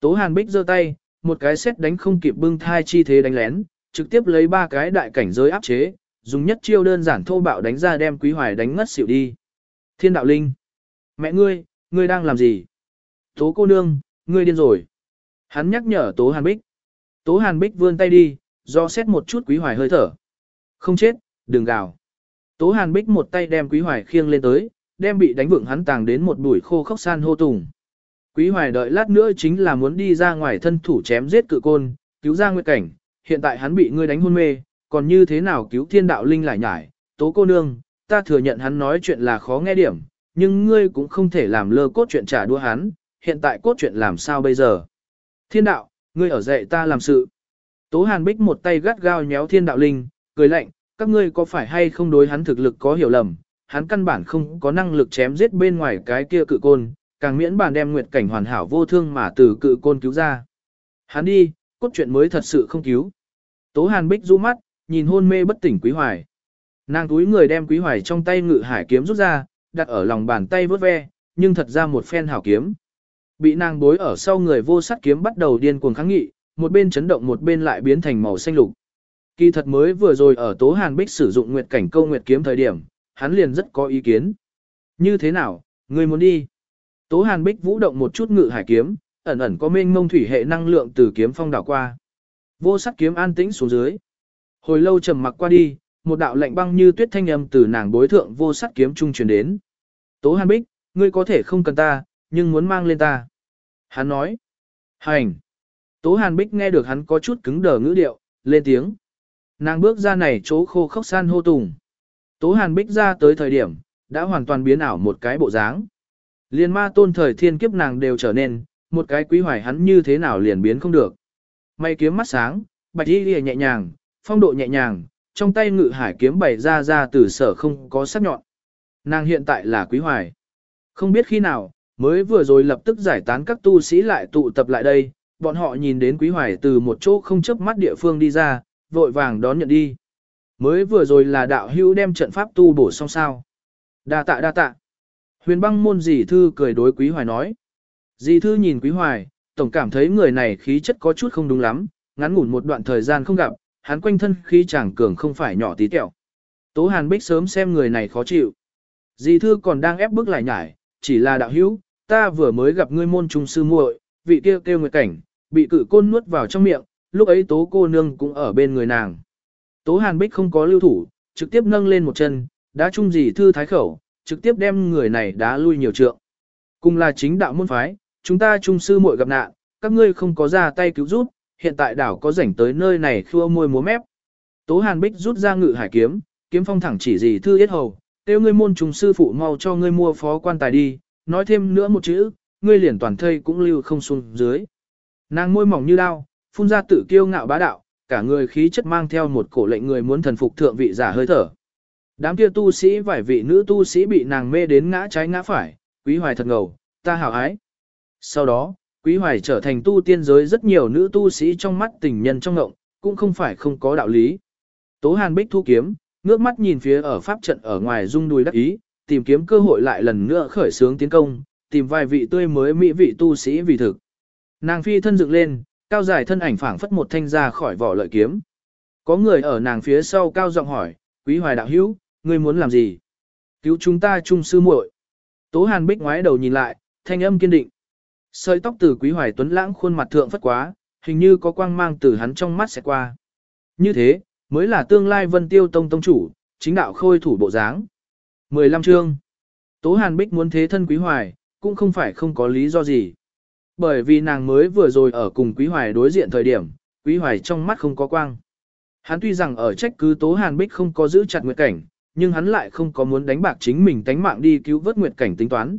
Tố Hàn Bích giơ tay, một cái xét đánh không kịp bưng thai chi thế đánh lén, trực tiếp lấy ba cái đại cảnh giới áp chế, dùng nhất chiêu đơn giản thô bạo đánh ra đem Quý Hoài đánh ngất xỉu đi. Thiên đạo linh, mẹ ngươi, ngươi đang làm gì? Tố cô nương, ngươi điên rồi. Hắn nhắc nhở Tố Hàn Bích. Tố Hàn Bích vươn tay đi, do xét một chút Quý Hoài hơi thở. Không chết, đừng gào. Tố Hàn Bích một tay đem Quý Hoài khiêng lên tới, đem bị đánh vượng hắn tàng đến một bụi khô khốc san hô tùng. Quý Hoài đợi lát nữa chính là muốn đi ra ngoài thân thủ chém giết cự côn, cứu ra nguyệt cảnh, hiện tại hắn bị ngươi đánh hôn mê, còn như thế nào cứu thiên đạo linh lại nhải, tố cô nương, ta thừa nhận hắn nói chuyện là khó nghe điểm, nhưng ngươi cũng không thể làm lơ cốt chuyện trả đua hắn, hiện tại cốt chuyện làm sao bây giờ. Thiên đạo, ngươi ở dạy ta làm sự. Tố Hàn Bích một tay gắt gao nhéo thiên đạo linh, cười lạnh, các ngươi có phải hay không đối hắn thực lực có hiểu lầm, hắn căn bản không có năng lực chém giết bên ngoài cái kia cự côn, càng miễn bàn đem nguyệt cảnh hoàn hảo vô thương mà từ cự côn cứu ra. Hắn đi, cốt truyện mới thật sự không cứu. Tố Hàn Bích du mắt, nhìn hôn mê bất tỉnh Quý Hoài. Nàng túi người đem Quý Hoài trong tay ngự hải kiếm rút ra, đặt ở lòng bàn tay vớt ve, nhưng thật ra một phen hảo kiếm. Bị nàng bối ở sau người vô sắt kiếm bắt đầu điên cuồng kháng nghị, một bên chấn động một bên lại biến thành màu xanh lục. Kỳ thật mới vừa rồi ở Tố Hàn Bích sử dụng nguyệt cảnh câu nguyệt kiếm thời điểm, hắn liền rất có ý kiến. Như thế nào, người muốn đi? Tố Hàn Bích vũ động một chút ngự hải kiếm, ẩn ẩn có mênh mông thủy hệ năng lượng từ kiếm phong đảo qua. Vô sắc kiếm an tĩnh xuống dưới. Hồi lâu trầm mặc qua đi, một đạo lạnh băng như tuyết thanh âm từ nàng bối thượng vô sắc kiếm trung truyền đến. Tố Hàn Bích, ngươi có thể không cần ta, nhưng muốn mang lên ta. Hắn nói. Hành. Tố Hàn Bích nghe được hắn có chút cứng đờ ngữ điệu, lên tiếng. Nàng bước ra này chỗ khô khốc san hô tùng. Tố Hàn Bích ra tới thời điểm, đã hoàn toàn biến ảo một cái bộ dáng. Liên ma tôn thời thiên kiếp nàng đều trở nên, một cái quý hoài hắn như thế nào liền biến không được. May kiếm mắt sáng, bạch y lìa nhẹ nhàng, phong độ nhẹ nhàng, trong tay ngự hải kiếm bày ra ra từ sở không có sắc nhọn. Nàng hiện tại là quý hoài. Không biết khi nào, mới vừa rồi lập tức giải tán các tu sĩ lại tụ tập lại đây, bọn họ nhìn đến quý hoài từ một chỗ không chấp mắt địa phương đi ra, vội vàng đón nhận đi. Mới vừa rồi là đạo hữu đem trận pháp tu bổ xong sao. Đa tạ đa tạ. Huyền băng môn dì thư cười đối quý hoài nói. Dì thư nhìn quý hoài, tổng cảm thấy người này khí chất có chút không đúng lắm, ngắn ngủn một đoạn thời gian không gặp, hắn quanh thân khí chàng cường không phải nhỏ tí tẹo. Tố Hàn Bích sớm xem người này khó chịu. Dì thư còn đang ép bức lại nhải, chỉ là đạo hữu, ta vừa mới gặp ngươi môn trung sư muội, vị kia kêu, kêu nguyệt cảnh, bị cự côn nuốt vào trong miệng, lúc ấy tố cô nương cũng ở bên người nàng. Tố Hàn Bích không có lưu thủ, trực tiếp nâng lên một chân, đã chung dì thư thái khẩu, trực tiếp đem người này đá lui nhiều trượng. Cùng là chính đạo môn phái, chúng ta trung sư muội gặp nạn, các ngươi không có ra tay cứu giúp, hiện tại đảo có rảnh tới nơi này khua môi múa mép. Tố Hàn Bích rút ra ngự hải kiếm, kiếm phong thẳng chỉ gì thư yết hầu, kêu ngươi môn trung sư phụ mau cho ngươi mua phó quan tài đi, nói thêm nữa một chữ, ngươi liền toàn thây cũng lưu không xuống dưới. Nàng môi mỏng như đao, phun ra tự kiêu ngạo bá đạo, cả người khí chất mang theo một cổ lệnh người muốn thần phục thượng vị giả hơi thở. Đám kia tu sĩ vài vị nữ tu sĩ bị nàng mê đến ngã trái ngã phải, quý hoài thật ngầu, ta hảo ái. Sau đó, quý hoài trở thành tu tiên giới rất nhiều nữ tu sĩ trong mắt tình nhân trong ngộng, cũng không phải không có đạo lý. Tố Hàn Bích thu kiếm, ngước mắt nhìn phía ở pháp trận ở ngoài rung đùi đắc ý, tìm kiếm cơ hội lại lần nữa khởi xướng tiến công, tìm vài vị tươi mới mỹ vị tu sĩ vì thực. Nàng phi thân dựng lên, cao dài thân ảnh phảng phất một thanh ra khỏi vỏ lợi kiếm. Có người ở nàng phía sau cao giọng hỏi, quý hoài đạo hữu, ngươi muốn làm gì? Cứu chúng ta trung sư muội. Tố Hàn Bích ngoái đầu nhìn lại, thanh âm kiên định. Sợi tóc từ Quý Hoài Tuấn lãng khuôn mặt thượng phất quá, hình như có quang mang từ hắn trong mắt sẽ qua. Như thế, mới là tương lai Vân Tiêu Tông tông chủ, chính đạo khôi thủ bộ dáng. 15 chương. Tố Hàn Bích muốn thế thân Quý Hoài, cũng không phải không có lý do gì. Bởi vì nàng mới vừa rồi ở cùng Quý Hoài đối diện thời điểm, Quý Hoài trong mắt không có quang. Hắn tuy rằng ở trách cứ Tố Hàn Bích không có giữ chặt nguyệt cảnh, nhưng hắn lại không có muốn đánh bạc chính mình tánh mạng đi cứu vớt nguyệt cảnh tính toán.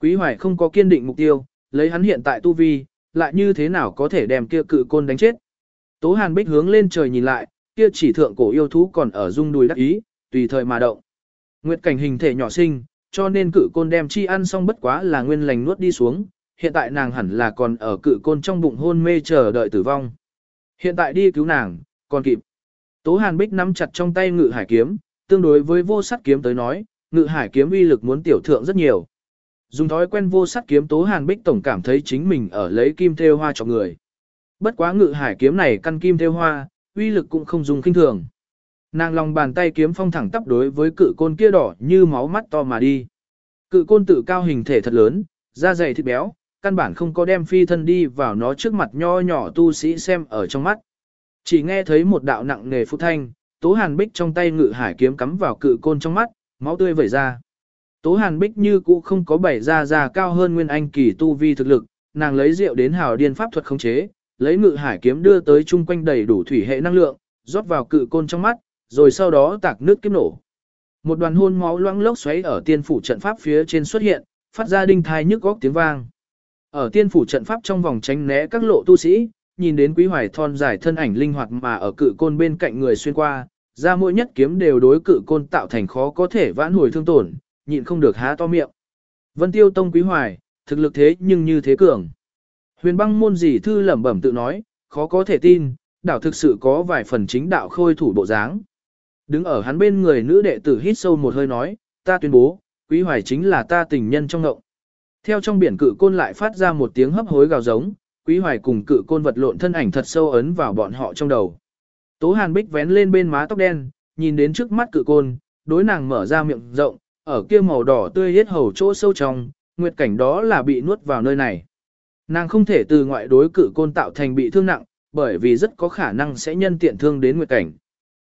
Quý Hoài không có kiên định mục tiêu, lấy hắn hiện tại tu vi, lại như thế nào có thể đem kia cự côn đánh chết. Tố Hàn Bích hướng lên trời nhìn lại, kia chỉ thượng cổ yêu thú còn ở rung đùi đắc ý, tùy thời mà động. Nguyệt cảnh hình thể nhỏ sinh, cho nên cự côn đem chi ăn xong bất quá là nguyên lành nuốt đi xuống, hiện tại nàng hẳn là còn ở cự côn trong bụng hôn mê chờ đợi tử vong. Hiện tại đi cứu nàng, còn kịp. Tố Hàn Bích nắm chặt trong tay ngự hải kiếm, tương đối với vô sắt kiếm tới nói, ngự hải kiếm uy lực muốn tiểu thượng rất nhiều. Dùng thói quen vô sắt kiếm Tố Hàn Bích tổng cảm thấy chính mình ở lấy kim thêu hoa cho người. Bất quá ngự hải kiếm này căn kim thêu hoa, uy lực cũng không dùng kinh thường. Nàng lòng bàn tay kiếm phong thẳng tắp đối với cự côn kia đỏ như máu mắt to mà đi. Cự côn tự cao hình thể thật lớn, da dày thịt béo, căn bản không có đem phi thân đi vào nó trước mặt nho nhỏ tu sĩ xem ở trong mắt. Chỉ nghe thấy một đạo nặng nề phúc thanh, Tố Hàn Bích trong tay ngự hải kiếm cắm vào cự côn trong mắt, máu tươi vẩy ra. Tố Hàn Bích như cũ không có bảy ra ra cao hơn Nguyên Anh kỳ tu vi thực lực, nàng lấy rượu đến hào điên pháp thuật khống chế, lấy ngự hải kiếm đưa tới chung quanh đầy đủ thủy hệ năng lượng, rót vào cự côn trong mắt, rồi sau đó tạc nước kiếm nổ. Một đoàn hôn máu loãng lốc xoáy ở tiên phủ trận pháp phía trên xuất hiện, phát ra đinh thai nhức góc tiếng vang. Ở tiên phủ trận pháp trong vòng tránh né các lộ tu sĩ, nhìn đến quý hoài thon dài thân ảnh linh hoạt mà ở cự côn bên cạnh người xuyên qua, ra mỗi nhất kiếm đều đối cự côn tạo thành khó có thể vãn hồi thương tổn, nhịn không được há to miệng. Vân Tiêu Tông quý hoài, thực lực thế nhưng như thế cường. Huyền băng môn gì thư lẩm bẩm tự nói, khó có thể tin, đảo thực sự có vài phần chính đạo khôi thủ bộ dáng. Đứng ở hắn bên người nữ đệ tử hít sâu một hơi nói, ta tuyên bố, quý hoài chính là ta tình nhân trong ngộng. Theo trong biển cự côn lại phát ra một tiếng hấp hối gào giống, quý hoài cùng cự côn vật lộn thân ảnh thật sâu ấn vào bọn họ trong đầu. Tố hàn bích vén lên bên má tóc đen, nhìn đến trước mắt cự côn, đối nàng mở ra miệng rộng, ở kia màu đỏ tươi hết hầu chỗ sâu trong, nguyệt cảnh đó là bị nuốt vào nơi này. Nàng không thể từ ngoại đối cự côn tạo thành bị thương nặng, bởi vì rất có khả năng sẽ nhân tiện thương đến nguyệt cảnh.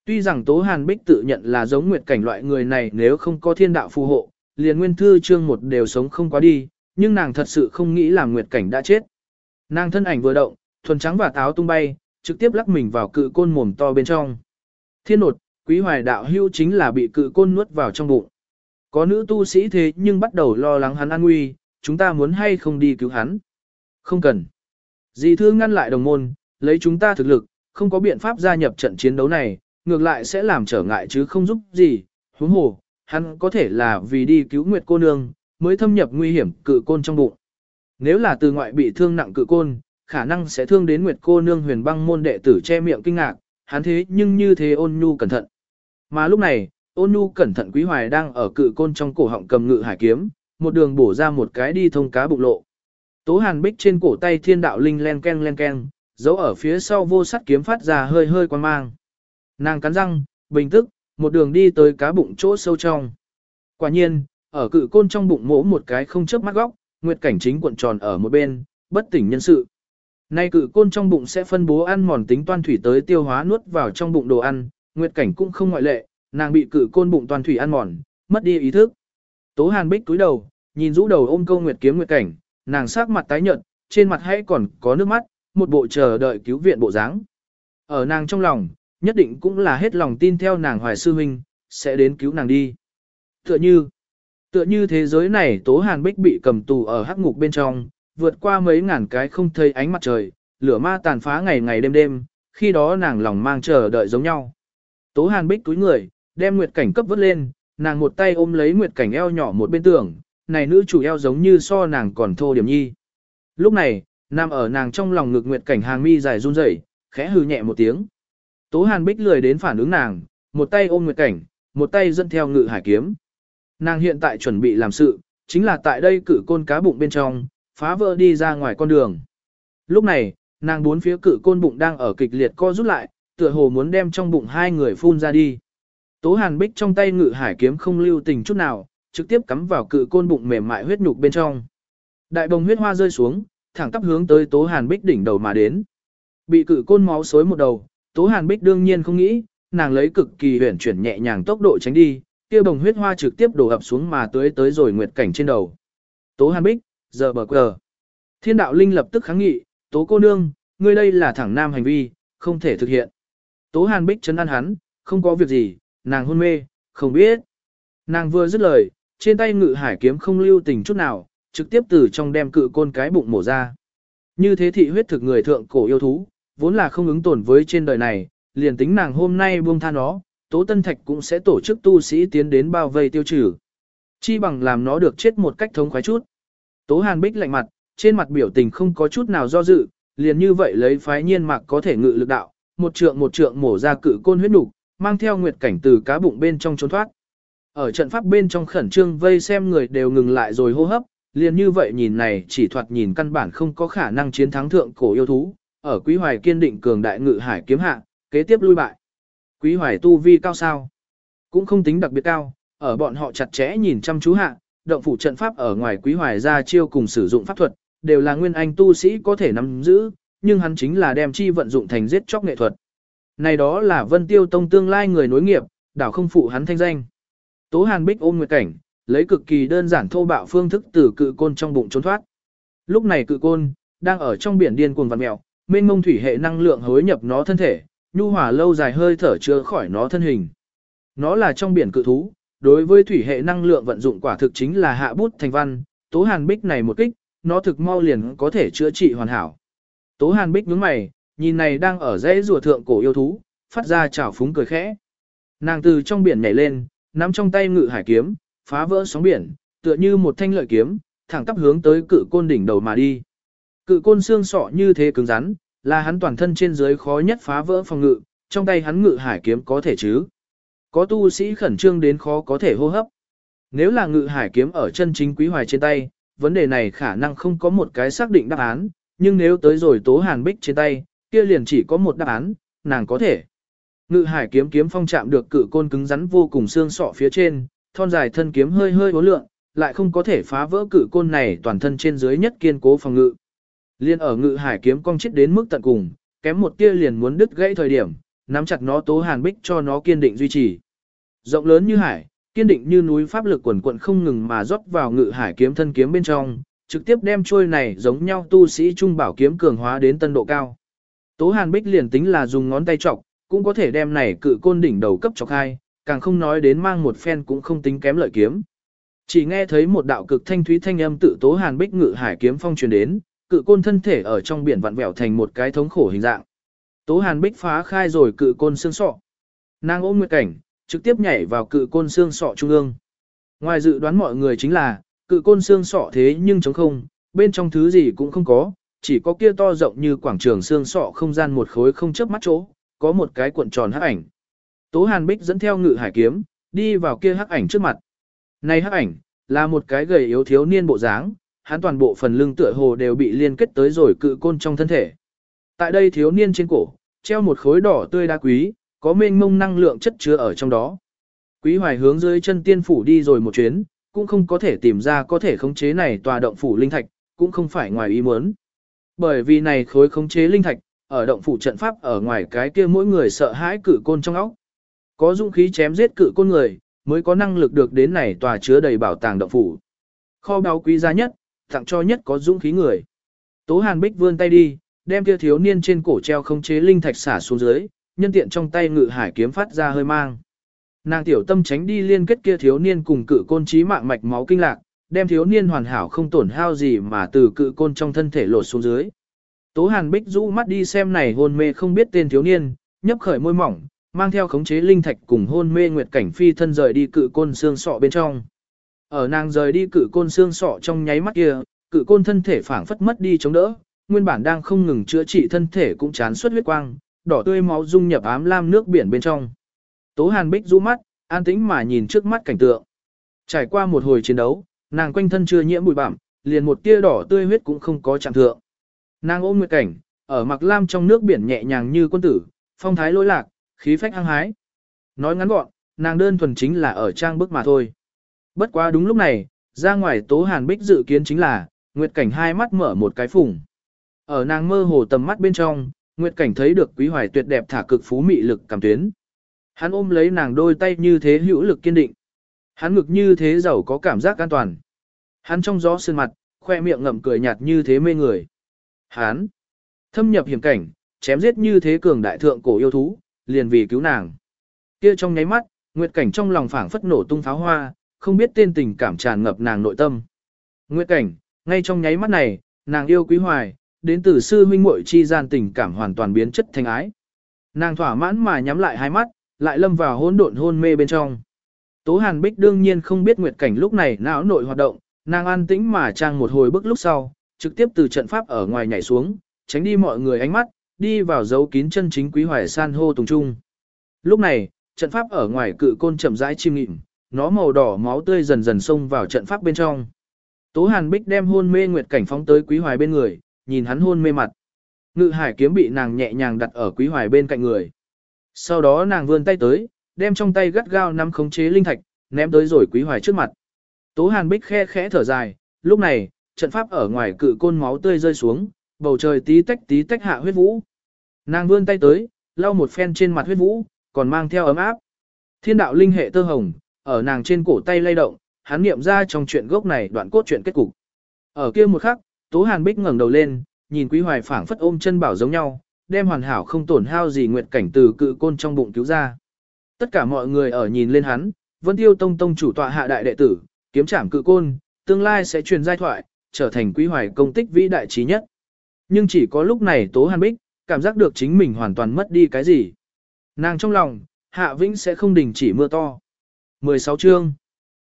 Tuy rằng Tố Hàn Bích tự nhận là giống nguyệt cảnh loại người này nếu không có thiên đạo phù hộ, liền nguyên thư chương một đều sống không quá đi, nhưng nàng thật sự không nghĩ là nguyệt cảnh đã chết. Nàng thân ảnh vừa động, thuần trắng và táo tung bay, trực tiếp lắc mình vào cự côn mồm to bên trong. Thiên nột, quý hoài đạo hưu chính là bị cự côn nuốt vào trong bụng. Có nữ tu sĩ thế nhưng bắt đầu lo lắng hắn an nguy, chúng ta muốn hay không đi cứu hắn. Không cần. Dì thư ngăn lại đồng môn, lấy chúng ta thực lực, không có biện pháp gia nhập trận chiến đấu này, ngược lại sẽ làm trở ngại chứ không giúp gì. Huống hồ, hắn có thể là vì đi cứu nguyệt cô nương, mới thâm nhập nguy hiểm cự côn trong bụng. Nếu là từ ngoại bị thương nặng cự côn, khả năng sẽ thương đến nguyệt cô nương huyền băng môn đệ tử che miệng kinh ngạc, hắn thế nhưng như thế ôn nhu cẩn thận. Mà lúc này, ôn nhu cẩn thận quý hoài đang ở cự côn trong cổ họng cầm ngự hải kiếm, một đường bổ ra một cái đi thông cá bụng lộ. Tố hàn bích trên cổ tay thiên đạo linh len ken len ken, giấu ở phía sau vô sắt kiếm phát ra hơi hơi quan mang. Nàng cắn răng, bình tức, một đường đi tới cá bụng chỗ sâu trong. Quả nhiên, ở cự côn trong bụng mỗ một cái không chớp mắt góc, nguyệt cảnh chính cuộn tròn ở một bên, bất tỉnh nhân sự. Nay cự côn trong bụng sẽ phân bố ăn mòn tính toan thủy tới tiêu hóa nuốt vào trong bụng đồ ăn, nguyệt cảnh cũng không ngoại lệ, nàng bị cự côn bụng toàn thủy ăn mòn, mất đi ý thức. Tố Hàn Bích cúi đầu, nhìn rũ đầu ôm câu nguyệt kiếm nguyệt cảnh, nàng sắc mặt tái nhợt, trên mặt hay còn có nước mắt, một bộ chờ đợi cứu viện bộ dáng. Ở nàng trong lòng, nhất định cũng là hết lòng tin theo nàng hoài sư huynh, sẽ đến cứu nàng đi. Tựa như, tựa như thế giới này Tố Hàn Bích bị cầm tù ở hắc ngục bên trong, vượt qua mấy ngàn cái không thấy ánh mặt trời, lửa ma tàn phá ngày ngày đêm đêm, khi đó nàng lòng mang chờ đợi giống nhau. Tố Hàn Bích túi người, đem Nguyệt Cảnh cấp vớt lên, nàng một tay ôm lấy Nguyệt Cảnh eo nhỏ một bên tường, này nữ chủ eo giống như so nàng còn thô điểm nhi. Lúc này, nằm ở nàng trong lòng ngực Nguyệt Cảnh hàng mi dài run rẩy, khẽ hừ nhẹ một tiếng. Tố Hàn Bích lười đến phản ứng nàng, một tay ôm Nguyệt Cảnh, một tay dẫn theo ngự hải kiếm. Nàng hiện tại chuẩn bị làm sự, chính là tại đây cử côn cá bụng bên trong, phá vỡ đi ra ngoài con đường. Lúc này, nàng bốn phía cử côn bụng đang ở kịch liệt co rút lại, tựa hồ muốn đem trong bụng hai người phun ra đi. Tố Hàn Bích trong tay ngự hải kiếm không lưu tình chút nào, trực tiếp cắm vào cự côn bụng mềm mại huyết nhục bên trong. Đại bồng huyết hoa rơi xuống, thẳng tắp hướng tới Tố Hàn Bích đỉnh đầu mà đến. Bị cự côn máu xối một đầu, Tố Hàn Bích đương nhiên không nghĩ, nàng lấy cực kỳ huyền chuyển nhẹ nhàng tốc độ tránh đi, kia bồng huyết hoa trực tiếp đổ ập xuống mà tưới tới rồi nguyệt cảnh trên đầu. Tố Hàn Bích, giờ bờ cờ. Thiên đạo linh lập tức kháng nghị, Tố cô nương, ngươi đây là thẳng nam hành vi, không thể thực hiện. Tố Hàn Bích chấn an hắn, không có việc gì, nàng hôn mê, không biết. Nàng vừa dứt lời, trên tay ngự hải kiếm không lưu tình chút nào, trực tiếp từ trong đem cự côn cái bụng mổ ra. Như thế thị huyết thực người thượng cổ yêu thú, vốn là không ứng tổn với trên đời này, liền tính nàng hôm nay buông tha nó, Tố Tân Thạch cũng sẽ tổ chức tu sĩ tiến đến bao vây tiêu trừ. Chi bằng làm nó được chết một cách thống khoái chút. Tố Hàn Bích lạnh mặt, trên mặt biểu tình không có chút nào do dự, liền như vậy lấy phái nhiên mạc có thể ngự lực đạo, một trượng một trượng mổ ra cự côn huyết nục, mang theo nguyệt cảnh từ cá bụng bên trong trốn thoát. Ở trận pháp bên trong khẩn trương vây xem người đều ngừng lại rồi hô hấp, liền như vậy nhìn này chỉ thoạt nhìn căn bản không có khả năng chiến thắng thượng cổ yêu thú, ở Quý Hoài kiên định cường đại ngự hải kiếm hạ, kế tiếp lui bại. Quý Hoài tu vi cao sao? Cũng không tính đặc biệt cao, ở bọn họ chặt chẽ nhìn chăm chú hạ, động phủ trận pháp ở ngoài Quý Hoài ra chiêu cùng sử dụng pháp thuật, đều là nguyên anh tu sĩ có thể nắm giữ, nhưng hắn chính là đem chi vận dụng thành giết chóc nghệ thuật. Này đó là Vân Tiêu Tông tương lai người nối nghiệp, đảo không phụ hắn thanh danh. Tố Hàn Bích ôm nguyệt cảnh, lấy cực kỳ đơn giản thô bạo phương thức từ cự côn trong bụng trốn thoát. Lúc này cự côn đang ở trong biển điên cuồng vặn mèo, mênh mông thủy hệ năng lượng hối nhập nó thân thể, nhu hòa lâu dài hơi thở chữa khỏi nó thân hình. Nó là trong biển cự thú, đối với thủy hệ năng lượng vận dụng quả thực chính là hạ bút thành văn, Tố Hàn Bích này một kích, nó thực mau liền có thể chữa trị hoàn hảo. Tố Hàn Bích nhướng mày, nhìn này đang ở dãy rùa thượng cổ yêu thú, phát ra chảo phúng cười khẽ. Nàng từ trong biển nhảy lên, nắm trong tay ngự hải kiếm, phá vỡ sóng biển, tựa như một thanh lợi kiếm, thẳng tắp hướng tới cự côn đỉnh đầu mà đi. Cự côn xương sọ như thế cứng rắn, là hắn toàn thân trên dưới khó nhất phá vỡ phòng ngự, trong tay hắn ngự hải kiếm có thể chứ. Có tu sĩ khẩn trương đến khó có thể hô hấp. Nếu là ngự hải kiếm ở chân chính quý hoài trên tay, vấn đề này khả năng không có một cái xác định đáp án, nhưng nếu tới rồi tố hàn bích trên tay, kia liền chỉ có một đáp án, nàng có thể. Ngự hải kiếm kiếm phong chạm được cự côn cứng rắn vô cùng xương sọ phía trên, thon dài thân kiếm hơi hơi bố lượng, lại không có thể phá vỡ cự côn này toàn thân trên dưới nhất kiên cố phòng ngự. Liên ở ngự hải kiếm cong chết đến mức tận cùng, kém một tia liền muốn đứt gãy thời điểm, nắm chặt nó tố hàn bích cho nó kiên định duy trì. Rộng lớn như hải, kiên định như núi pháp lực quần quận không ngừng mà rót vào ngự hải kiếm thân kiếm bên trong, trực tiếp đem trôi này giống nhau tu sĩ trung bảo kiếm cường hóa đến tân độ cao. Tố hàn bích liền tính là dùng ngón tay chọc, cũng có thể đem này cự côn đỉnh đầu cấp chọc hai, càng không nói đến mang một phen cũng không tính kém lợi kiếm. Chỉ nghe thấy một đạo cực thanh thúy thanh âm tự tố hàn bích ngự hải kiếm phong truyền đến, cự côn thân thể ở trong biển vặn vẹo thành một cái thống khổ hình dạng. Tố hàn bích phá khai rồi cự côn xương sọ. Nàng ôm nguyệt cảnh, trực tiếp nhảy vào cự côn xương sọ trung ương. Ngoài dự đoán mọi người chính là, cự côn xương sọ thế nhưng chống không, bên trong thứ gì cũng không có, chỉ có kia to rộng như quảng trường xương sọ không gian một khối không chớp mắt chỗ, có một cái cuộn tròn hắc ảnh. Tố Hàn Bích dẫn theo ngự hải kiếm, đi vào kia hắc ảnh trước mặt. Này hắc ảnh, là một cái gầy yếu thiếu niên bộ dáng, hắn toàn bộ phần lưng tựa hồ đều bị liên kết tới rồi cự côn trong thân thể. Tại đây thiếu niên trên cổ, treo một khối đỏ tươi đá quý, có mênh mông năng lượng chất chứa ở trong đó. Quý hoài hướng dưới chân tiên phủ đi rồi một chuyến, cũng không có thể tìm ra có thể khống chế này tòa động phủ linh thạch, cũng không phải ngoài ý muốn. Bởi vì này khối khống chế linh thạch, ở động phủ trận pháp ở ngoài cái kia mỗi người sợ hãi cử côn trong óc. Có dũng khí chém giết cự côn người, mới có năng lực được đến này tòa chứa đầy bảo tàng động phủ. Kho báu quý giá nhất, tặng cho nhất có dũng khí người. Tố Hàn Bích vươn tay đi, đem kia thiếu niên trên cổ treo không chế linh thạch xả xuống dưới, nhân tiện trong tay ngự hải kiếm phát ra hơi mang. Nàng tiểu tâm tránh đi liên kết kia thiếu niên cùng cự côn trí mạng mạch máu kinh lạc, đem thiếu niên hoàn hảo không tổn hao gì mà từ cự côn trong thân thể lột xuống dưới. Tố Hàn Bích rũ mắt đi xem này hôn mê không biết tên thiếu niên, nhấp khởi môi mỏng, mang theo khống chế linh thạch cùng hôn mê nguyệt cảnh phi thân rời đi cự côn xương sọ bên trong. Ở nàng rời đi cự côn xương sọ trong nháy mắt kia, cự côn thân thể phảng phất mất đi chống đỡ, nguyên bản đang không ngừng chữa trị thân thể cũng chán xuất huyết quang, đỏ tươi máu dung nhập ám lam nước biển bên trong. Tố Hàn Bích rũ mắt, an tĩnh mà nhìn trước mắt cảnh tượng. Trải qua một hồi chiến đấu, nàng quanh thân chưa nhiễm bụi bặm, liền một tia đỏ tươi huyết cũng không có chạm thượng. Nàng ôm nguyệt cảnh, ở mặc lam trong nước biển nhẹ nhàng như quân tử, phong thái lỗi lạc, khí phách hăng hái. Nói ngắn gọn, nàng đơn thuần chính là ở trang bức mà thôi. Bất quá đúng lúc này, ra ngoài tố hàn bích dự kiến chính là, nguyệt cảnh hai mắt mở một cái phùng. Ở nàng mơ hồ tầm mắt bên trong, nguyệt cảnh thấy được quý hoài tuyệt đẹp thả cực phú mị lực cảm tuyến. Hắn ôm lấy nàng đôi tay như thế hữu lực kiên định. Hắn ngực như thế giàu có cảm giác an toàn. Hắn trong gió sơn mặt, khoe miệng ngậm cười nhạt như thế mê người. Hắn thâm nhập hiểm cảnh, chém giết như thế cường đại thượng cổ yêu thú, liền vì cứu nàng. Kia trong nháy mắt, nguyệt cảnh trong lòng phảng phất nổ tung pháo hoa, không biết tên tình cảm tràn ngập nàng nội tâm. Nguyệt cảnh, ngay trong nháy mắt này, nàng yêu quý hoài, đến từ sư huynh muội chi gian tình cảm hoàn toàn biến chất thành ái. Nàng thỏa mãn mà nhắm lại hai mắt, lại lâm vào hỗn độn hôn mê bên trong. Tố Hàn Bích đương nhiên không biết Nguyệt Cảnh lúc này não nội hoạt động, nàng an tĩnh mà trang một hồi bước lúc sau, trực tiếp từ trận pháp ở ngoài nhảy xuống, tránh đi mọi người ánh mắt, đi vào dấu kín chân chính quý hoài san hô tùng trung. Lúc này, trận pháp ở ngoài cự côn chậm rãi chim nghịm, nó màu đỏ máu tươi dần dần xông vào trận pháp bên trong. Tố Hàn Bích đem hôn mê Nguyệt Cảnh phóng tới Quý Hoài bên người, nhìn hắn hôn mê mặt. Ngự hải kiếm bị nàng nhẹ nhàng đặt ở Quý Hoài bên cạnh người. Sau đó nàng vươn tay tới, đem trong tay gắt gao nắm khống chế linh thạch, ném tới rồi Quý Hoài trước mặt. Tố Hàn Bích khe khẽ thở dài, lúc này, trận pháp ở ngoài cự côn máu tươi rơi xuống, bầu trời tí tách tí tách hạ huyết vũ. Nàng vươn tay tới, lau một phen trên mặt huyết vũ, còn mang theo ấm áp. Thiên đạo linh hệ tơ hồng, ở nàng trên cổ tay lay động, hắn niệm ra trong chuyện gốc này đoạn cốt truyện kết cục. Ở kia một khắc, Tố Hàn Bích ngẩng đầu lên, nhìn Quý Hoài phảng phất ôm chân bảo giống nhau, đem hoàn hảo không tổn hao gì nguyệt cảnh từ cự côn trong bụng cứu ra. Tất cả mọi người ở nhìn lên hắn, Vân Tiêu Tông tông chủ tọa hạ đại đệ tử, kiếm trảm cự côn, tương lai sẽ truyền giai thoại, trở thành Quý Hoài công tích vĩ đại trí nhất. Nhưng chỉ có lúc này Tố Hàn Bích, cảm giác được chính mình hoàn toàn mất đi cái gì. Nàng trong lòng, Hạ Vĩnh sẽ không đình chỉ mưa to. 16 chương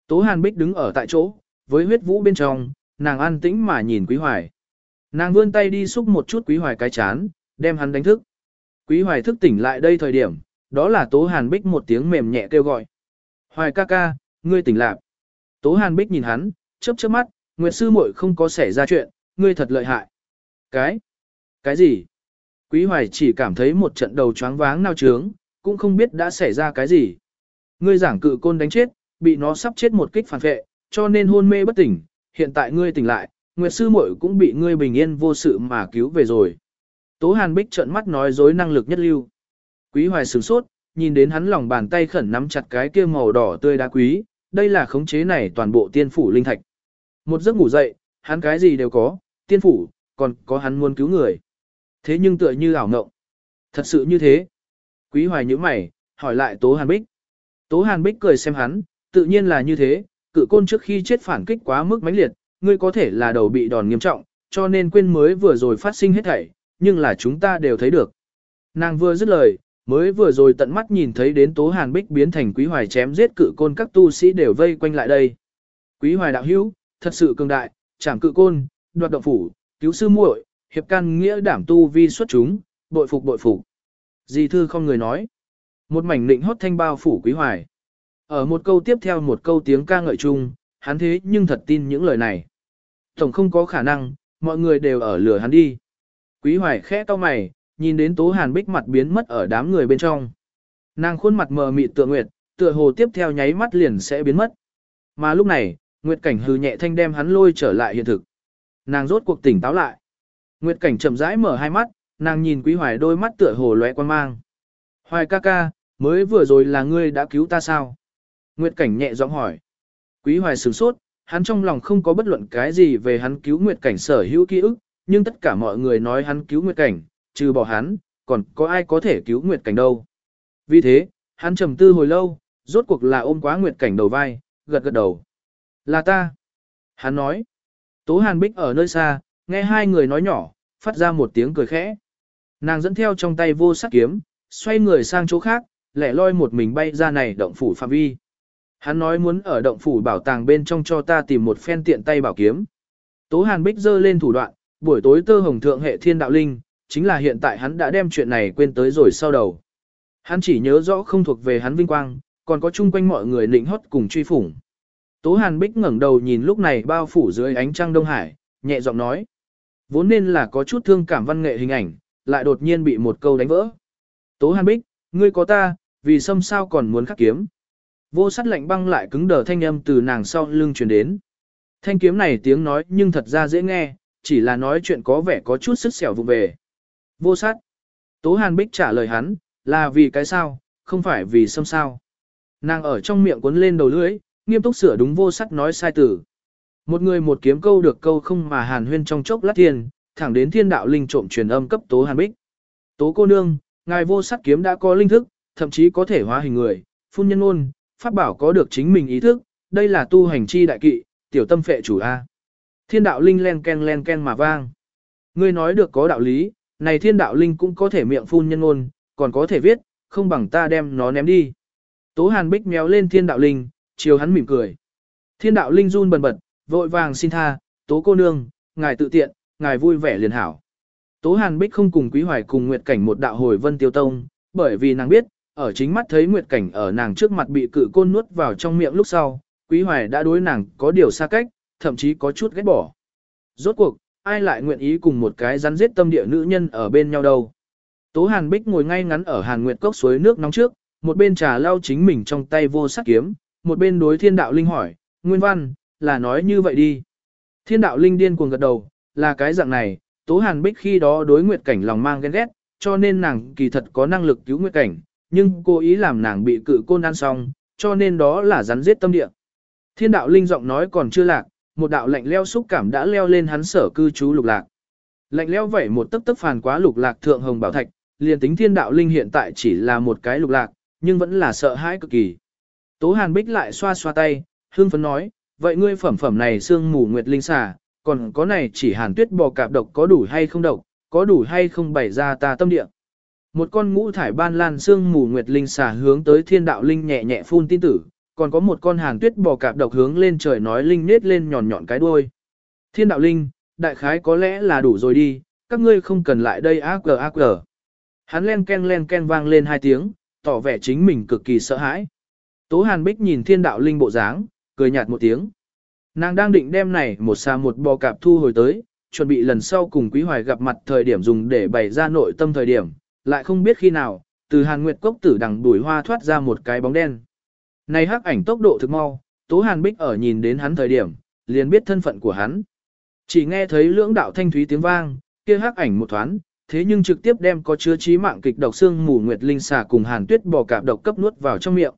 Tố Hàn Bích đứng ở tại chỗ, với huyết vũ bên trong, nàng an tĩnh mà nhìn Quý Hoài. Nàng vươn tay đi xúc một chút Quý Hoài cái chán, đem hắn đánh thức. Quý Hoài thức tỉnh lại đây thời điểm, đó là Tố Hàn Bích một tiếng mềm nhẹ kêu gọi. Hoài ca ca, ngươi tỉnh lạc. Tố Hàn Bích nhìn hắn, chớp chớp mắt, Nguyệt sư muội không có xảy ra chuyện, ngươi thật lợi hại. Cái? Cái gì? Quý Hoài chỉ cảm thấy một trận đầu choáng váng nao trướng, cũng không biết đã xảy ra cái gì. Ngươi giảng cự côn đánh chết, bị nó sắp chết một kích phản vệ, cho nên hôn mê bất tỉnh, hiện tại ngươi tỉnh lại, Nguyệt sư muội cũng bị ngươi bình yên vô sự mà cứu về rồi. Tố Hàn Bích trợn mắt nói dối năng lực nhất lưu. Quý Hoài sửng sốt, nhìn đến hắn lòng bàn tay khẩn nắm chặt cái kia màu đỏ tươi đá quý, đây là khống chế này toàn bộ tiên phủ linh thạch. Một giấc ngủ dậy, hắn cái gì đều có, tiên phủ, còn có hắn muốn cứu người. Thế nhưng tựa như ảo ngộng. Thật sự như thế. Quý Hoài nhíu mày, hỏi lại Tố Hàn Bích. Tố Hàn Bích cười xem hắn, tự nhiên là như thế, cự côn trước khi chết phản kích quá mức mãnh liệt, ngươi có thể là đầu bị đòn nghiêm trọng, cho nên quên mới vừa rồi phát sinh hết thảy, nhưng là chúng ta đều thấy được. Nàng vừa dứt lời, mới vừa rồi tận mắt nhìn thấy đến Tố Hàn Bích biến thành Quý Hoài chém giết cự côn các tu sĩ đều vây quanh lại đây. Quý Hoài đạo hữu, thật sự cường đại, chảm cự côn, đoạt động phủ, cứu sư muội, hiệp can nghĩa đảm tu vi xuất chúng, bội phục bội phục. Dì thư không người nói. Một mảnh nịnh hót thanh bao phủ Quý Hoài. Ở một câu tiếp theo một câu tiếng ca ngợi chung, hắn thế nhưng thật tin những lời này. Tổng không có khả năng, mọi người đều ở lửa hắn đi. Quý hoài khẽ to mày, nhìn đến tố hàn bích mặt biến mất ở đám người bên trong. Nàng khuôn mặt mờ mịt tựa nguyệt, tựa hồ tiếp theo nháy mắt liền sẽ biến mất. Mà lúc này, Nguyệt Cảnh hừ nhẹ thanh đem hắn lôi trở lại hiện thực. Nàng rốt cuộc tỉnh táo lại. Nguyệt Cảnh chậm rãi mở hai mắt, nàng nhìn Quý Hoài đôi mắt tựa hồ lóe quan mang. Hoài ca ca, mới vừa rồi là ngươi đã cứu ta sao? Nguyệt Cảnh nhẹ giọng hỏi. Quý Hoài sửng sốt, hắn trong lòng không có bất luận cái gì về hắn cứu Nguyệt Cảnh sở hữu ký ức, nhưng tất cả mọi người nói hắn cứu Nguyệt Cảnh, trừ bỏ hắn, còn có ai có thể cứu Nguyệt Cảnh đâu. Vì thế, hắn trầm tư hồi lâu, rốt cuộc là ôm quá Nguyệt Cảnh đầu vai, gật gật đầu. Là ta. Hắn nói. Tố Hàn Bích ở nơi xa, nghe hai người nói nhỏ, phát ra một tiếng cười khẽ. Nàng dẫn theo trong tay vô sắc kiếm, xoay người sang chỗ khác, lẻ loi một mình bay ra này động phủ phạm vi. Hắn nói muốn ở động phủ bảo tàng bên trong cho ta tìm một phen tiện tay bảo kiếm. Tố Hàn Bích giơ lên thủ đoạn, buổi tối tơ hồng thượng hệ thiên đạo linh, chính là hiện tại hắn đã đem chuyện này quên tới rồi sau đầu. Hắn chỉ nhớ rõ không thuộc về hắn vinh quang, còn có chung quanh mọi người nịnh hót cùng truy phủng. Tố Hàn Bích ngẩng đầu nhìn lúc này bao phủ dưới ánh trăng Đông Hải, nhẹ giọng nói. Vốn nên là có chút thương cảm văn nghệ hình ảnh, lại đột nhiên bị một câu đánh vỡ. Tố Hàn Bích, ngươi có ta, vì xâm sao còn muốn khắc kiếm. Vô sắt lạnh băng lại cứng đờ thanh âm từ nàng sau lưng truyền đến. Thanh kiếm này tiếng nói nhưng thật ra dễ nghe, chỉ là nói chuyện có vẻ có chút sức xẻo vụ về. Vô sắt. Tố Hàn Bích trả lời hắn, là vì cái sao, không phải vì xâm sao. Nàng ở trong miệng cuốn lên đầu lưỡi, nghiêm túc sửa đúng vô sắt nói sai tử. Một người một kiếm câu được câu không mà hàn huyên trong chốc lát thiên, thẳng đến thiên đạo linh trộm truyền âm cấp Tố Hàn Bích. Tố cô nương, ngài vô sắc kiếm đã có linh thức, thậm chí có thể hóa hình người, phun nhân ôn, pháp bảo có được chính mình ý thức, đây là tu hành chi đại kỵ, tiểu tâm phệ chủ A. Thiên đạo linh len ken len ken mà vang. Ngươi nói được có đạo lý, này thiên đạo linh cũng có thể miệng phun nhân ngôn, còn có thể viết, không bằng ta đem nó ném đi. Tố hàn bích méo lên thiên đạo linh, chiều hắn mỉm cười. Thiên đạo linh run bần bật, vội vàng xin tha, tố cô nương, ngài tự tiện, ngài vui vẻ liền hảo. Tố hàn bích không cùng quý hoài cùng nguyệt cảnh một đạo hồi vân tiêu tông, bởi vì nàng biết, ở chính mắt thấy Nguyệt Cảnh ở nàng trước mặt bị cự côn nuốt vào trong miệng lúc sau, Quý Hoài đã đối nàng có điều xa cách, thậm chí có chút ghét bỏ. Rốt cuộc, ai lại nguyện ý cùng một cái rắn giết tâm địa nữ nhân ở bên nhau đâu. Tố Hàn Bích ngồi ngay ngắn ở Hàn Nguyệt cốc suối nước nóng trước, một bên trà lau chính mình trong tay vô sắc kiếm, một bên đối thiên đạo linh hỏi, Nguyên Văn, là nói như vậy đi. Thiên đạo linh điên cuồng gật đầu, là cái dạng này, Tố Hàn Bích khi đó đối Nguyệt Cảnh lòng mang ghen ghét, cho nên nàng kỳ thật có năng lực cứu Nguyệt Cảnh, nhưng cố ý làm nàng bị cự côn ăn xong, cho nên đó là rắn giết tâm địa. Thiên đạo linh giọng nói còn chưa lạc, một đạo lạnh leo xúc cảm đã leo lên hắn sở cư trú lục lạc. Lạnh leo vẩy một tấc tấc phàn quá lục lạc thượng hồng bảo thạch, liền tính thiên đạo linh hiện tại chỉ là một cái lục lạc, nhưng vẫn là sợ hãi cực kỳ. Tố Hàn Bích lại xoa xoa tay, hương phấn nói, vậy ngươi phẩm phẩm này xương mù nguyệt linh xà, còn có này chỉ hàn tuyết bò cạp độc có đủ hay không độc, có đủ hay không bày ra ta tâm địa. Một con ngũ thải ban lan xương mù nguyệt linh xà hướng tới thiên đạo linh nhẹ nhẹ phun tin tử, còn có một con hàn tuyết bò cạp độc hướng lên trời nói linh nết lên nhọn nhọn cái đuôi. Thiên đạo linh, đại khái có lẽ là đủ rồi đi, các ngươi không cần lại đây ác cờ ác cờ. Hắn len ken len ken vang lên hai tiếng, tỏ vẻ chính mình cực kỳ sợ hãi. Tố Hàn Bích nhìn thiên đạo linh bộ dáng, cười nhạt một tiếng. Nàng đang định đem này một xà một bò cạp thu hồi tới, chuẩn bị lần sau cùng Quý Hoài gặp mặt thời điểm dùng để bày ra nội tâm thời điểm, lại không biết khi nào, từ Hàn Nguyệt Cốc tử đằng đuổi hoa thoát ra một cái bóng đen. Này hắc ảnh tốc độ thực mau, Tố Hàn Bích ở nhìn đến hắn thời điểm, liền biết thân phận của hắn. Chỉ nghe thấy lưỡng đạo thanh thúy tiếng vang, kia hắc ảnh một thoáng, thế nhưng trực tiếp đem có chứa trí mạng kịch độc xương mù nguyệt linh xà cùng Hàn Tuyết bò cạp độc cấp nuốt vào trong miệng.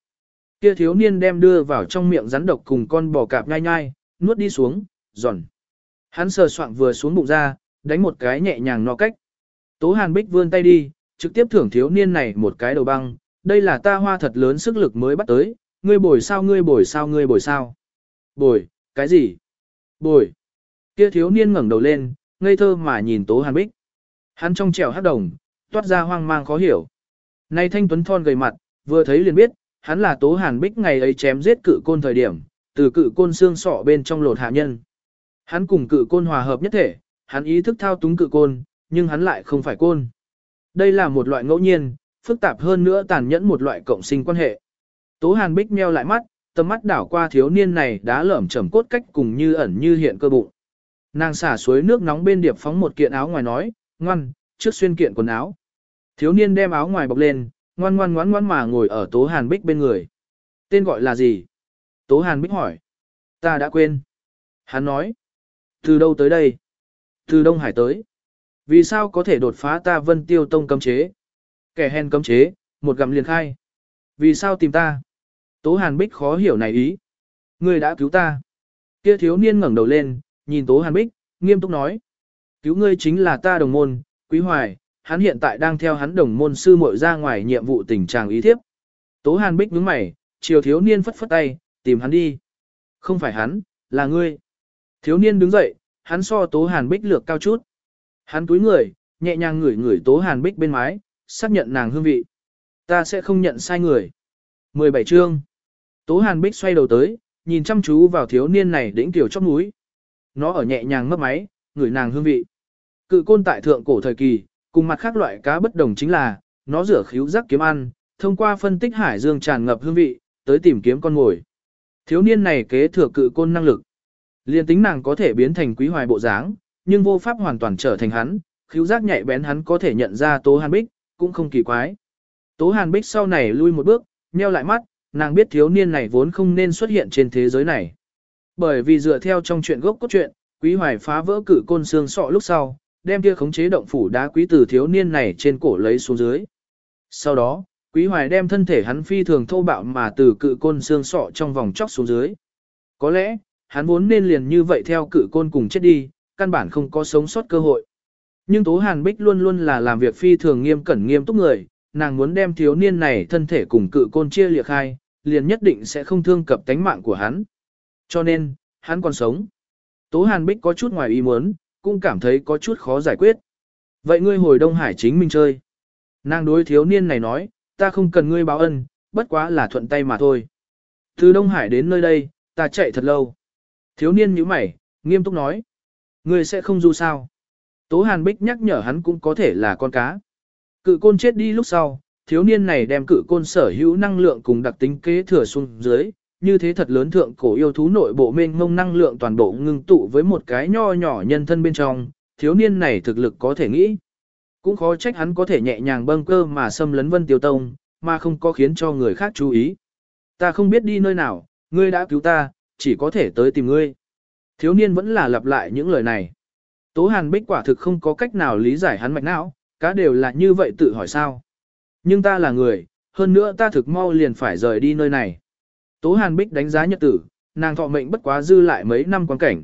Kia thiếu niên đem đưa vào trong miệng rắn độc cùng con bò cạp nhai nhai, nuốt đi xuống, giòn. Hắn sờ soạng vừa xuống bụng ra, đánh một cái nhẹ nhàng no cách. Tố Hàn Bích vươn tay đi, trực tiếp thưởng thiếu niên này một cái đầu băng, đây là ta hoa thật lớn sức lực mới bắt tới, ngươi bồi sao ngươi bồi sao ngươi bồi sao. Bồi, cái gì? Bồi. Kia thiếu niên ngẩng đầu lên, ngây thơ mà nhìn Tố Hàn Bích. Hắn trong trẻo hát đồng, toát ra hoang mang khó hiểu. Nay thanh tuấn thon gầy mặt, vừa thấy liền biết, hắn là Tố Hàn Bích ngày ấy chém giết cự côn thời điểm, từ cự côn xương sọ bên trong lột hạ nhân. Hắn cùng cự côn hòa hợp nhất thể, hắn ý thức thao túng cự côn, nhưng hắn lại không phải côn. Đây là một loại ngẫu nhiên, phức tạp hơn nữa tàn nhẫn một loại cộng sinh quan hệ. Tố Hàn Bích meo lại mắt, tầm mắt đảo qua thiếu niên này đã lởm chởm cốt cách cùng như ẩn như hiện cơ bụng. Nàng xả suối nước nóng bên điệp phóng một kiện áo ngoài nói, ngoan, trước xuyên kiện quần áo. Thiếu niên đem áo ngoài bọc lên, ngoan ngoan ngoan ngoan mà ngồi ở Tố Hàn Bích bên người. Tên gọi là gì? Tố Hàn Bích hỏi. Ta đã quên. Hắn nói. Từ đâu tới đây? Từ Đông Hải tới. Vì sao có thể đột phá ta vân tiêu tông cấm chế? Kẻ hèn cấm chế, một gặm liền khai. Vì sao tìm ta? Tố Hàn Bích khó hiểu này ý. Ngươi đã cứu ta. Kia thiếu niên ngẩng đầu lên, nhìn Tố Hàn Bích, nghiêm túc nói. Cứu ngươi chính là ta đồng môn, Quý Hoài, hắn hiện tại đang theo hắn đồng môn sư muội ra ngoài nhiệm vụ tình trạng ý thiếp. Tố Hàn Bích nhướng mày, chiều thiếu niên phất phất tay, tìm hắn đi. Không phải hắn, là ngươi. Thiếu niên đứng dậy, hắn so Tố Hàn Bích lược cao chút. Hắn túi người, nhẹ nhàng ngửi ngửi Tố Hàn Bích bên mái, xác nhận nàng hương vị. Ta sẽ không nhận sai người. 17 chương. Tố Hàn Bích xoay đầu tới, nhìn chăm chú vào thiếu niên này đỉnh tiểu chóp núi. Nó ở nhẹ nhàng mấp máy, ngửi nàng hương vị. Cự côn tại thượng cổ thời kỳ, cùng mặt khác loại cá bất đồng chính là, nó rửa khíu rắc kiếm ăn, thông qua phân tích hải dương tràn ngập hương vị, tới tìm kiếm con mồi. Thiếu niên này kế thừa cự côn năng lực. Liên tính nàng có thể biến thành quý hoài bộ dáng, nhưng vô pháp hoàn toàn trở thành hắn, khiếu giác nhạy bén hắn có thể nhận ra Tố Hàn Bích, cũng không kỳ quái. Tố Hàn Bích sau này lui một bước, nheo lại mắt, nàng biết thiếu niên này vốn không nên xuất hiện trên thế giới này. Bởi vì dựa theo trong chuyện gốc cốt truyện, Quý Hoài phá vỡ cử côn xương sọ lúc sau, đem kia khống chế động phủ đá quý từ thiếu niên này trên cổ lấy xuống dưới. Sau đó, Quý Hoài đem thân thể hắn phi thường thô bạo mà từ cự côn xương sọ trong vòng chóc xuống dưới. Có lẽ, hắn vốn nên liền như vậy theo cự côn cùng chết đi, căn bản không có sống sót cơ hội. Nhưng Tố Hàn Bích luôn luôn là làm việc phi thường nghiêm cẩn nghiêm túc người, nàng muốn đem thiếu niên này thân thể cùng cự côn chia liệt hai, liền nhất định sẽ không thương cập tánh mạng của hắn. Cho nên, hắn còn sống. Tố Hàn Bích có chút ngoài ý muốn, cũng cảm thấy có chút khó giải quyết. Vậy ngươi hồi Đông Hải chính mình chơi. Nàng đối thiếu niên này nói, ta không cần ngươi báo ân, bất quá là thuận tay mà thôi. Từ Đông Hải đến nơi đây, ta chạy thật lâu. Thiếu niên nhíu mày, nghiêm túc nói. Ngươi sẽ không du sao. Tố Hàn Bích nhắc nhở hắn cũng có thể là con cá. Cự côn chết đi lúc sau, thiếu niên này đem cự côn sở hữu năng lượng cùng đặc tính kế thừa xuống dưới, như thế thật lớn thượng cổ yêu thú nội bộ mênh mông năng lượng toàn bộ ngưng tụ với một cái nho nhỏ nhân thân bên trong, thiếu niên này thực lực có thể nghĩ. Cũng khó trách hắn có thể nhẹ nhàng bâng cơ mà xâm lấn vân tiêu tông, mà không có khiến cho người khác chú ý. Ta không biết đi nơi nào, ngươi đã cứu ta, chỉ có thể tới tìm ngươi. Thiếu niên vẫn là lặp lại những lời này. Tố Hàn Bích quả thực không có cách nào lý giải hắn mạch não, cá đều là như vậy tự hỏi sao. Nhưng ta là người, hơn nữa ta thực mau liền phải rời đi nơi này. Tố Hàn Bích đánh giá nhật tử, nàng thọ mệnh bất quá dư lại mấy năm quan cảnh.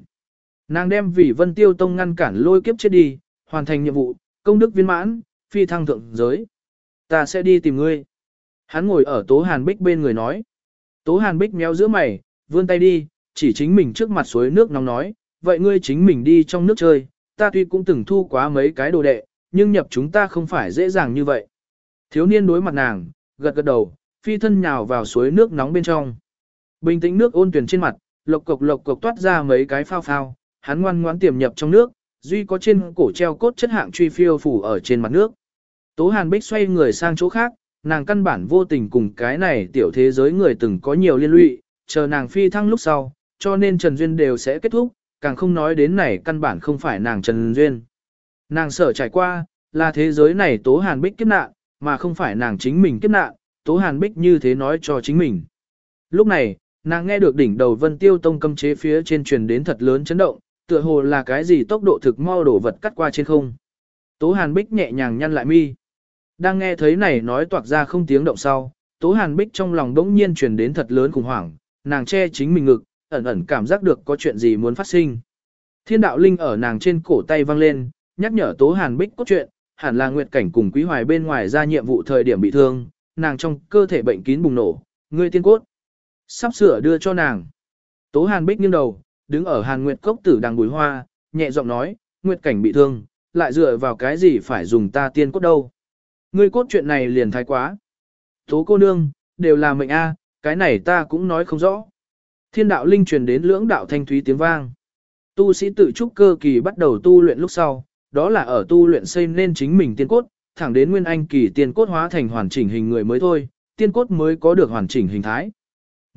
Nàng đem vì Vân Tiêu Tông ngăn cản lôi kiếp chết đi, hoàn thành nhiệm vụ, công đức viên mãn, phi thăng thượng giới. Ta sẽ đi tìm ngươi. Hắn ngồi ở Tố Hàn Bích bên người nói. Tố Hàn Bích méo giữa mày, vươn tay đi, chỉ chính mình trước mặt suối nước nóng nói, vậy ngươi chính mình đi trong nước chơi, ta tuy cũng từng thu quá mấy cái đồ đệ, nhưng nhập chúng ta không phải dễ dàng như vậy. Thiếu niên đối mặt nàng, gật gật đầu, phi thân nhào vào suối nước nóng bên trong. Bình tĩnh nước ôn tuyển trên mặt, lộc cục lộc cục toát ra mấy cái phao phao, hắn ngoan ngoãn tiềm nhập trong nước, duy có trên cổ treo cốt chất hạng truy phiêu phủ ở trên mặt nước. Tố Hàn Bích xoay người sang chỗ khác, nàng căn bản vô tình cùng cái này tiểu thế giới người từng có nhiều liên lụy, chờ nàng phi thăng lúc sau, cho nên Trần Duyên đều sẽ kết thúc, càng không nói đến này căn bản không phải nàng Trần Duyên. Nàng sợ trải qua, là thế giới này Tố Hàn Bích kiếp nạn, mà không phải nàng chính mình kiếp nạn, Tố Hàn Bích như thế nói cho chính mình. Lúc này, nàng nghe được đỉnh đầu Vân Tiêu Tông cấm chế phía trên truyền đến thật lớn chấn động, tựa hồ là cái gì tốc độ thực mau đổ vật cắt qua trên không. Tố Hàn Bích nhẹ nhàng nhăn lại mi. Đang nghe thấy này nói toạc ra không tiếng động sau, Tố Hàn Bích trong lòng đống nhiên truyền đến thật lớn khủng hoảng, nàng che chính mình ngực, ẩn ẩn cảm giác được có chuyện gì muốn phát sinh. Thiên đạo linh ở nàng trên cổ tay văng lên, nhắc nhở Tố Hàn Bích cốt chuyện. hẳn là nguyệt cảnh cùng quý hoài bên ngoài ra nhiệm vụ thời điểm bị thương, nàng trong cơ thể bệnh kín bùng nổ, ngươi tiên cốt. Sắp sửa đưa cho nàng. Tố Hàn Bích nghiêng đầu, đứng ở Hàn Nguyệt cốc tử đằng bùi hoa, nhẹ giọng nói, nguyệt cảnh bị thương, lại dựa vào cái gì phải dùng ta tiên cốt đâu. Ngươi cốt chuyện này liền thái quá. Tố cô nương, đều là mệnh A, cái này ta cũng nói không rõ. Thiên đạo linh truyền đến lưỡng đạo thanh thúy tiếng vang. Tu sĩ tự trúc cơ kỳ bắt đầu tu luyện lúc sau, đó là ở tu luyện xây nên chính mình tiên cốt, thẳng đến nguyên anh kỳ tiên cốt hóa thành hoàn chỉnh hình người mới thôi, tiên cốt mới có được hoàn chỉnh hình thái.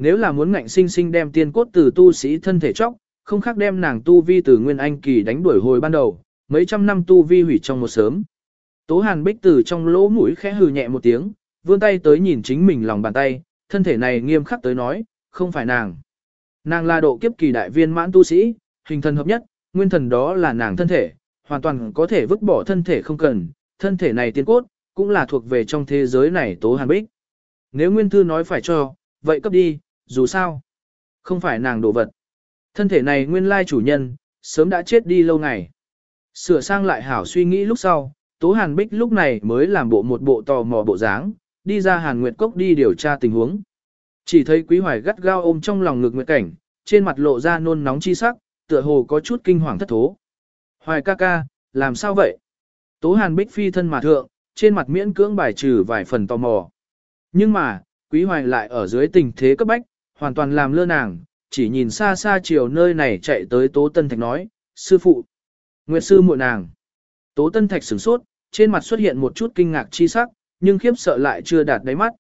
Nếu là muốn ngạnh sinh sinh đem tiên cốt từ tu sĩ thân thể chóc, không khác đem nàng tu vi từ nguyên anh kỳ đánh đuổi hồi ban đầu, mấy trăm năm tu vi hủy trong một sớm. Tố Hàn Bích từ trong lỗ mũi khẽ hừ nhẹ một tiếng, vươn tay tới nhìn chính mình lòng bàn tay, thân thể này nghiêm khắc tới nói, không phải nàng. Nàng là độ kiếp kỳ đại viên mãn tu sĩ, hình thần hợp nhất, nguyên thần đó là nàng thân thể, hoàn toàn có thể vứt bỏ thân thể không cần, thân thể này tiên cốt, cũng là thuộc về trong thế giới này Tố Hàn Bích. Nếu Nguyên Thư nói phải cho, vậy cấp đi, dù sao, không phải nàng đồ vật. Thân thể này nguyên lai chủ nhân, sớm đã chết đi lâu ngày. Sửa sang lại hảo suy nghĩ lúc sau, Tố Hàn Bích lúc này mới làm bộ một bộ tò mò bộ dáng, đi ra Hàn Nguyệt Cốc đi điều tra tình huống. Chỉ thấy Quý Hoài gắt gao ôm trong lòng ngực Nguyệt Cảnh, trên mặt lộ ra nôn nóng chi sắc, tựa hồ có chút kinh hoàng thất thố. Hoài ca ca, làm sao vậy? Tố Hàn Bích phi thân mà thượng, trên mặt miễn cưỡng bài trừ vài phần tò mò. Nhưng mà, Quý Hoài lại ở dưới tình thế cấp bách, hoàn toàn làm lơ nàng, chỉ nhìn xa xa chiều nơi này chạy tới Tố Tân Thạch nói, sư phụ, Nguyệt sư muội nàng. Tố Tân Thạch sửng sốt, trên mặt xuất hiện một chút kinh ngạc chi sắc, nhưng khiếp sợ lại chưa đạt đáy mắt.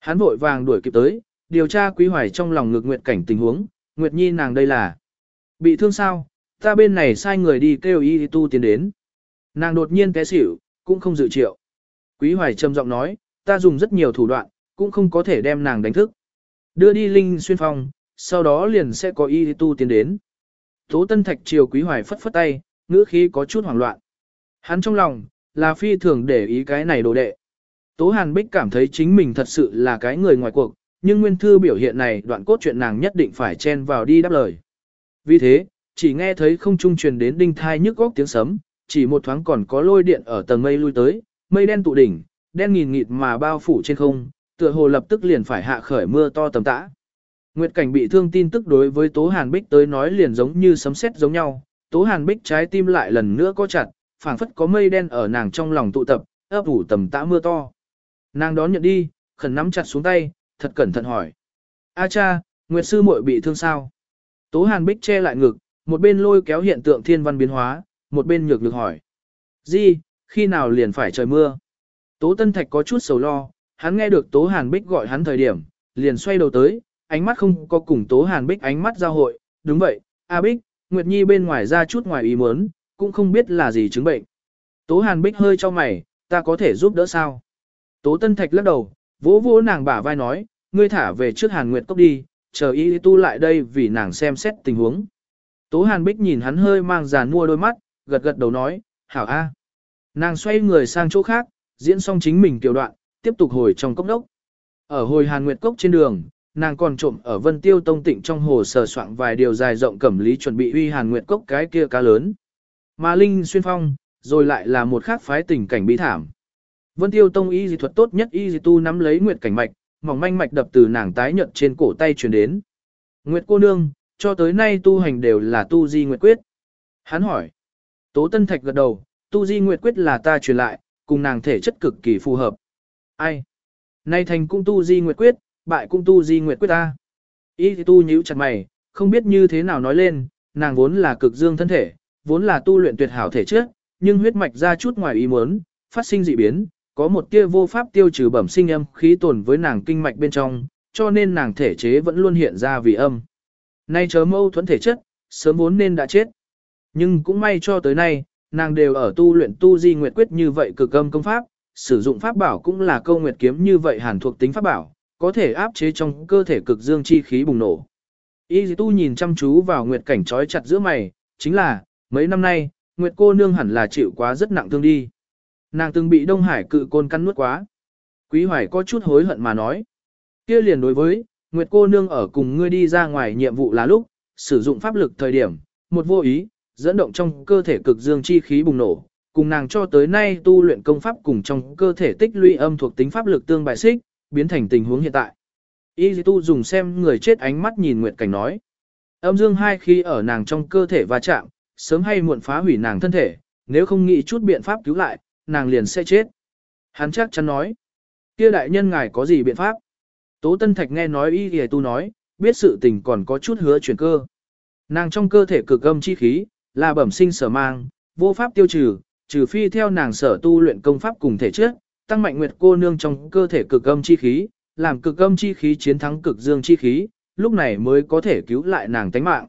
Hắn vội vàng đuổi kịp tới, điều tra Quý Hoài trong lòng ngược Nguyệt cảnh tình huống, Nguyệt Nhi nàng đây là bị thương sao, ta bên này sai người đi kêu y tu tiến đến. Nàng đột nhiên té xỉu, cũng không dự triệu. Quý Hoài trầm giọng nói, ta dùng rất nhiều thủ đoạn, cũng không có thể đem nàng đánh thức. Đưa đi Linh xuyên phong sau đó liền sẽ có y tu tiến đến. Tố Tân Thạch triều Quý Hoài phất phất tay, ngữ khí có chút hoảng loạn. Hắn trong lòng, là phi thường để ý cái này đồ đệ. Tố Hàn Bích cảm thấy chính mình thật sự là cái người ngoài cuộc, nhưng nguyên thư biểu hiện này đoạn cốt chuyện nàng nhất định phải chen vào đi đáp lời. Vì thế, chỉ nghe thấy không trung truyền đến đinh thai nhức góc tiếng sấm, chỉ một thoáng còn có lôi điện ở tầng mây lui tới, mây đen tụ đỉnh, đen nghìn nghịt mà bao phủ trên không, tựa hồ lập tức liền phải hạ khởi mưa to tầm tã. Nguyệt cảnh bị thương tin tức đối với Tố Hàn Bích tới nói liền giống như sấm sét giống nhau, Tố Hàn Bích trái tim lại lần nữa có chặt, phảng phất có mây đen ở nàng trong lòng tụ tập, ấp ủ tầm tã mưa to. Nàng đón nhận đi, khẩn nắm chặt xuống tay, thật cẩn thận hỏi. A cha, Nguyệt sư muội bị thương sao? Tố Hàn Bích che lại ngực, một bên lôi kéo hiện tượng thiên văn biến hóa, một bên nhược lực hỏi. Di, khi nào liền phải trời mưa? Tố Tân Thạch có chút sầu lo, hắn nghe được Tố Hàn Bích gọi hắn thời điểm, liền xoay đầu tới, ánh mắt không có cùng Tố Hàn Bích ánh mắt giao hội, đúng vậy, A Bích, Nguyệt Nhi bên ngoài ra chút ngoài ý muốn, cũng không biết là gì chứng bệnh. Tố Hàn Bích hơi cho mày, ta có thể giúp đỡ sao? Tố Tân Thạch lắc đầu, vỗ vỗ nàng bả vai nói, ngươi thả về trước Hàn Nguyệt Cốc đi, chờ y tu lại đây vì nàng xem xét tình huống. Tố Hàn Bích nhìn hắn hơi mang giàn mua đôi mắt, gật gật đầu nói, hảo a. Nàng xoay người sang chỗ khác, diễn xong chính mình tiểu đoạn, tiếp tục hồi trong cốc đốc. Ở hồi Hàn Nguyệt Cốc trên đường, nàng còn trộm ở Vân Tiêu Tông Tịnh trong hồ sờ soạn vài điều dài rộng cẩm lý chuẩn bị uy Hàn Nguyệt Cốc cái kia cá lớn. Mà Linh xuyên phong, rồi lại là một khác phái tình cảnh bí thảm. Vân Tiêu Tông y dị thuật tốt nhất y dị tu nắm lấy nguyệt cảnh mạch, mỏng manh mạch đập từ nàng tái nhợt trên cổ tay truyền đến. Nguyệt cô nương, cho tới nay tu hành đều là tu di nguyệt quyết. Hắn hỏi. Tố Tân Thạch gật đầu, tu di nguyệt quyết là ta truyền lại, cùng nàng thể chất cực kỳ phù hợp. Ai? Nay thành cung tu di nguyệt quyết, bại cung tu di nguyệt quyết ta. Y thì tu nhíu chặt mày, không biết như thế nào nói lên, nàng vốn là cực dương thân thể, vốn là tu luyện tuyệt hảo thể chất, nhưng huyết mạch ra chút ngoài ý muốn, phát sinh dị biến, có một tia vô pháp tiêu trừ bẩm sinh âm khí tồn với nàng kinh mạch bên trong, cho nên nàng thể chế vẫn luôn hiện ra vì âm. Nay chớ mâu thuẫn thể chất, sớm vốn nên đã chết. Nhưng cũng may cho tới nay, nàng đều ở tu luyện tu di nguyệt quyết như vậy cực âm công pháp, sử dụng pháp bảo cũng là câu nguyệt kiếm như vậy hàn thuộc tính pháp bảo, có thể áp chế trong cơ thể cực dương chi khí bùng nổ. Y tu nhìn chăm chú vào nguyệt cảnh trói chặt giữa mày, chính là, mấy năm nay, nguyệt cô nương hẳn là chịu quá rất nặng thương đi. Nàng từng bị Đông Hải cự côn cắn nuốt quá. Quý Hoài có chút hối hận mà nói. kia liền đối với, Nguyệt cô nương ở cùng ngươi đi ra ngoài nhiệm vụ là lúc, sử dụng pháp lực thời điểm, một vô ý, dẫn động trong cơ thể cực dương chi khí bùng nổ, cùng nàng cho tới nay tu luyện công pháp cùng trong cơ thể tích lũy âm thuộc tính pháp lực tương bài xích, biến thành tình huống hiện tại. Y tu dùng xem người chết ánh mắt nhìn Nguyệt Cảnh nói. Âm dương hai khi ở nàng trong cơ thể va chạm, sớm hay muộn phá hủy nàng thân thể, nếu không nghĩ chút biện pháp cứu lại, nàng liền sẽ chết. Hắn chắc chắn nói. kia đại nhân ngài có gì biện pháp? Tố Tân Thạch nghe nói y y tu nói, biết sự tình còn có chút hứa chuyển cơ. Nàng trong cơ thể cực âm chi khí, là bẩm sinh sở mang, vô pháp tiêu trừ, trừ phi theo nàng sở tu luyện công pháp cùng thể trước, tăng mạnh nguyệt cô nương trong cơ thể cực âm chi khí, làm cực âm chi khí chiến thắng cực dương chi khí, lúc này mới có thể cứu lại nàng tánh mạng.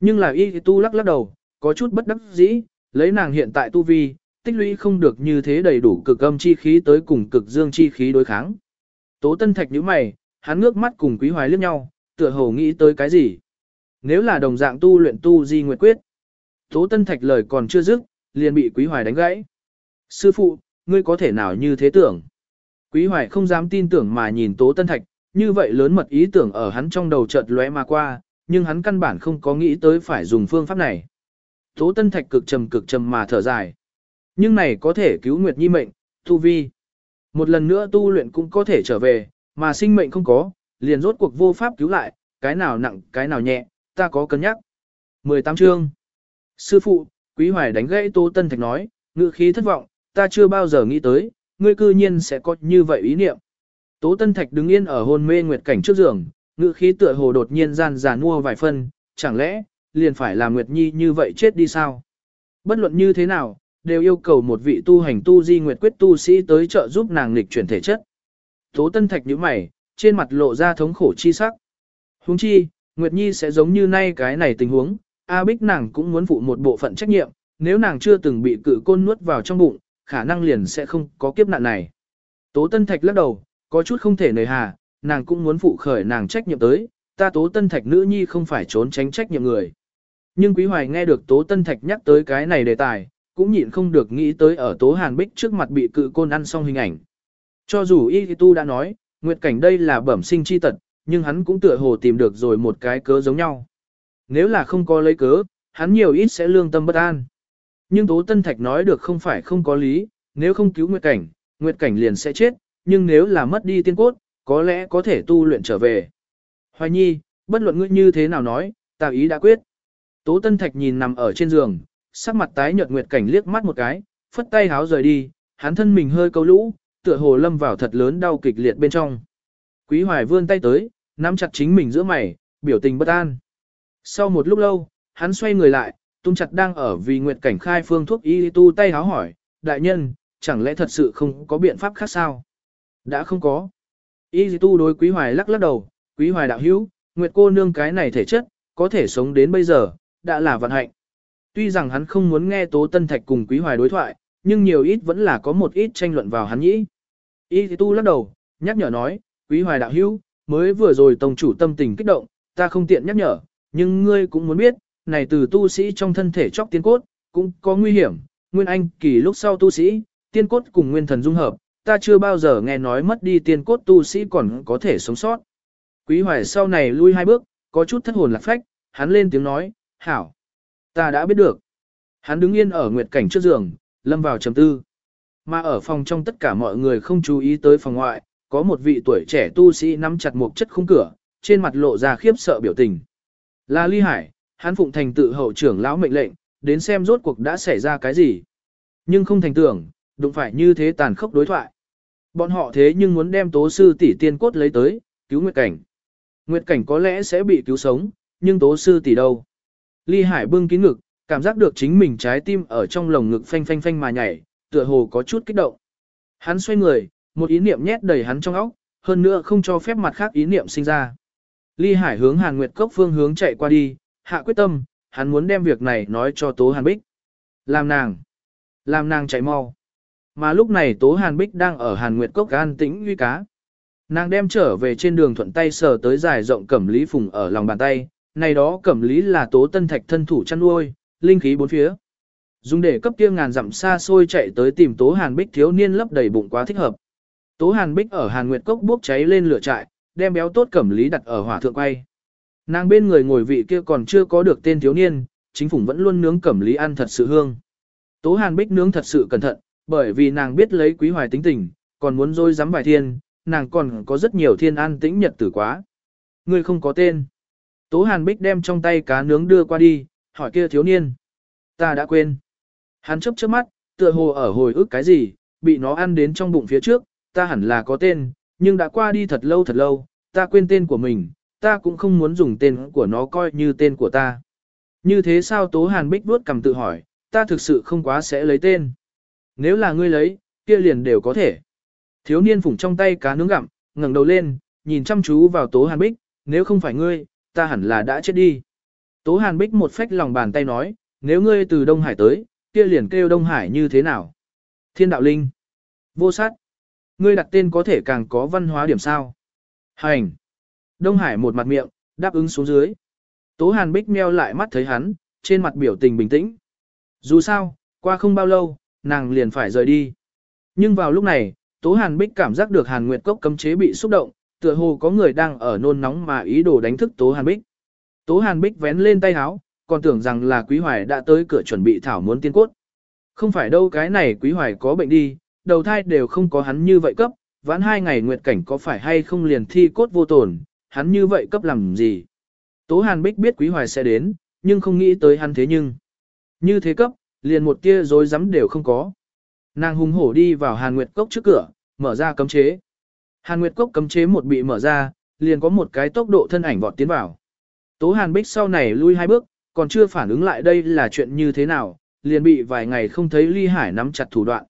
Nhưng là y tu lắc lắc đầu, có chút bất đắc dĩ, lấy nàng hiện tại tu vi, tích lũy không được như thế đầy đủ cực âm chi khí tới cùng cực dương chi khí đối kháng. Tố Tân Thạch nhíu mày, hắn ngước mắt cùng Quý Hoài liếc nhau, tựa hồ nghĩ tới cái gì. Nếu là đồng dạng tu luyện tu di nguyệt quyết. Tố Tân Thạch lời còn chưa dứt, liền bị Quý Hoài đánh gãy. Sư phụ, ngươi có thể nào như thế tưởng? Quý Hoài không dám tin tưởng mà nhìn Tố Tân Thạch, như vậy lớn mật ý tưởng ở hắn trong đầu chợt lóe mà qua, nhưng hắn căn bản không có nghĩ tới phải dùng phương pháp này. Tố Tân Thạch cực trầm cực trầm mà thở dài. Nhưng này có thể cứu Nguyệt Nhi mệnh, tu vi. Một lần nữa tu luyện cũng có thể trở về, mà sinh mệnh không có, liền rốt cuộc vô pháp cứu lại, cái nào nặng, cái nào nhẹ, ta có cân nhắc. 18 chương Sư phụ, Quý Hoài đánh gãy Tô Tân Thạch nói, ngữ khí thất vọng, ta chưa bao giờ nghĩ tới, ngươi cư nhiên sẽ có như vậy ý niệm. Tố Tân Thạch đứng yên ở hôn mê nguyệt cảnh trước giường, ngữ khí tựa hồ đột nhiên gian giàn mua vài phân, chẳng lẽ, liền phải làm Nguyệt Nhi như vậy chết đi sao? Bất luận như thế nào, đều yêu cầu một vị tu hành tu di nguyệt quyết tu sĩ tới trợ giúp nàng nghịch chuyển thể chất. Tố Tân Thạch nhíu mày, trên mặt lộ ra thống khổ chi sắc. Huống chi, Nguyệt Nhi sẽ giống như nay cái này tình huống, A Bích nàng cũng muốn phụ một bộ phận trách nhiệm, nếu nàng chưa từng bị cự côn nuốt vào trong bụng, khả năng liền sẽ không có kiếp nạn này. Tố Tân Thạch lắc đầu, có chút không thể nề hà, nàng cũng muốn phụ khởi nàng trách nhiệm tới, ta Tố Tân Thạch nữ nhi không phải trốn tránh trách nhiệm người. Nhưng Quý Hoài nghe được Tố Tân Thạch nhắc tới cái này đề tài, cũng nhịn không được nghĩ tới ở Tố Hàn Bích trước mặt bị cự côn ăn xong hình ảnh. Cho dù Y Tu đã nói, Nguyệt Cảnh đây là bẩm sinh chi tật, nhưng hắn cũng tựa hồ tìm được rồi một cái cớ giống nhau. Nếu là không có lấy cớ, hắn nhiều ít sẽ lương tâm bất an. Nhưng Tố Tân Thạch nói được không phải không có lý, nếu không cứu Nguyệt Cảnh, Nguyệt Cảnh liền sẽ chết, nhưng nếu là mất đi tiên cốt, có lẽ có thể tu luyện trở về. Hoài nhi, bất luận ngươi như thế nào nói, ta ý đã quyết. Tố Tân Thạch nhìn nằm ở trên giường, sắc mặt tái nhợt Nguyệt Cảnh liếc mắt một cái, phất tay háo rời đi, hắn thân mình hơi câu lũ, tựa hồ lâm vào thật lớn đau kịch liệt bên trong. Quý Hoài vươn tay tới, nắm chặt chính mình giữa mày, biểu tình bất an. Sau một lúc lâu, hắn xoay người lại, tung chặt đang ở vì Nguyệt Cảnh khai phương thuốc y tu tay háo hỏi, đại nhân, chẳng lẽ thật sự không có biện pháp khác sao? Đã không có. Y tu đối Quý Hoài lắc lắc đầu, Quý Hoài đạo hữu, Nguyệt cô nương cái này thể chất, có thể sống đến bây giờ, đã là vận hạnh. Tuy rằng hắn không muốn nghe Tố Tân Thạch cùng Quý Hoài đối thoại, nhưng nhiều ít vẫn là có một ít tranh luận vào hắn nhĩ. Y tu lắc đầu, nhắc nhở nói, Quý Hoài đạo hữu, mới vừa rồi tông chủ tâm tình kích động, ta không tiện nhắc nhở, nhưng ngươi cũng muốn biết, này từ tu sĩ trong thân thể chóc tiên cốt, cũng có nguy hiểm, nguyên anh kỳ lúc sau tu sĩ, tiên cốt cùng nguyên thần dung hợp, ta chưa bao giờ nghe nói mất đi tiên cốt tu sĩ còn có thể sống sót. Quý hoài sau này lui hai bước, có chút thất hồn lạc phách, hắn lên tiếng nói, hảo, ta đã biết được. Hắn đứng yên ở nguyệt cảnh trước giường, lâm vào trầm tư. Mà ở phòng trong tất cả mọi người không chú ý tới phòng ngoại, có một vị tuổi trẻ tu sĩ nắm chặt một chất khung cửa, trên mặt lộ ra khiếp sợ biểu tình. Là Ly Hải, hắn phụng thành tự hậu trưởng lão mệnh lệnh, đến xem rốt cuộc đã xảy ra cái gì. Nhưng không thành tưởng, đụng phải như thế tàn khốc đối thoại. Bọn họ thế nhưng muốn đem tố sư tỷ tiên cốt lấy tới, cứu Nguyệt Cảnh. Nguyệt Cảnh có lẽ sẽ bị cứu sống, nhưng tố sư tỷ đâu? Ly Hải bưng kín ngực, cảm giác được chính mình trái tim ở trong lồng ngực phanh phanh phanh mà nhảy, tựa hồ có chút kích động. Hắn xoay người, một ý niệm nhét đầy hắn trong óc, hơn nữa không cho phép mặt khác ý niệm sinh ra. Ly Hải hướng Hàn Nguyệt Cốc phương hướng chạy qua đi, hạ quyết tâm, hắn muốn đem việc này nói cho Tố Hàn Bích. Làm nàng, làm nàng chạy mau. Mà lúc này Tố Hàn Bích đang ở Hàn Nguyệt Cốc an tĩnh uy cá. Nàng đem trở về trên đường thuận tay sờ tới dài rộng cẩm lý phùng ở lòng bàn tay, này đó cẩm lý là Tố Tân Thạch thân thủ chăn nuôi, linh khí bốn phía. Dùng để cấp kia ngàn dặm xa xôi chạy tới tìm Tố Hàn Bích thiếu niên lấp đầy bụng quá thích hợp. Tố Hàn Bích ở Hàn Nguyệt Cốc bốc cháy lên lửa trại, đem béo tốt cẩm lý đặt ở hỏa thượng quay. Nàng bên người ngồi vị kia còn chưa có được tên thiếu niên, chính phủ vẫn luôn nướng cẩm lý ăn thật sự hương. Tố Hàn Bích nướng thật sự cẩn thận, bởi vì nàng biết lấy quý hoài tính tình, còn muốn dôi dám vài thiên, nàng còn có rất nhiều thiên an tĩnh nhật tử quá. Người không có tên. Tố Hàn Bích đem trong tay cá nướng đưa qua đi, hỏi kia thiếu niên. Ta đã quên. Hắn chấp trước mắt, tựa hồ ở hồi ức cái gì, bị nó ăn đến trong bụng phía trước, ta hẳn là có tên, nhưng đã qua đi thật lâu thật lâu, ta quên tên của mình, ta cũng không muốn dùng tên của nó coi như tên của ta. Như thế sao Tố Hàn Bích vuốt cầm tự hỏi, ta thực sự không quá sẽ lấy tên. Nếu là ngươi lấy, kia liền đều có thể. Thiếu niên phủng trong tay cá nướng gặm, ngẩng đầu lên, nhìn chăm chú vào Tố Hàn Bích, nếu không phải ngươi, ta hẳn là đã chết đi. Tố Hàn Bích một phách lòng bàn tay nói, nếu ngươi từ Đông Hải tới, kia liền kêu Đông Hải như thế nào? Thiên đạo linh. Vô sát. Ngươi đặt tên có thể càng có văn hóa điểm sao. Hành. Đông Hải một mặt miệng, đáp ứng xuống dưới. Tố Hàn Bích meo lại mắt thấy hắn, trên mặt biểu tình bình tĩnh. Dù sao, qua không bao lâu, nàng liền phải rời đi. Nhưng vào lúc này, Tố Hàn Bích cảm giác được Hàn Nguyệt Cốc cấm chế bị xúc động, tựa hồ có người đang ở nôn nóng mà ý đồ đánh thức Tố Hàn Bích. Tố Hàn Bích vén lên tay áo, còn tưởng rằng là Quý Hoài đã tới cửa chuẩn bị thảo muốn tiên cốt. Không phải đâu cái này Quý Hoài có bệnh đi, đầu thai đều không có hắn như vậy cấp, vãn hai ngày nguyệt cảnh có phải hay không liền thi cốt vô tổn, hắn như vậy cấp làm gì. Tố Hàn Bích biết Quý Hoài sẽ đến, nhưng không nghĩ tới hắn thế nhưng. Như thế cấp, liền một tia dối rắm đều không có. Nàng hùng hổ đi vào Hàn Nguyệt Cốc trước cửa, mở ra cấm chế. Hàn Nguyệt Cốc cấm chế một bị mở ra, liền có một cái tốc độ thân ảnh vọt tiến vào. Tố Hàn Bích sau này lui hai bước, còn chưa phản ứng lại đây là chuyện như thế nào, liền bị vài ngày không thấy Ly Hải nắm chặt thủ đoạn.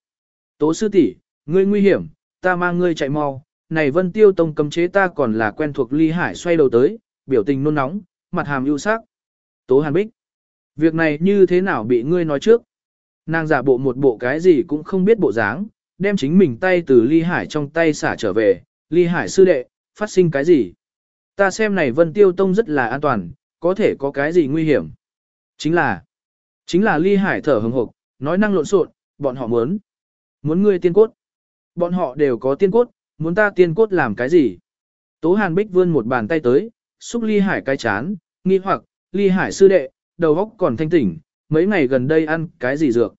Tố sư tỷ, ngươi nguy hiểm, ta mang ngươi chạy mau, này Vân Tiêu Tông cấm chế ta còn là quen thuộc Ly Hải xoay đầu tới, biểu tình nôn nóng, mặt hàm ưu sắc. Tố Hàn Bích, việc này như thế nào bị ngươi nói trước? Nàng giả bộ một bộ cái gì cũng không biết bộ dáng, đem chính mình tay từ Ly Hải trong tay xả trở về, Ly Hải sư đệ, phát sinh cái gì? Ta xem này Vân Tiêu Tông rất là an toàn, có thể có cái gì nguy hiểm? Chính là, chính là Ly Hải thở hừng hực, nói năng lộn xộn, bọn họ muốn, muốn ngươi tiên cốt. Bọn họ đều có tiên cốt, muốn ta tiên cốt làm cái gì? Tố Hàn Bích vươn một bàn tay tới, xúc Ly Hải cái chán, nghi hoặc, Ly Hải sư đệ, đầu óc còn thanh tỉnh, mấy ngày gần đây ăn cái gì dược.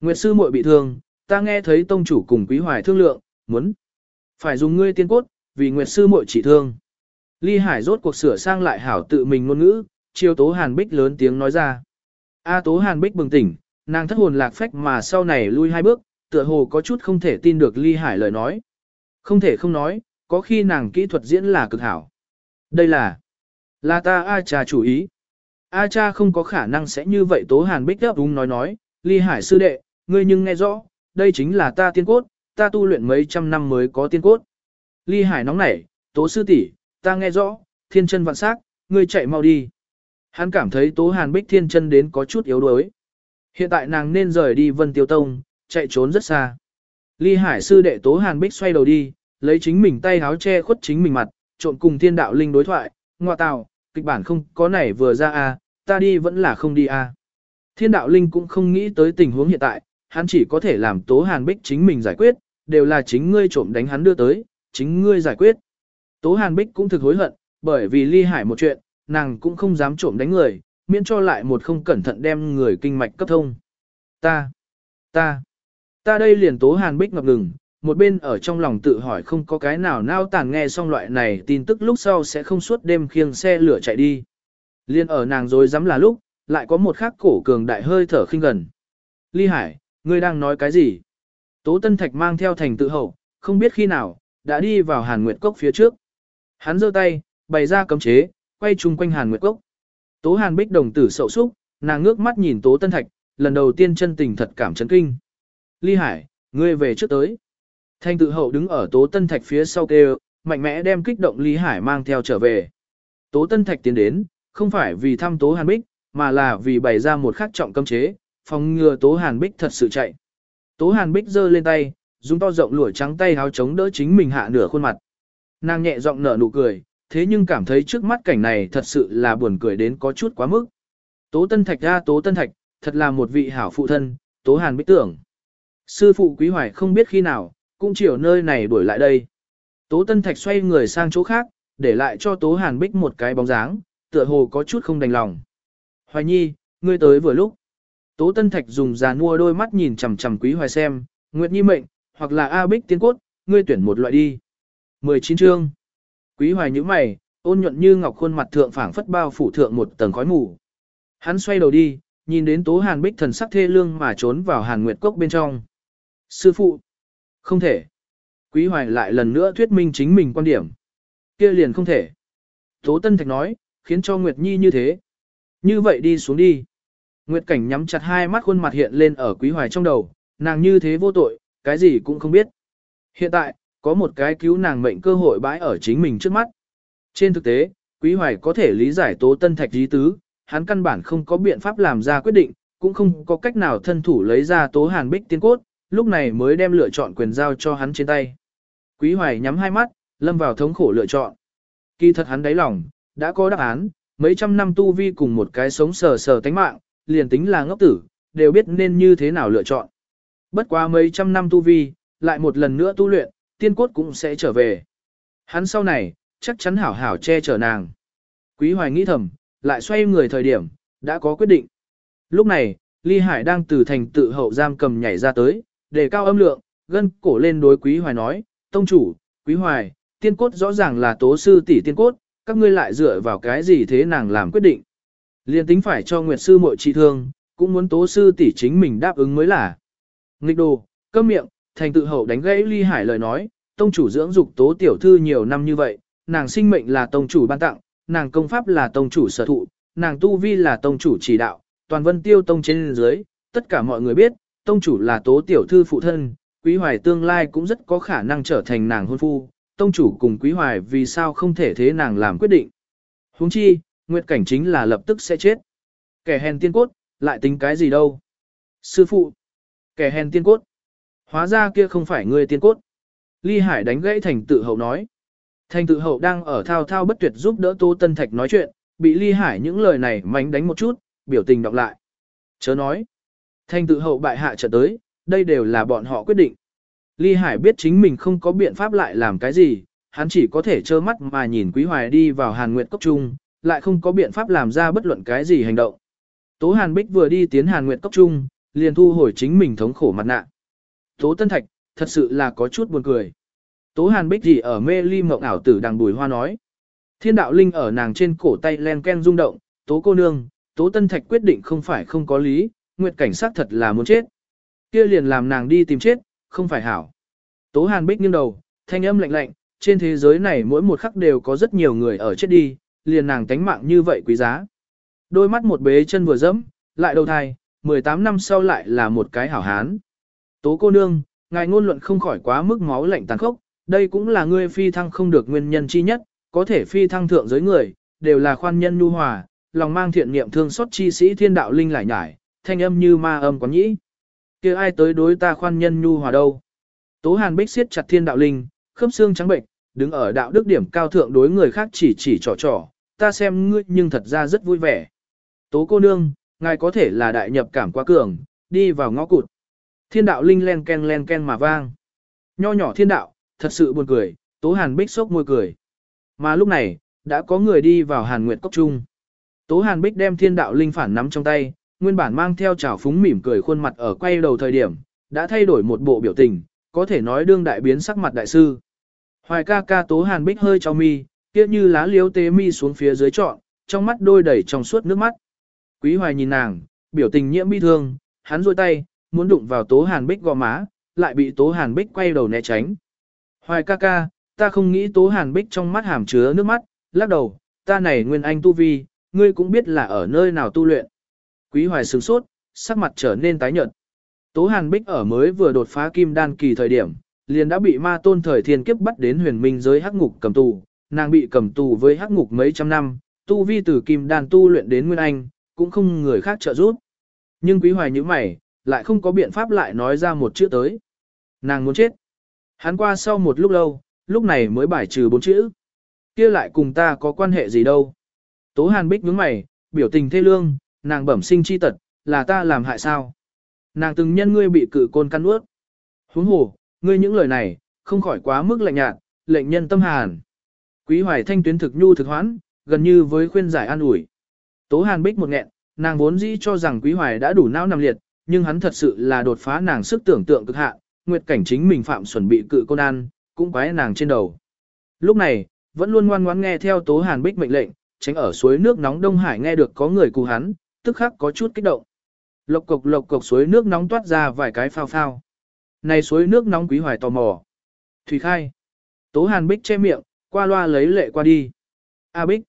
Nguyệt sư muội bị thương, ta nghe thấy tông chủ cùng quý hoài thương lượng, muốn phải dùng ngươi tiên cốt, vì Nguyệt sư muội chỉ thương. Ly Hải rốt cuộc sửa sang lại hảo tự mình ngôn ngữ, chiêu Tố Hàn Bích lớn tiếng nói ra. A Tố Hàn Bích bừng tỉnh, nàng thất hồn lạc phách mà sau này lui hai bước, tựa hồ có chút không thể tin được Ly Hải lời nói. Không thể không nói, có khi nàng kỹ thuật diễn là cực hảo. Đây là, là ta A cha chủ ý. A cha không có khả năng sẽ như vậy Tố Hàn Bích đáp đúng nói nói, Ly Hải sư đệ, ngươi nhưng nghe rõ, đây chính là ta tiên cốt, ta tu luyện mấy trăm năm mới có tiên cốt. Ly Hải nóng nảy, Tố sư tỷ, ta nghe rõ, thiên chân vạn sắc, ngươi chạy mau đi. Hắn cảm thấy Tố Hàn Bích thiên chân đến có chút yếu đuối. Hiện tại nàng nên rời đi Vân Tiêu Tông, chạy trốn rất xa. Ly Hải sư đệ Tố Hàn Bích xoay đầu đi, lấy chính mình tay háo che khuất chính mình mặt, trộn cùng thiên đạo linh đối thoại, ngoa tào, kịch bản không có này vừa ra a, à, ta đi vẫn là không đi a. À. Thiên đạo linh cũng không nghĩ tới tình huống hiện tại, hắn chỉ có thể làm Tố Hàn Bích chính mình giải quyết, đều là chính ngươi trộm đánh hắn đưa tới, chính ngươi giải quyết. Tố Hàn Bích cũng thực hối hận, bởi vì ly hải một chuyện, nàng cũng không dám trộm đánh người, miễn cho lại một không cẩn thận đem người kinh mạch cấp thông. Ta, ta, ta đây liền Tố Hàn Bích ngập ngừng, một bên ở trong lòng tự hỏi không có cái nào nao tàn nghe xong loại này tin tức lúc sau sẽ không suốt đêm khiêng xe lửa chạy đi. Liên ở nàng rồi dám là lúc, lại có một khắc cổ cường đại hơi thở khinh gần. Ly Hải, ngươi đang nói cái gì? Tố Tân Thạch mang theo thành tự hậu, không biết khi nào, đã đi vào Hàn Nguyệt Cốc phía trước. Hắn giơ tay, bày ra cấm chế, quay chung quanh Hàn Nguyệt Cốc. Tố Hàn Bích đồng tử sậu súc, nàng ngước mắt nhìn Tố Tân Thạch, lần đầu tiên chân tình thật cảm chấn kinh. Ly Hải, ngươi về trước tới. Thanh tự hậu đứng ở Tố Tân Thạch phía sau kêu, mạnh mẽ đem kích động Ly Hải mang theo trở về. Tố Tân Thạch tiến đến, không phải vì thăm Tố Hàn Bích, mà là vì bày ra một khắc trọng cấm chế, phòng ngừa Tố Hàn Bích thật sự chạy. Tố Hàn Bích giơ lên tay, dùng to rộng lụa trắng tay háo chống đỡ chính mình hạ nửa khuôn mặt. Nàng nhẹ giọng nở nụ cười, thế nhưng cảm thấy trước mắt cảnh này thật sự là buồn cười đến có chút quá mức. Tố Tân Thạch ra Tố Tân Thạch, thật là một vị hảo phụ thân, Tố Hàn Bích tưởng. Sư phụ Quý Hoài không biết khi nào, cũng chiều nơi này đuổi lại đây. Tố Tân Thạch xoay người sang chỗ khác, để lại cho Tố Hàn Bích một cái bóng dáng, tựa hồ có chút không đành lòng. Hoài Nhi, ngươi tới vừa lúc. Tố Tân Thạch dùng già nua đôi mắt nhìn chằm chằm Quý Hoài xem, Nguyệt Nhi mệnh, hoặc là A Bích tiên cốt, ngươi tuyển một loại đi. 19 chương. Quý Hoài nhíu mày, ôn nhuận như ngọc khuôn mặt thượng phảng phất bao phủ thượng một tầng khói mù. Hắn xoay đầu đi, nhìn đến Tố Hàn Bích thần sắc thê lương mà trốn vào Hàn Nguyệt cốc bên trong. Sư phụ, không thể. Quý Hoài lại lần nữa thuyết minh chính mình quan điểm. Kia liền không thể. Tố Tân Thạch nói, khiến cho Nguyệt Nhi như thế. Như vậy đi xuống đi. Nguyệt Cảnh nhắm chặt hai mắt khuôn mặt hiện lên ở Quý Hoài trong đầu, nàng như thế vô tội, cái gì cũng không biết. Hiện tại, có một cái cứu nàng mệnh cơ hội bãi ở chính mình trước mắt. Trên thực tế, Quý Hoài có thể lý giải Tố Tân Thạch lý tứ, hắn căn bản không có biện pháp làm ra quyết định, cũng không có cách nào thân thủ lấy ra Tố Hàn Bích tiên cốt, lúc này mới đem lựa chọn quyền giao cho hắn trên tay. Quý Hoài nhắm hai mắt, lâm vào thống khổ lựa chọn. Kỳ thật hắn đáy lòng, đã có đáp án, mấy trăm năm tu vi cùng một cái sống sờ sờ tánh mạng, liền tính là ngốc tử, đều biết nên như thế nào lựa chọn. Bất quá mấy trăm năm tu vi, lại một lần nữa tu luyện, tiên cốt cũng sẽ trở về. Hắn sau này, chắc chắn hảo hảo che chở nàng. Quý hoài nghĩ thầm, lại xoay người thời điểm, đã có quyết định. Lúc này, Ly Hải đang từ thành tự hậu giam cầm nhảy ra tới, đề cao âm lượng, gân cổ lên đối Quý Hoài nói, Tông chủ, Quý Hoài, tiên cốt rõ ràng là tố sư tỷ tiên cốt, các ngươi lại dựa vào cái gì thế nàng làm quyết định. Liên tính phải cho Nguyệt sư muội trị thương, cũng muốn tố sư tỷ chính mình đáp ứng mới là. Nghịch đồ, câm miệng, thành tự hậu đánh gãy ly hải lời nói, tông chủ dưỡng dục tố tiểu thư nhiều năm như vậy, nàng sinh mệnh là tông chủ ban tặng, nàng công pháp là tông chủ sở thụ, nàng tu vi là tông chủ chỉ đạo, toàn vân tiêu tông trên dưới, tất cả mọi người biết, tông chủ là tố tiểu thư phụ thân, quý hoài tương lai cũng rất có khả năng trở thành nàng hôn phu, tông chủ cùng quý hoài vì sao không thể thế nàng làm quyết định. Huống chi, nguyệt cảnh chính là lập tức sẽ chết. Kẻ hèn tiên cốt, lại tính cái gì đâu. Sư phụ, kẻ hèn tiên cốt. Hóa ra kia không phải người tiên cốt. Ly Hải đánh gãy thành tự hậu nói. Thành tự hậu đang ở thao thao bất tuyệt giúp đỡ Tô Tân Thạch nói chuyện, bị Ly Hải những lời này mánh đánh một chút, biểu tình đọc lại. Chớ nói. Thành tự hậu bại hạ trở tới, đây đều là bọn họ quyết định. Ly Hải biết chính mình không có biện pháp lại làm cái gì, hắn chỉ có thể trơ mắt mà nhìn Quý Hoài đi vào Hàn Nguyệt Cốc Trung, lại không có biện pháp làm ra bất luận cái gì hành động. Tố Hàn Bích vừa đi tiến Hàn Nguyệt Cốc Trung, liền thu hồi chính mình thống khổ mặt nạ. Tố Tân Thạch, thật sự là có chút buồn cười. Tố Hàn Bích gì ở mê ly mộng ảo tử đằng bùi hoa nói. Thiên đạo linh ở nàng trên cổ tay len ken rung động, Tố cô nương, Tố Tân Thạch quyết định không phải không có lý, Nguyệt cảnh sát thật là muốn chết. Kia liền làm nàng đi tìm chết, không phải hảo. Tố Hàn Bích nghiêng đầu, thanh âm lạnh lạnh, trên thế giới này mỗi một khắc đều có rất nhiều người ở chết đi, liền nàng tánh mạng như vậy quý giá. Đôi mắt một bế chân vừa dẫm, lại đầu thai, 18 năm sau lại là một cái hảo hán. Tố cô nương, ngài ngôn luận không khỏi quá mức máu lạnh tàn khốc, đây cũng là ngươi phi thăng không được nguyên nhân chi nhất, có thể phi thăng thượng giới người, đều là khoan nhân nhu hòa, lòng mang thiện niệm thương xót chi sĩ thiên đạo linh lại nhải, thanh âm như ma âm quán nhĩ. kia ai tới đối ta khoan nhân nhu hòa đâu? Tố Hàn Bích siết chặt thiên đạo linh, khớp xương trắng bệnh, đứng ở đạo đức điểm cao thượng đối người khác chỉ chỉ trò trò, ta xem ngươi nhưng thật ra rất vui vẻ. Tố cô nương, ngài có thể là đại nhập cảm quá cường, đi vào ngõ cụt. Thiên đạo linh len ken len ken mà vang. Nho nhỏ thiên đạo, thật sự buồn cười, tố hàn bích sốc môi cười. Mà lúc này, đã có người đi vào hàn nguyệt cốc trung. Tố hàn bích đem thiên đạo linh phản nắm trong tay, nguyên bản mang theo trào phúng mỉm cười khuôn mặt ở quay đầu thời điểm, đã thay đổi một bộ biểu tình, có thể nói đương đại biến sắc mặt đại sư. Hoài ca ca tố hàn bích hơi cho mi, kia như lá liếu tế mi xuống phía dưới trọn, trong mắt đôi đầy trong suốt nước mắt. Quý hoài nhìn nàng, biểu tình nhiễm bi thương, hắn rôi tay, muốn đụng vào tố hàn bích gò má, lại bị tố hàn bích quay đầu né tránh. Hoài ca ca, ta không nghĩ tố hàn bích trong mắt hàm chứa nước mắt, lắc đầu, ta này nguyên anh tu vi, ngươi cũng biết là ở nơi nào tu luyện. Quý hoài sửng sốt, sắc mặt trở nên tái nhợt. Tố hàn bích ở mới vừa đột phá kim đan kỳ thời điểm, liền đã bị ma tôn thời thiên kiếp bắt đến huyền minh giới hắc ngục cầm tù, nàng bị cầm tù với hắc ngục mấy trăm năm, tu vi từ kim đan tu luyện đến nguyên anh, cũng không người khác trợ giúp. Nhưng quý hoài như mày, lại không có biện pháp lại nói ra một chữ tới. Nàng muốn chết. Hắn qua sau một lúc lâu, lúc này mới bài trừ bốn chữ. kia lại cùng ta có quan hệ gì đâu. Tố hàn bích nhướng mày, biểu tình thê lương, nàng bẩm sinh chi tật, là ta làm hại sao. Nàng từng nhân ngươi bị cự côn căn ướt. Huống hồ, ngươi những lời này, không khỏi quá mức lạnh nhạt, lệnh nhân tâm hàn. Quý hoài thanh tuyến thực nhu thực hoãn, gần như với khuyên giải an ủi. Tố hàn bích một nghẹn, nàng vốn dĩ cho rằng quý hoài đã đủ não nằm liệt, nhưng hắn thật sự là đột phá nàng sức tưởng tượng cực hạn, nguyệt cảnh chính mình phạm chuẩn bị cự côn ăn, cũng quái nàng trên đầu. Lúc này, vẫn luôn ngoan ngoãn nghe theo Tố Hàn Bích mệnh lệnh, tránh ở suối nước nóng Đông Hải nghe được có người cù hắn, tức khắc có chút kích động. Lộc cục lộc cục suối nước nóng toát ra vài cái phao phao. Này suối nước nóng quý hoài tò mò. Thủy khai. Tố Hàn Bích che miệng, qua loa lấy lệ qua đi. A Bích.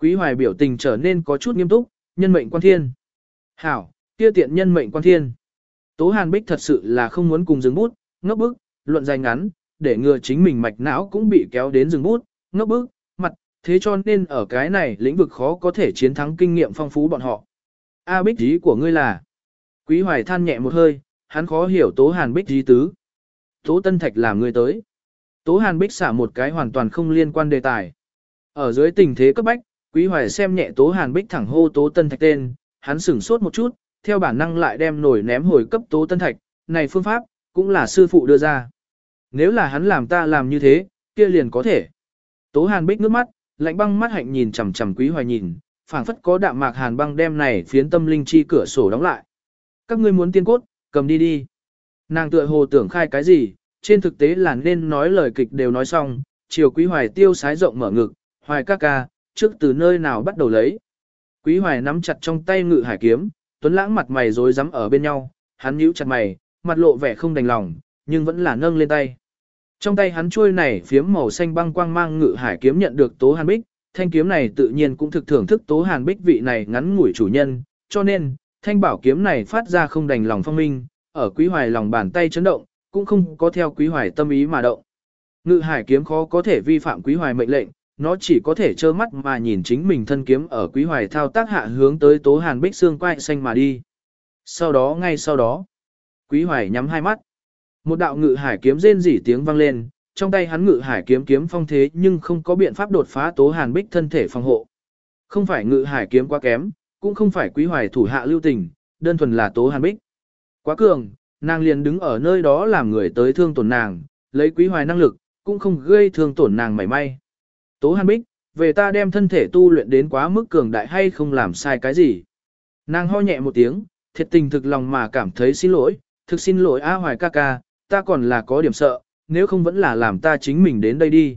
Quý hoài biểu tình trở nên có chút nghiêm túc, nhân mệnh quan thiên. Hảo, kia tiện nhân mệnh quan thiên. Tố Hàn Bích thật sự là không muốn cùng dừng bút, ngốc bức, luận dài ngắn, để ngừa chính mình mạch não cũng bị kéo đến dừng bút, ngốc bức, mặt, thế cho nên ở cái này lĩnh vực khó có thể chiến thắng kinh nghiệm phong phú bọn họ. A Bích ý của ngươi là. Quý Hoài than nhẹ một hơi, hắn khó hiểu Tố Hàn Bích ý tứ. Tố Tân Thạch làm người tới. Tố Hàn Bích xả một cái hoàn toàn không liên quan đề tài. Ở dưới tình thế cấp bách, Quý Hoài xem nhẹ Tố Hàn Bích thẳng hô Tố Tân Thạch tên, hắn sửng sốt một chút, theo bản năng lại đem nổi ném hồi cấp Tố Tân Thạch, này phương pháp, cũng là sư phụ đưa ra. Nếu là hắn làm ta làm như thế, kia liền có thể. Tố Hàn Bích nước mắt, lạnh băng mắt hạnh nhìn chằm chằm Quý Hoài nhìn, phảng phất có đạm mạc hàn băng đem này phiến tâm linh chi cửa sổ đóng lại. Các ngươi muốn tiên cốt, cầm đi đi. Nàng tựa hồ tưởng khai cái gì, trên thực tế là nên nói lời kịch đều nói xong, chiều Quý Hoài tiêu sái rộng mở ngực, Hoài ca ca, trước từ nơi nào bắt đầu lấy. Quý Hoài nắm chặt trong tay ngự hải kiếm, Tuấn Lãng mặt mày rối rắm ở bên nhau, hắn nhíu chặt mày, mặt lộ vẻ không đành lòng, nhưng vẫn là nâng lên tay. Trong tay hắn chuôi này phiếm màu xanh băng quang mang ngự hải kiếm nhận được Tố Hàn Bích, thanh kiếm này tự nhiên cũng thực thưởng thức Tố Hàn Bích vị này ngắn ngủi chủ nhân, cho nên, thanh bảo kiếm này phát ra không đành lòng phong minh, ở quý hoài lòng bàn tay chấn động, cũng không có theo quý hoài tâm ý mà động. Ngự hải kiếm khó có thể vi phạm quý hoài mệnh lệnh, nó chỉ có thể trơ mắt mà nhìn chính mình thân kiếm ở quý hoài thao tác hạ hướng tới Tố Hàn Bích xương quai xanh mà đi. Sau đó ngay sau đó, quý hoài nhắm hai mắt. Một đạo ngự hải kiếm rên rỉ tiếng vang lên, trong tay hắn ngự hải kiếm kiếm phong thế nhưng không có biện pháp đột phá tố hàn bích thân thể phòng hộ. Không phải ngự hải kiếm quá kém, cũng không phải quý hoài thủ hạ lưu tình, đơn thuần là tố hàn bích. Quá cường, nàng liền đứng ở nơi đó làm người tới thương tổn nàng, lấy quý hoài năng lực, cũng không gây thương tổn nàng mảy may. Tố hàn bích, về ta đem thân thể tu luyện đến quá mức cường đại hay không làm sai cái gì. Nàng ho nhẹ một tiếng, thiệt tình thực lòng mà cảm thấy xin lỗi, thực xin lỗi A Hoài ca ca, ta còn là có điểm sợ, nếu không vẫn là làm ta chính mình đến đây đi.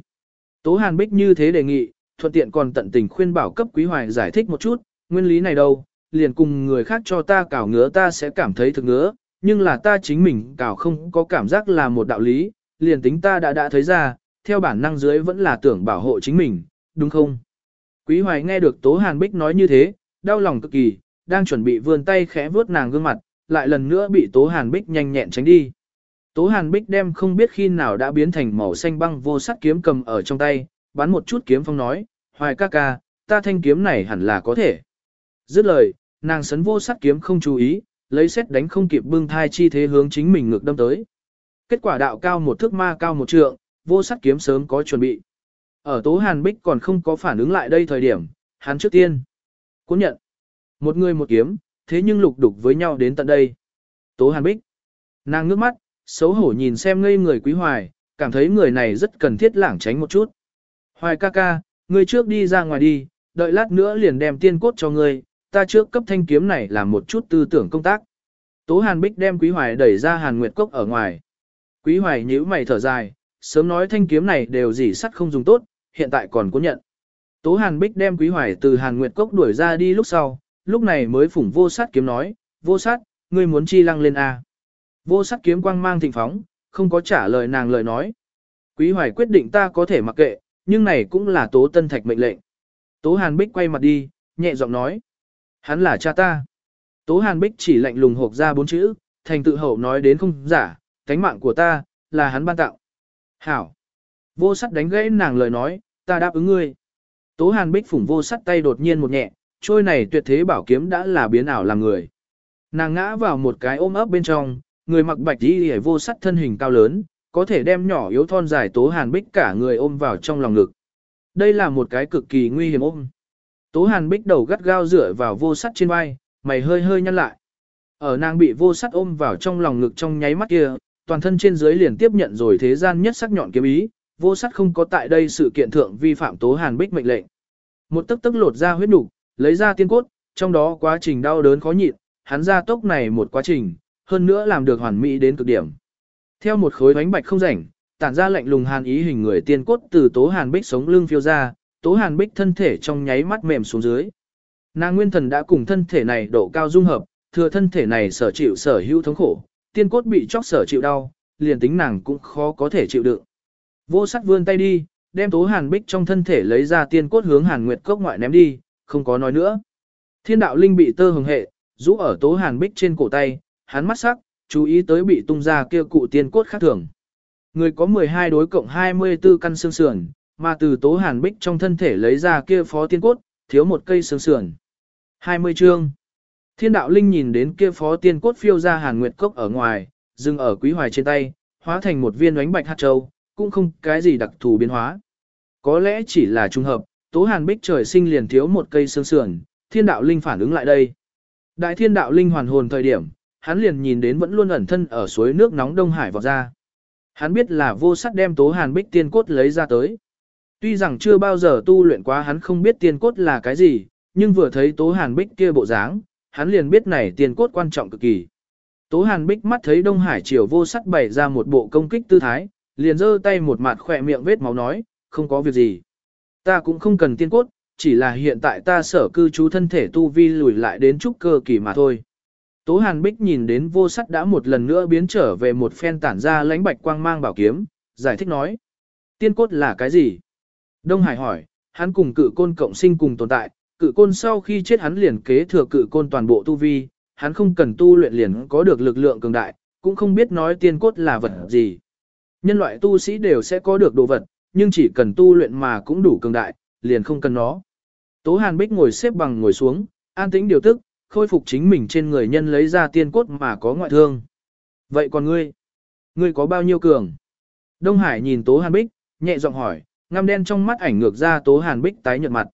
Tố Hàn Bích như thế đề nghị, thuận tiện còn tận tình khuyên bảo cấp Quý Hoài giải thích một chút, nguyên lý này đâu, liền cùng người khác cho ta cào ngứa ta sẽ cảm thấy thực ngứa, nhưng là ta chính mình cào không có cảm giác là một đạo lý, liền tính ta đã đã thấy ra, theo bản năng dưới vẫn là tưởng bảo hộ chính mình, đúng không? Quý Hoài nghe được Tố Hàn Bích nói như thế, đau lòng cực kỳ, đang chuẩn bị vươn tay khẽ vuốt nàng gương mặt, lại lần nữa bị Tố Hàn Bích nhanh nhẹn tránh đi. Tố Hàn Bích đem không biết khi nào đã biến thành màu xanh băng vô sắc kiếm cầm ở trong tay, bắn một chút kiếm phong nói, hoài ca ca, ta thanh kiếm này hẳn là có thể. Dứt lời, nàng sấn vô sắc kiếm không chú ý, lấy xét đánh không kịp bưng thai chi thế hướng chính mình ngược đâm tới. Kết quả đạo cao một thước ma cao một trượng, vô sắc kiếm sớm có chuẩn bị. Ở Tố Hàn Bích còn không có phản ứng lại đây thời điểm, hắn trước tiên. Cuốn nhận. Một người một kiếm, thế nhưng lục đục với nhau đến tận đây. Tố Hàn Bích. Nàng ngước mắt, xấu hổ nhìn xem ngây người quý hoài, cảm thấy người này rất cần thiết lảng tránh một chút. Hoài ca ca, ngươi trước đi ra ngoài đi, đợi lát nữa liền đem tiên cốt cho ngươi, ta trước cấp thanh kiếm này làm một chút tư tưởng công tác. Tố Hàn Bích đem Quý Hoài đẩy ra Hàn Nguyệt Cốc ở ngoài. Quý Hoài nhíu mày thở dài, sớm nói thanh kiếm này đều dỉ sắt không dùng tốt, hiện tại còn có nhận. Tố Hàn Bích đem Quý Hoài từ Hàn Nguyệt Cốc đuổi ra đi lúc sau, lúc này mới phủng vô sát kiếm nói, vô sát, ngươi muốn chi lăng lên à? Vô sắc kiếm quang mang thịnh phóng, không có trả lời nàng lời nói. Quý Hoài quyết định ta có thể mặc kệ, nhưng này cũng là Tố Tân Thạch mệnh lệnh. Tố Hàn Bích quay mặt đi, nhẹ giọng nói. Hắn là cha ta. Tố Hàn Bích chỉ lạnh lùng hộp ra bốn chữ, thành tự hậu nói đến không giả, cánh mạng của ta, là hắn ban tặng. Hảo. Vô sắt đánh gãy nàng lời nói, ta đáp ứng ngươi. Tố Hàn Bích phủng vô sắt tay đột nhiên một nhẹ, trôi này tuyệt thế bảo kiếm đã là biến ảo làm người. Nàng ngã vào một cái ôm ấp bên trong, người mặc bạch y hề vô sắt thân hình cao lớn, có thể đem nhỏ yếu thon dài Tố Hàn Bích cả người ôm vào trong lòng ngực. Đây là một cái cực kỳ nguy hiểm ôm. Tố Hàn Bích đầu gắt gao dựa vào vô sắt trên vai, mày hơi hơi nhăn lại. Ở nàng bị vô sắt ôm vào trong lòng ngực trong nháy mắt kia, toàn thân trên dưới liền tiếp nhận rồi thế gian nhất sắc nhọn kiếm ý, vô sắt không có tại đây sự kiện thượng vi phạm Tố Hàn Bích mệnh lệnh. Một tức tức lột ra huyết nục, lấy ra tiên cốt, trong đó quá trình đau đớn khó nhịn, hắn ra tốc này một quá trình, hơn nữa làm được hoàn mỹ đến cực điểm. Theo một khối bánh bạch không rảnh, tản ra lạnh lùng hàn ý hình người tiên cốt từ Tố Hàn Bích sống lưng phiêu ra, Tố Hàn Bích thân thể trong nháy mắt mềm xuống dưới. Nàng nguyên thần đã cùng thân thể này độ cao dung hợp, thừa thân thể này sở chịu sở hữu thống khổ, tiên cốt bị chóc sở chịu đau, liền tính nàng cũng khó có thể chịu đựng. Vô sắc vươn tay đi, đem Tố Hàn Bích trong thân thể lấy ra tiên cốt hướng Hàn Nguyệt cốc ngoại ném đi, không có nói nữa. Thiên đạo linh bị tơ hồng hệ, rũ ở Tố Hàn Bích trên cổ tay, hắn mắt sắc, chú ý tới bị tung ra kia cụ tiên cốt khác thường. Người có 12 đối cộng 24 căn xương sườn, mà từ tố hàn bích trong thân thể lấy ra kia phó tiên cốt, thiếu một cây xương sườn. 20 chương. Thiên đạo linh nhìn đến kia phó tiên cốt phiêu ra hàn nguyệt cốc ở ngoài, dừng ở quý hoài trên tay, hóa thành một viên ánh bạch hạt châu, cũng không cái gì đặc thù biến hóa. Có lẽ chỉ là trùng hợp, tố hàn bích trời sinh liền thiếu một cây xương sườn, thiên đạo linh phản ứng lại đây. Đại thiên đạo linh hoàn hồn thời điểm, hắn liền nhìn đến vẫn luôn ẩn thân ở suối nước nóng Đông Hải vọt ra. Hắn biết là vô sắt đem tố hàn bích tiên cốt lấy ra tới. Tuy rằng chưa bao giờ tu luyện quá hắn không biết tiên cốt là cái gì, nhưng vừa thấy tố hàn bích kia bộ dáng, hắn liền biết này tiên cốt quan trọng cực kỳ. Tố hàn bích mắt thấy Đông Hải triều vô sắt bày ra một bộ công kích tư thái, liền giơ tay một mặt khỏe miệng vết máu nói, không có việc gì. Ta cũng không cần tiên cốt, chỉ là hiện tại ta sở cư trú thân thể tu vi lùi lại đến chút cơ kỳ mà thôi. Tố Hàn Bích nhìn đến vô sắt đã một lần nữa biến trở về một phen tản ra lãnh bạch quang mang bảo kiếm, giải thích nói. Tiên cốt là cái gì? Đông Hải hỏi, hắn cùng cự côn cộng sinh cùng tồn tại, cự côn sau khi chết hắn liền kế thừa cự côn toàn bộ tu vi, hắn không cần tu luyện liền có được lực lượng cường đại, cũng không biết nói tiên cốt là vật gì. Nhân loại tu sĩ đều sẽ có được đồ vật, nhưng chỉ cần tu luyện mà cũng đủ cường đại, liền không cần nó. Tố Hàn Bích ngồi xếp bằng ngồi xuống, an tĩnh điều tức, khôi phục chính mình trên người nhân lấy ra tiên cốt mà có ngoại thương. Vậy còn ngươi? Ngươi có bao nhiêu cường? Đông Hải nhìn Tố Hàn Bích, nhẹ giọng hỏi, ngăm đen trong mắt ảnh ngược ra Tố Hàn Bích tái nhợt mặt.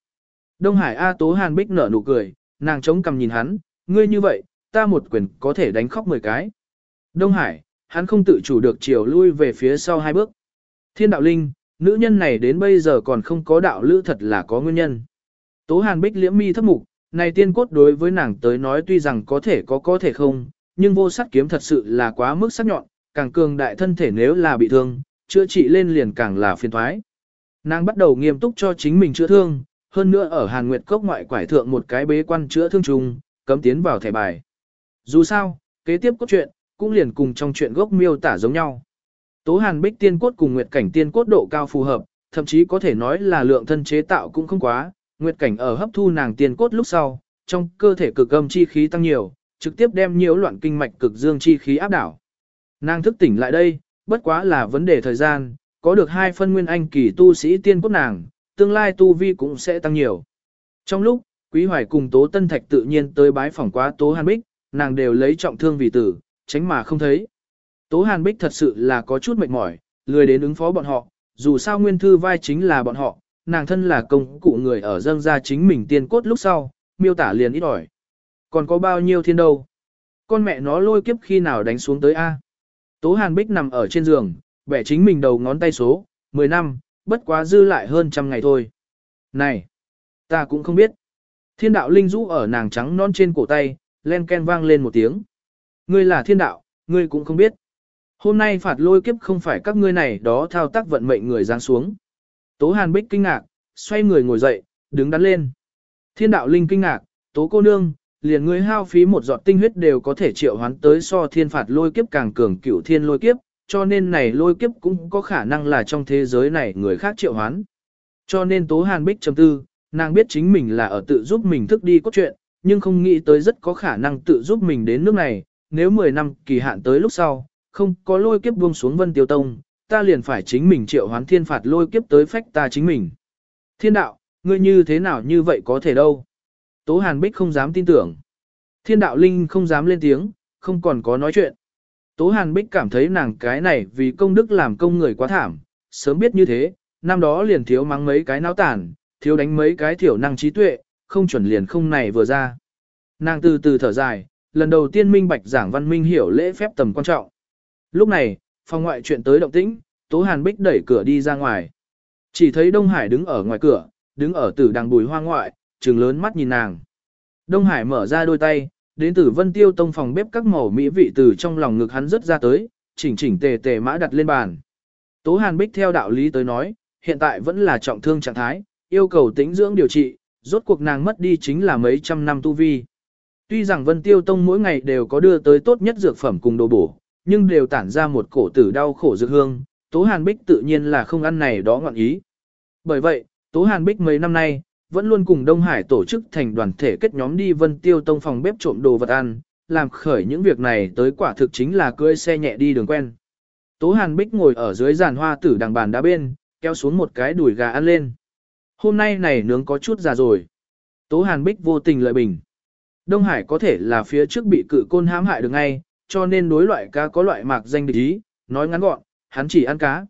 Đông Hải A Tố Hàn Bích nở nụ cười, nàng chống cằm nhìn hắn, ngươi như vậy, ta một quyền có thể đánh khóc 10 cái. Đông Hải, hắn không tự chủ được chiều lui về phía sau hai bước. Thiên đạo linh, nữ nhân này đến bây giờ còn không có đạo lữ thật là có nguyên nhân. Tố Hàn Bích liễm mi thấp mục, này tiên cốt đối với nàng tới nói tuy rằng có thể có có thể không, nhưng vô sắc kiếm thật sự là quá mức sắc nhọn, càng cường đại thân thể nếu là bị thương, chữa trị lên liền càng là phiền thoái. Nàng bắt đầu nghiêm túc cho chính mình chữa thương, hơn nữa ở Hàn Nguyệt Cốc ngoại quải thượng một cái bế quan chữa thương trùng, cấm tiến vào thẻ bài. Dù sao, kế tiếp cốt truyện, cũng liền cùng trong chuyện gốc miêu tả giống nhau. Tố Hàn Bích tiên cốt cùng Nguyệt Cảnh tiên cốt độ cao phù hợp, thậm chí có thể nói là lượng thân chế tạo cũng không quá, Nguyệt cảnh ở hấp thu nàng tiền cốt lúc sau, trong cơ thể cực âm chi khí tăng nhiều, trực tiếp đem nhiễu loạn kinh mạch cực dương chi khí áp đảo. Nàng thức tỉnh lại đây, bất quá là vấn đề thời gian, có được hai phân nguyên anh kỳ tu sĩ tiên cốt nàng, tương lai tu vi cũng sẽ tăng nhiều. Trong lúc, Quý Hoài cùng Tố Tân Thạch tự nhiên tới bái phỏng quá Tố Hàn Bích, nàng đều lấy trọng thương vì tử, tránh mà không thấy. Tố Hàn Bích thật sự là có chút mệt mỏi, lười đến ứng phó bọn họ, dù sao nguyên thư vai chính là bọn họ, nàng thân là công cụ người ở dâng ra chính mình tiên cốt lúc sau, miêu tả liền ít ỏi. Còn có bao nhiêu thiên đâu? Con mẹ nó lôi kiếp khi nào đánh xuống tới A. Tố Hàn Bích nằm ở trên giường, bẻ chính mình đầu ngón tay số, 10 năm, bất quá dư lại hơn trăm ngày thôi. Này, ta cũng không biết. Thiên đạo linh rũ ở nàng trắng non trên cổ tay, len ken vang lên một tiếng. Ngươi là thiên đạo, ngươi cũng không biết. Hôm nay phạt lôi kiếp không phải các ngươi này đó thao tác vận mệnh người giáng xuống. Tố Hàn Bích kinh ngạc, xoay người ngồi dậy, đứng đắn lên. Thiên đạo linh kinh ngạc, tố cô nương, liền ngươi hao phí một giọt tinh huyết đều có thể triệu hoán tới so thiên phạt lôi kiếp càng cường cửu thiên lôi kiếp, cho nên này lôi kiếp cũng có khả năng là trong thế giới này người khác triệu hoán. Cho nên Tố Hàn Bích chấm tư, nàng biết chính mình là ở tự giúp mình thức đi cốt truyện, nhưng không nghĩ tới rất có khả năng tự giúp mình đến nước này, nếu 10 năm kỳ hạn tới lúc sau, không có lôi kiếp buông xuống vân tiêu tông, ta liền phải chính mình triệu hoán thiên phạt lôi kiếp tới phách ta chính mình. Thiên đạo, ngươi như thế nào như vậy có thể đâu? Tố Hàn Bích không dám tin tưởng. Thiên đạo linh không dám lên tiếng, không còn có nói chuyện. Tố Hàn Bích cảm thấy nàng cái này vì công đức làm công người quá thảm, sớm biết như thế, năm đó liền thiếu mắng mấy cái náo tàn, thiếu đánh mấy cái thiểu năng trí tuệ, không chuẩn liền không này vừa ra. Nàng từ từ thở dài, lần đầu tiên minh bạch giảng văn minh hiểu lễ phép tầm quan trọng. Lúc này, phòng ngoại chuyện tới động tĩnh, Tố Hàn Bích đẩy cửa đi ra ngoài. Chỉ thấy Đông Hải đứng ở ngoài cửa, đứng ở tử đằng bùi hoa ngoại, trừng lớn mắt nhìn nàng. Đông Hải mở ra đôi tay, đến từ Vân Tiêu Tông phòng bếp các màu mỹ vị từ trong lòng ngực hắn rất ra tới, chỉnh chỉnh tề tề mã đặt lên bàn. Tố Hàn Bích theo đạo lý tới nói, hiện tại vẫn là trọng thương trạng thái, yêu cầu tĩnh dưỡng điều trị, rốt cuộc nàng mất đi chính là mấy trăm năm tu vi. Tuy rằng Vân Tiêu Tông mỗi ngày đều có đưa tới tốt nhất dược phẩm cùng đồ bổ, nhưng đều tản ra một cổ tử đau khổ dược hương, Tố Hàn Bích tự nhiên là không ăn này đó ngọn ý. Bởi vậy, Tố Hàn Bích mấy năm nay, vẫn luôn cùng Đông Hải tổ chức thành đoàn thể kết nhóm đi Vân Tiêu Tông phòng bếp trộm đồ vật ăn, làm khởi những việc này tới quả thực chính là cưỡi xe nhẹ đi đường quen. Tố Hàn Bích ngồi ở dưới giàn hoa tử đằng bàn đá bên, kéo xuống một cái đùi gà ăn lên. Hôm nay này nướng có chút già rồi. Tố Hàn Bích vô tình lợi bình. Đông Hải có thể là phía trước bị cự côn hãm hại được ngay, cho nên đối loại cá có loại mạc danh địch ý, nói ngắn gọn, hắn chỉ ăn cá.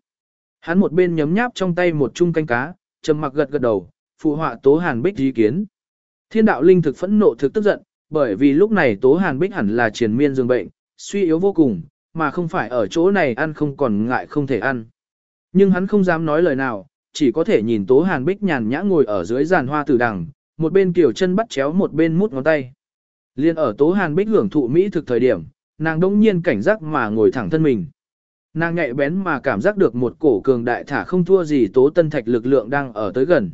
Hắn một bên nhấm nháp trong tay một chung canh cá, trầm mặc gật gật đầu, phụ họa Tố Hàn Bích ý kiến. Thiên đạo linh thực phẫn nộ thực tức giận, bởi vì lúc này Tố Hàn Bích hẳn là triền miên dương bệnh, suy yếu vô cùng, mà không phải ở chỗ này ăn không còn ngại không thể ăn. Nhưng hắn không dám nói lời nào, chỉ có thể nhìn Tố Hàn Bích nhàn nhã ngồi ở dưới giàn hoa tử đằng, một bên kiểu chân bắt chéo một bên mút ngón tay. Liên ở Tố Hàn Bích hưởng thụ mỹ thực thời điểm, nàng đông nhiên cảnh giác mà ngồi thẳng thân mình. Nàng nhạy bén mà cảm giác được một cổ cường đại thả không thua gì Tố Tân Thạch lực lượng đang ở tới gần.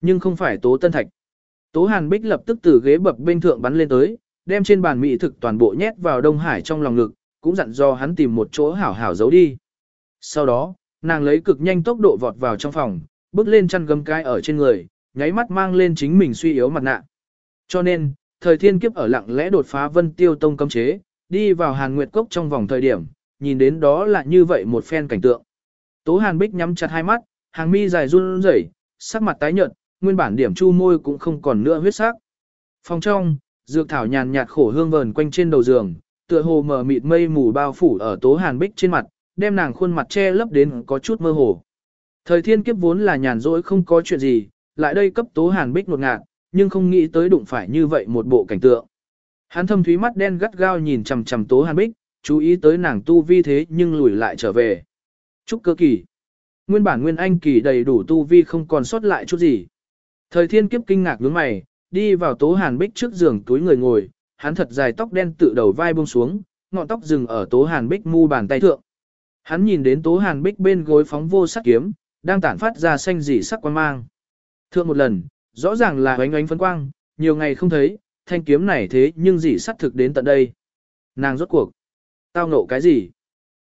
Nhưng không phải Tố Tân Thạch. Tố Hàn Bích lập tức từ ghế bập bên thượng bắn lên tới, đem trên bàn mỹ thực toàn bộ nhét vào Đông Hải trong lòng ngực, cũng dặn do hắn tìm một chỗ hảo hảo giấu đi. Sau đó, nàng lấy cực nhanh tốc độ vọt vào trong phòng, bước lên chăn gấm cái ở trên người, nháy mắt mang lên chính mình suy yếu mặt nạ. Cho nên, thời thiên kiếp ở lặng lẽ đột phá vân tiêu tông cấm chế, đi vào hàn nguyệt cốc trong vòng thời điểm, nhìn đến đó là như vậy một phen cảnh tượng. Tố hàn bích nhắm chặt hai mắt, hàng mi dài run rẩy, sắc mặt tái nhợt, nguyên bản điểm chu môi cũng không còn nữa huyết sắc. Phòng trong, dược thảo nhàn nhạt khổ hương vờn quanh trên đầu giường, tựa hồ mờ mịt mây mù bao phủ ở tố hàn bích trên mặt, đem nàng khuôn mặt che lấp đến có chút mơ hồ. Thời thiên kiếp vốn là nhàn rỗi không có chuyện gì, lại đây cấp tố hàn bích một ngạt, nhưng không nghĩ tới đụng phải như vậy một bộ cảnh tượng. Hắn thâm thúy mắt đen gắt gao nhìn chằm chằm tố hàn bích, chú ý tới nàng tu vi thế nhưng lùi lại trở về. Trúc cơ kỳ. Nguyên bản nguyên anh kỳ đầy đủ tu vi không còn sót lại chút gì. Thời thiên kiếp kinh ngạc nhướng mày, đi vào tố hàn bích trước giường túi người ngồi, hắn thật dài tóc đen tự đầu vai buông xuống, ngọn tóc dừng ở tố hàn bích mu bàn tay thượng. Hắn nhìn đến tố hàn bích bên gối phóng vô sắc kiếm, đang tản phát ra xanh dị sắc quang mang. Thượng một lần, rõ ràng là ánh ánh phấn quang, nhiều ngày không thấy, thanh kiếm này thế nhưng dị sắt thực đến tận đây. Nàng rốt cuộc. Tao nộ cái gì?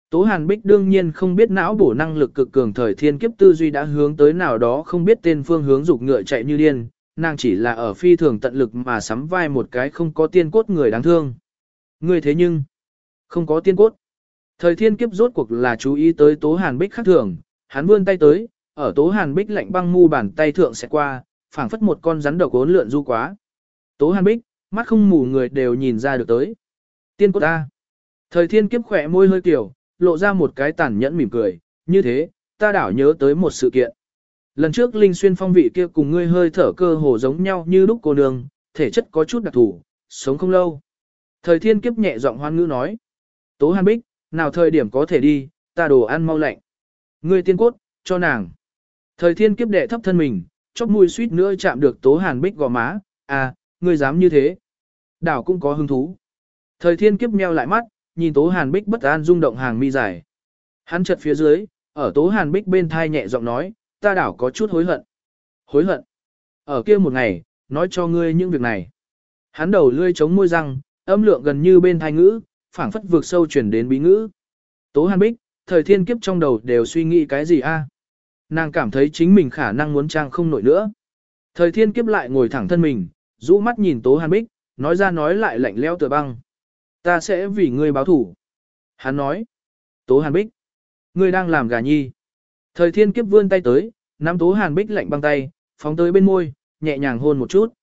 Tố Hàn Bích đương nhiên không biết não bổ năng lực cực cường thời thiên kiếp tư duy đã hướng tới nào đó không biết tên phương hướng dục ngựa chạy như điên, nàng chỉ là ở phi thường tận lực mà sắm vai một cái không có tiên cốt người đáng thương. Người thế nhưng, không có tiên cốt. Thời thiên kiếp rốt cuộc là chú ý tới Tố Hàn Bích khác thường, Hắn vươn tay tới, ở Tố Hàn Bích lạnh băng mu bàn tay thượng sẽ qua, phảng phất một con rắn độc ốn lượn du quá. Tố Hàn Bích, mắt không mù người đều nhìn ra được tới. Tiên cốt ta. Thời thiên kiếp khỏe môi hơi kiểu, lộ ra một cái tàn nhẫn mỉm cười, như thế, ta đảo nhớ tới một sự kiện. Lần trước Linh Xuyên phong vị kia cùng ngươi hơi thở cơ hồ giống nhau như lúc cô nương, thể chất có chút đặc thù, sống không lâu. Thời thiên kiếp nhẹ giọng hoan ngữ nói. Tố Hàn Bích, nào thời điểm có thể đi, ta đồ ăn mau lạnh. Ngươi tiên cốt, cho nàng. Thời thiên kiếp đệ thấp thân mình, chóp mũi suýt nữa chạm được Tố Hàn Bích gò má, à, ngươi dám như thế. Đảo cũng có hứng thú. Thời thiên kiếp meo lại mắt, nhìn Tố Hàn Bích bất an rung động hàng mi dài. Hắn chợt phía dưới, ở Tố Hàn Bích bên thai nhẹ giọng nói, ta đảo có chút hối hận. Hối hận. Ở kia một ngày, nói cho ngươi những việc này. Hắn đầu lươi chống môi răng, âm lượng gần như bên thai ngữ, phảng phất vượt sâu chuyển đến bí ngữ. Tố Hàn Bích, thời thiên kiếp trong đầu đều suy nghĩ cái gì a? Nàng cảm thấy chính mình khả năng muốn trang không nổi nữa. Thời thiên kiếp lại ngồi thẳng thân mình, rũ mắt nhìn Tố Hàn Bích, nói ra nói lại lạnh leo tựa băng. Ta sẽ vì ngươi báo thủ. Hắn nói. Tố Hàn Bích. Ngươi đang làm gà nhi. Thời thiên kiếp vươn tay tới, nắm Tố Hàn Bích lạnh băng tay, phóng tới bên môi, nhẹ nhàng hôn một chút.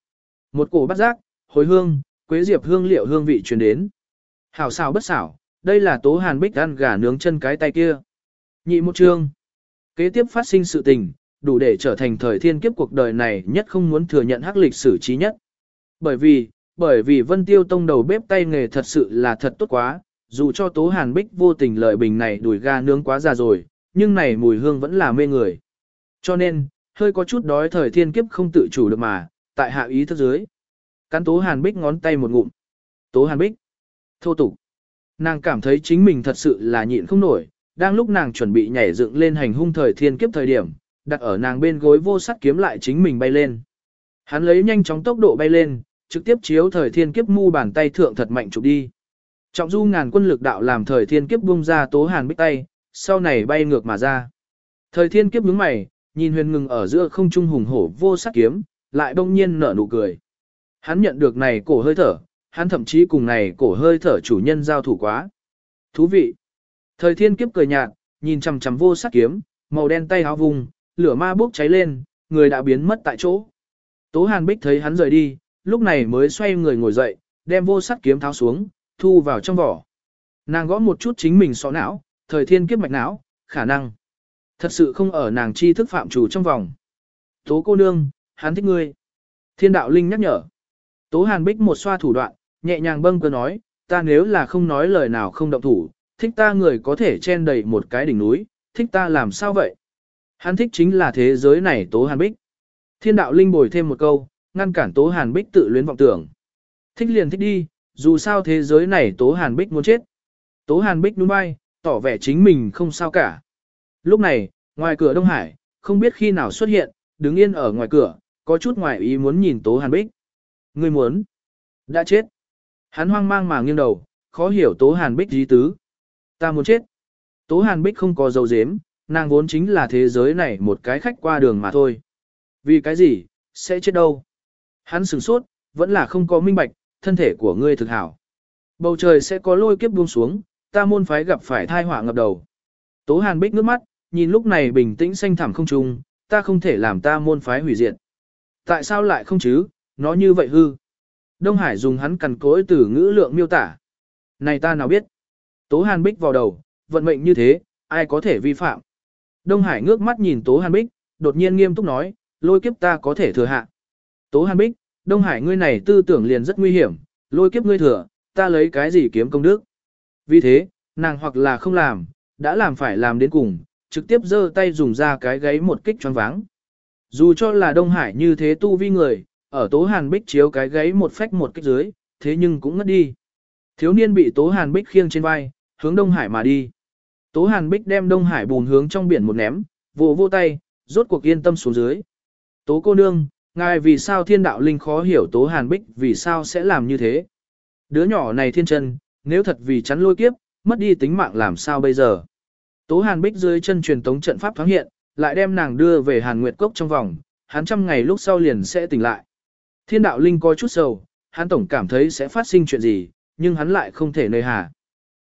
Một cổ bắt giác, hồi hương, quế diệp hương liệu hương vị truyền đến. Hảo xảo bất xảo, đây là Tố Hàn Bích ăn gà nướng chân cái tay kia. Nhị một chương. Kế tiếp phát sinh sự tình, đủ để trở thành thời thiên kiếp cuộc đời này nhất không muốn thừa nhận hắc lịch sử trí nhất. Bởi vì, bởi vì Vân Tiêu Tông đầu bếp tay nghề thật sự là thật tốt quá, dù cho Tố Hàn Bích vô tình lợi bình này đuổi gà nướng quá già rồi, nhưng này mùi hương vẫn là mê người. Cho nên, hơi có chút đói thời thiên kiếp không tự chủ được mà, tại hạ ý thức dưới. Cắn Tố Hàn Bích ngón tay một ngụm. Tố Hàn Bích. Thô tục. Nàng cảm thấy chính mình thật sự là nhịn không nổi, đang lúc nàng chuẩn bị nhảy dựng lên hành hung thời thiên kiếp thời điểm, đặt ở nàng bên gối vô sắt kiếm lại chính mình bay lên. Hắn lấy nhanh chóng tốc độ bay lên, trực tiếp chiếu thời thiên kiếp mu bàn tay thượng thật mạnh chụp đi. Trọng du ngàn quân lực đạo làm thời thiên kiếp bung ra tố hàn bích tay, sau này bay ngược mà ra. Thời thiên kiếp nhướng mày, nhìn huyền ngừng ở giữa không trung hùng hổ vô sắc kiếm, lại đông nhiên nở nụ cười. Hắn nhận được này cổ hơi thở, hắn thậm chí cùng này cổ hơi thở chủ nhân giao thủ quá. Thú vị. Thời thiên kiếp cười nhạt, nhìn chằm chằm vô sắc kiếm, màu đen tay háo vùng, lửa ma bốc cháy lên, người đã biến mất tại chỗ. Tố Hàn Bích thấy hắn rời đi, lúc này mới xoay người ngồi dậy, đem vô sắt kiếm tháo xuống, thu vào trong vỏ. Nàng gõ một chút chính mình sọ não, thời thiên kiếp mạch não, khả năng. Thật sự không ở nàng chi thức phạm chủ trong vòng. Tố cô nương, hắn thích ngươi. Thiên đạo linh nhắc nhở. Tố hàn bích một xoa thủ đoạn, nhẹ nhàng bâng cơ nói, ta nếu là không nói lời nào không động thủ, thích ta người có thể chen đầy một cái đỉnh núi, thích ta làm sao vậy? Hắn thích chính là thế giới này tố hàn bích. Thiên đạo linh bồi thêm một câu, ngăn cản tố hàn bích tự luyến vọng tưởng. Thích liền thích đi, dù sao thế giới này tố hàn bích muốn chết. Tố hàn bích đúng bay, tỏ vẻ chính mình không sao cả. Lúc này, ngoài cửa Đông Hải, không biết khi nào xuất hiện, đứng yên ở ngoài cửa, có chút ngoài ý muốn nhìn Tố Hàn Bích. Người muốn? Đã chết. Hắn hoang mang mà nghiêng đầu, khó hiểu Tố Hàn Bích dí tứ. Ta muốn chết. Tố Hàn Bích không có dầu dếm, nàng vốn chính là thế giới này một cái khách qua đường mà thôi. Vì cái gì, sẽ chết đâu? Hắn sửng sốt, vẫn là không có minh bạch, thân thể của ngươi thực hảo. Bầu trời sẽ có lôi kiếp buông xuống, ta môn phái gặp phải thai họa ngập đầu. Tố Hàn Bích nước mắt, nhìn lúc này bình tĩnh xanh thẳm không trung, ta không thể làm ta môn phái hủy diệt. Tại sao lại không chứ, nó như vậy hư. Đông Hải dùng hắn cằn cối từ ngữ lượng miêu tả. Này ta nào biết. Tố Hàn Bích vào đầu, vận mệnh như thế, ai có thể vi phạm. Đông Hải ngước mắt nhìn Tố Hàn Bích, đột nhiên nghiêm túc nói, lôi kiếp ta có thể thừa hạ. Tố Hàn Bích, Đông Hải ngươi này tư tưởng liền rất nguy hiểm, lôi kiếp ngươi thừa, ta lấy cái gì kiếm công đức. Vì thế, nàng hoặc là không làm, đã làm phải làm đến cùng, trực tiếp giơ tay dùng ra cái gáy một kích choáng váng. Dù cho là Đông Hải như thế tu vi người, ở Tố Hàn Bích chiếu cái gáy một phách một kích dưới, thế nhưng cũng ngất đi. Thiếu niên bị Tố Hàn Bích khiêng trên vai, hướng Đông Hải mà đi. Tố Hàn Bích đem Đông Hải bùn hướng trong biển một ném, vô vô tay, rốt cuộc yên tâm xuống dưới. Tố cô nương, ngài vì sao thiên đạo linh khó hiểu Tố Hàn Bích vì sao sẽ làm như thế. Đứa nhỏ này thiên chân, nếu thật vì chắn lôi kiếp, mất đi tính mạng làm sao bây giờ. Tố Hàn Bích dưới chân truyền tống trận pháp thoáng hiện, lại đem nàng đưa về Hàn Nguyệt Cốc trong vòng, hắn trăm ngày lúc sau liền sẽ tỉnh lại. Thiên đạo linh có chút sầu, hắn tổng cảm thấy sẽ phát sinh chuyện gì, nhưng hắn lại không thể nơi hà.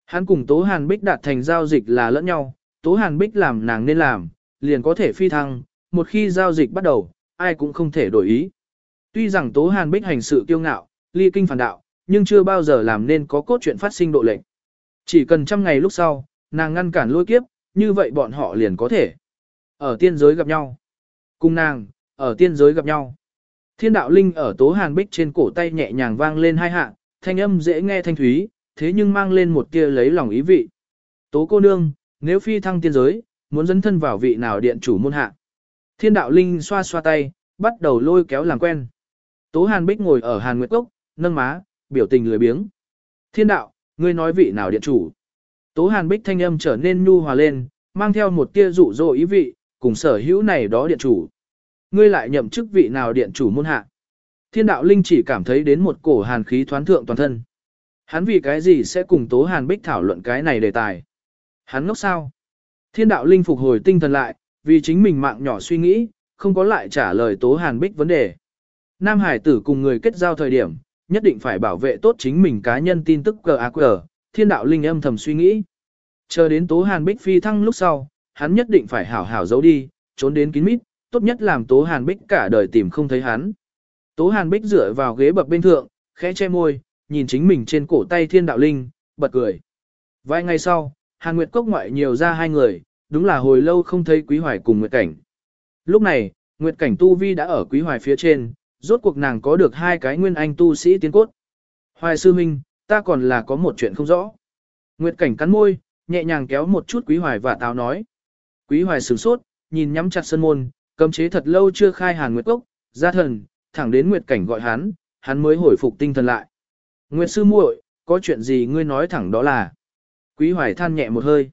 Hắn cùng Tố Hàn Bích đạt thành giao dịch là lẫn nhau, Tố Hàn Bích làm nàng nên làm, liền có thể phi thăng, một khi giao dịch bắt đầu, ai cũng không thể đổi ý. Tuy rằng Tố Hàn Bích hành sự kiêu ngạo, ly kinh phản đạo, nhưng chưa bao giờ làm nên có cốt truyện phát sinh độ lệnh. Chỉ cần trăm ngày lúc sau, nàng ngăn cản lôi kiếp, như vậy bọn họ liền có thể. Ở tiên giới gặp nhau. Cùng nàng, ở tiên giới gặp nhau. Thiên đạo linh ở tố hàn bích trên cổ tay nhẹ nhàng vang lên hai hạ, thanh âm dễ nghe thanh thúy, thế nhưng mang lên một tia lấy lòng ý vị. Tố cô nương, nếu phi thăng tiên giới, muốn dẫn thân vào vị nào điện chủ môn hạ. Thiên đạo linh xoa xoa tay, bắt đầu lôi kéo làm quen. Tố hàn bích ngồi ở hàn nguyệt cốc, nâng má, biểu tình lười biếng. Thiên đạo, ngươi nói vị nào điện chủ. Tố hàn bích thanh âm trở nên nhu hòa lên, mang theo một tia rụ rỗ ý vị, cùng sở hữu này đó điện chủ. Ngươi lại nhậm chức vị nào điện chủ môn hạ. Thiên đạo linh chỉ cảm thấy đến một cổ hàn khí thoán thượng toàn thân. Hắn vì cái gì sẽ cùng Tố Hàn Bích thảo luận cái này đề tài. Hắn ngốc sao? Thiên đạo linh phục hồi tinh thần lại, vì chính mình mạng nhỏ suy nghĩ, không có lại trả lời Tố Hàn Bích vấn đề. Nam Hải tử cùng người kết giao thời điểm, nhất định phải bảo vệ tốt chính mình cá nhân tin tức QAQ, thiên đạo linh âm thầm suy nghĩ. Chờ đến Tố Hàn Bích phi thăng lúc sau, hắn nhất định phải hảo hảo giấu đi, trốn đến kín mít, tốt nhất làm Tố Hàn Bích cả đời tìm không thấy hắn. Tố Hàn Bích dựa vào ghế bập bên thượng, khẽ che môi, nhìn chính mình trên cổ tay thiên đạo linh, bật cười. Vài ngày sau, Hàn Nguyệt Cốc ngoại nhiều ra hai người, đúng là hồi lâu không thấy Quý Hoài cùng Nguyệt Cảnh. Lúc này, Nguyệt Cảnh Tu Vi đã ở Quý Hoài phía trên, rốt cuộc nàng có được hai cái nguyên anh tu sĩ tiến cốt. Hoài sư minh, ta còn là có một chuyện không rõ. Nguyệt Cảnh cắn môi, nhẹ nhàng kéo một chút Quý Hoài và táo nói. Quý Hoài sửng sốt, nhìn nhắm chặt sân môn, cấm chế thật lâu chưa khai Hàn Nguyệt Cốc, ra thần, thẳng đến Nguyệt Cảnh gọi hắn, hắn mới hồi phục tinh thần lại. Nguyệt sư muội, có chuyện gì ngươi nói thẳng đó là. Quý Hoài than nhẹ một hơi.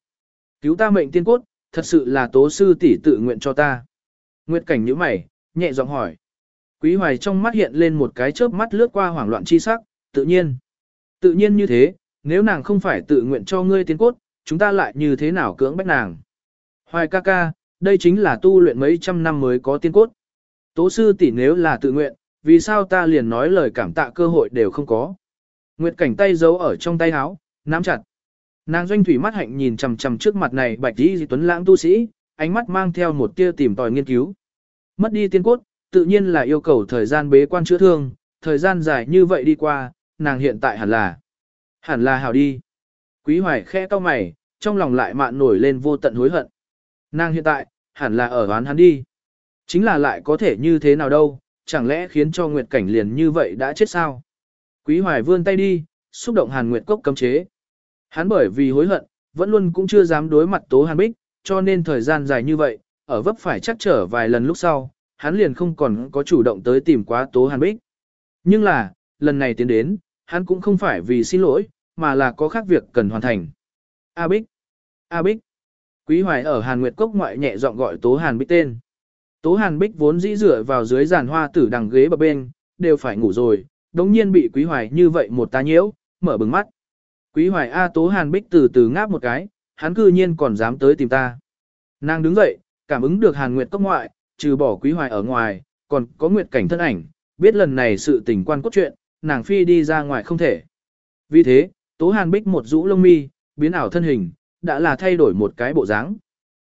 Cứu ta mệnh tiên cốt, thật sự là tố sư tỷ tự nguyện cho ta. Nguyệt cảnh nhíu mày, nhẹ giọng hỏi. Quý Hoài trong mắt hiện lên một cái chớp mắt lướt qua hoảng loạn chi sắc, tự nhiên. Tự nhiên như thế, nếu nàng không phải tự nguyện cho ngươi tiên cốt, chúng ta lại như thế nào cưỡng bách nàng. Hoài ca ca, đây chính là tu luyện mấy trăm năm mới có tiên cốt. Tố sư tỷ nếu là tự nguyện, vì sao ta liền nói lời cảm tạ cơ hội đều không có. Nguyệt cảnh tay giấu ở trong tay áo, nắm chặt. Nàng doanh thủy mắt hạnh nhìn chằm chằm trước mặt này bạch đi tuấn lãng tu sĩ, ánh mắt mang theo một tia tìm tòi nghiên cứu. Mất đi tiên cốt, tự nhiên là yêu cầu thời gian bế quan chữa thương, thời gian dài như vậy đi qua, nàng hiện tại hẳn là, hẳn là hào đi. Quý hoài khẽ cau mày, trong lòng lại mạn nổi lên vô tận hối hận. Nàng hiện tại, hẳn là ở oán hắn đi. Chính là lại có thể như thế nào đâu, chẳng lẽ khiến cho Nguyệt Cảnh liền như vậy đã chết sao? Quý Hoài vươn tay đi, xúc động Hàn Nguyệt Cốc cấm chế. Hắn bởi vì hối hận, vẫn luôn cũng chưa dám đối mặt Tố Hàn Bích, cho nên thời gian dài như vậy, ở vấp phải chắc trở vài lần lúc sau, hắn liền không còn có chủ động tới tìm quá Tố Hàn Bích. Nhưng là, lần này tiến đến, hắn cũng không phải vì xin lỗi, mà là có khác việc cần hoàn thành. A Bích! A Bích! Quý Hoài ở Hàn Nguyệt Cốc ngoại nhẹ giọng gọi Tố Hàn Bích tên. Tố Hàn Bích vốn dĩ dựa vào dưới giàn hoa tử đằng ghế bờ bên, đều phải ngủ rồi, đống nhiên bị Quý Hoài như vậy một ta nhiễu, mở bừng mắt. Quý Hoài A Tố Hàn Bích từ từ ngáp một cái, hắn cư nhiên còn dám tới tìm ta. Nàng đứng dậy, cảm ứng được Hàn Nguyệt cốc ngoại, trừ bỏ Quý Hoài ở ngoài, còn có Nguyệt cảnh thân ảnh, biết lần này sự tình quan cốt truyện, nàng phi đi ra ngoài không thể. Vì thế, Tố Hàn Bích một rũ lông mi, biến ảo thân hình, đã là thay đổi một cái bộ dáng.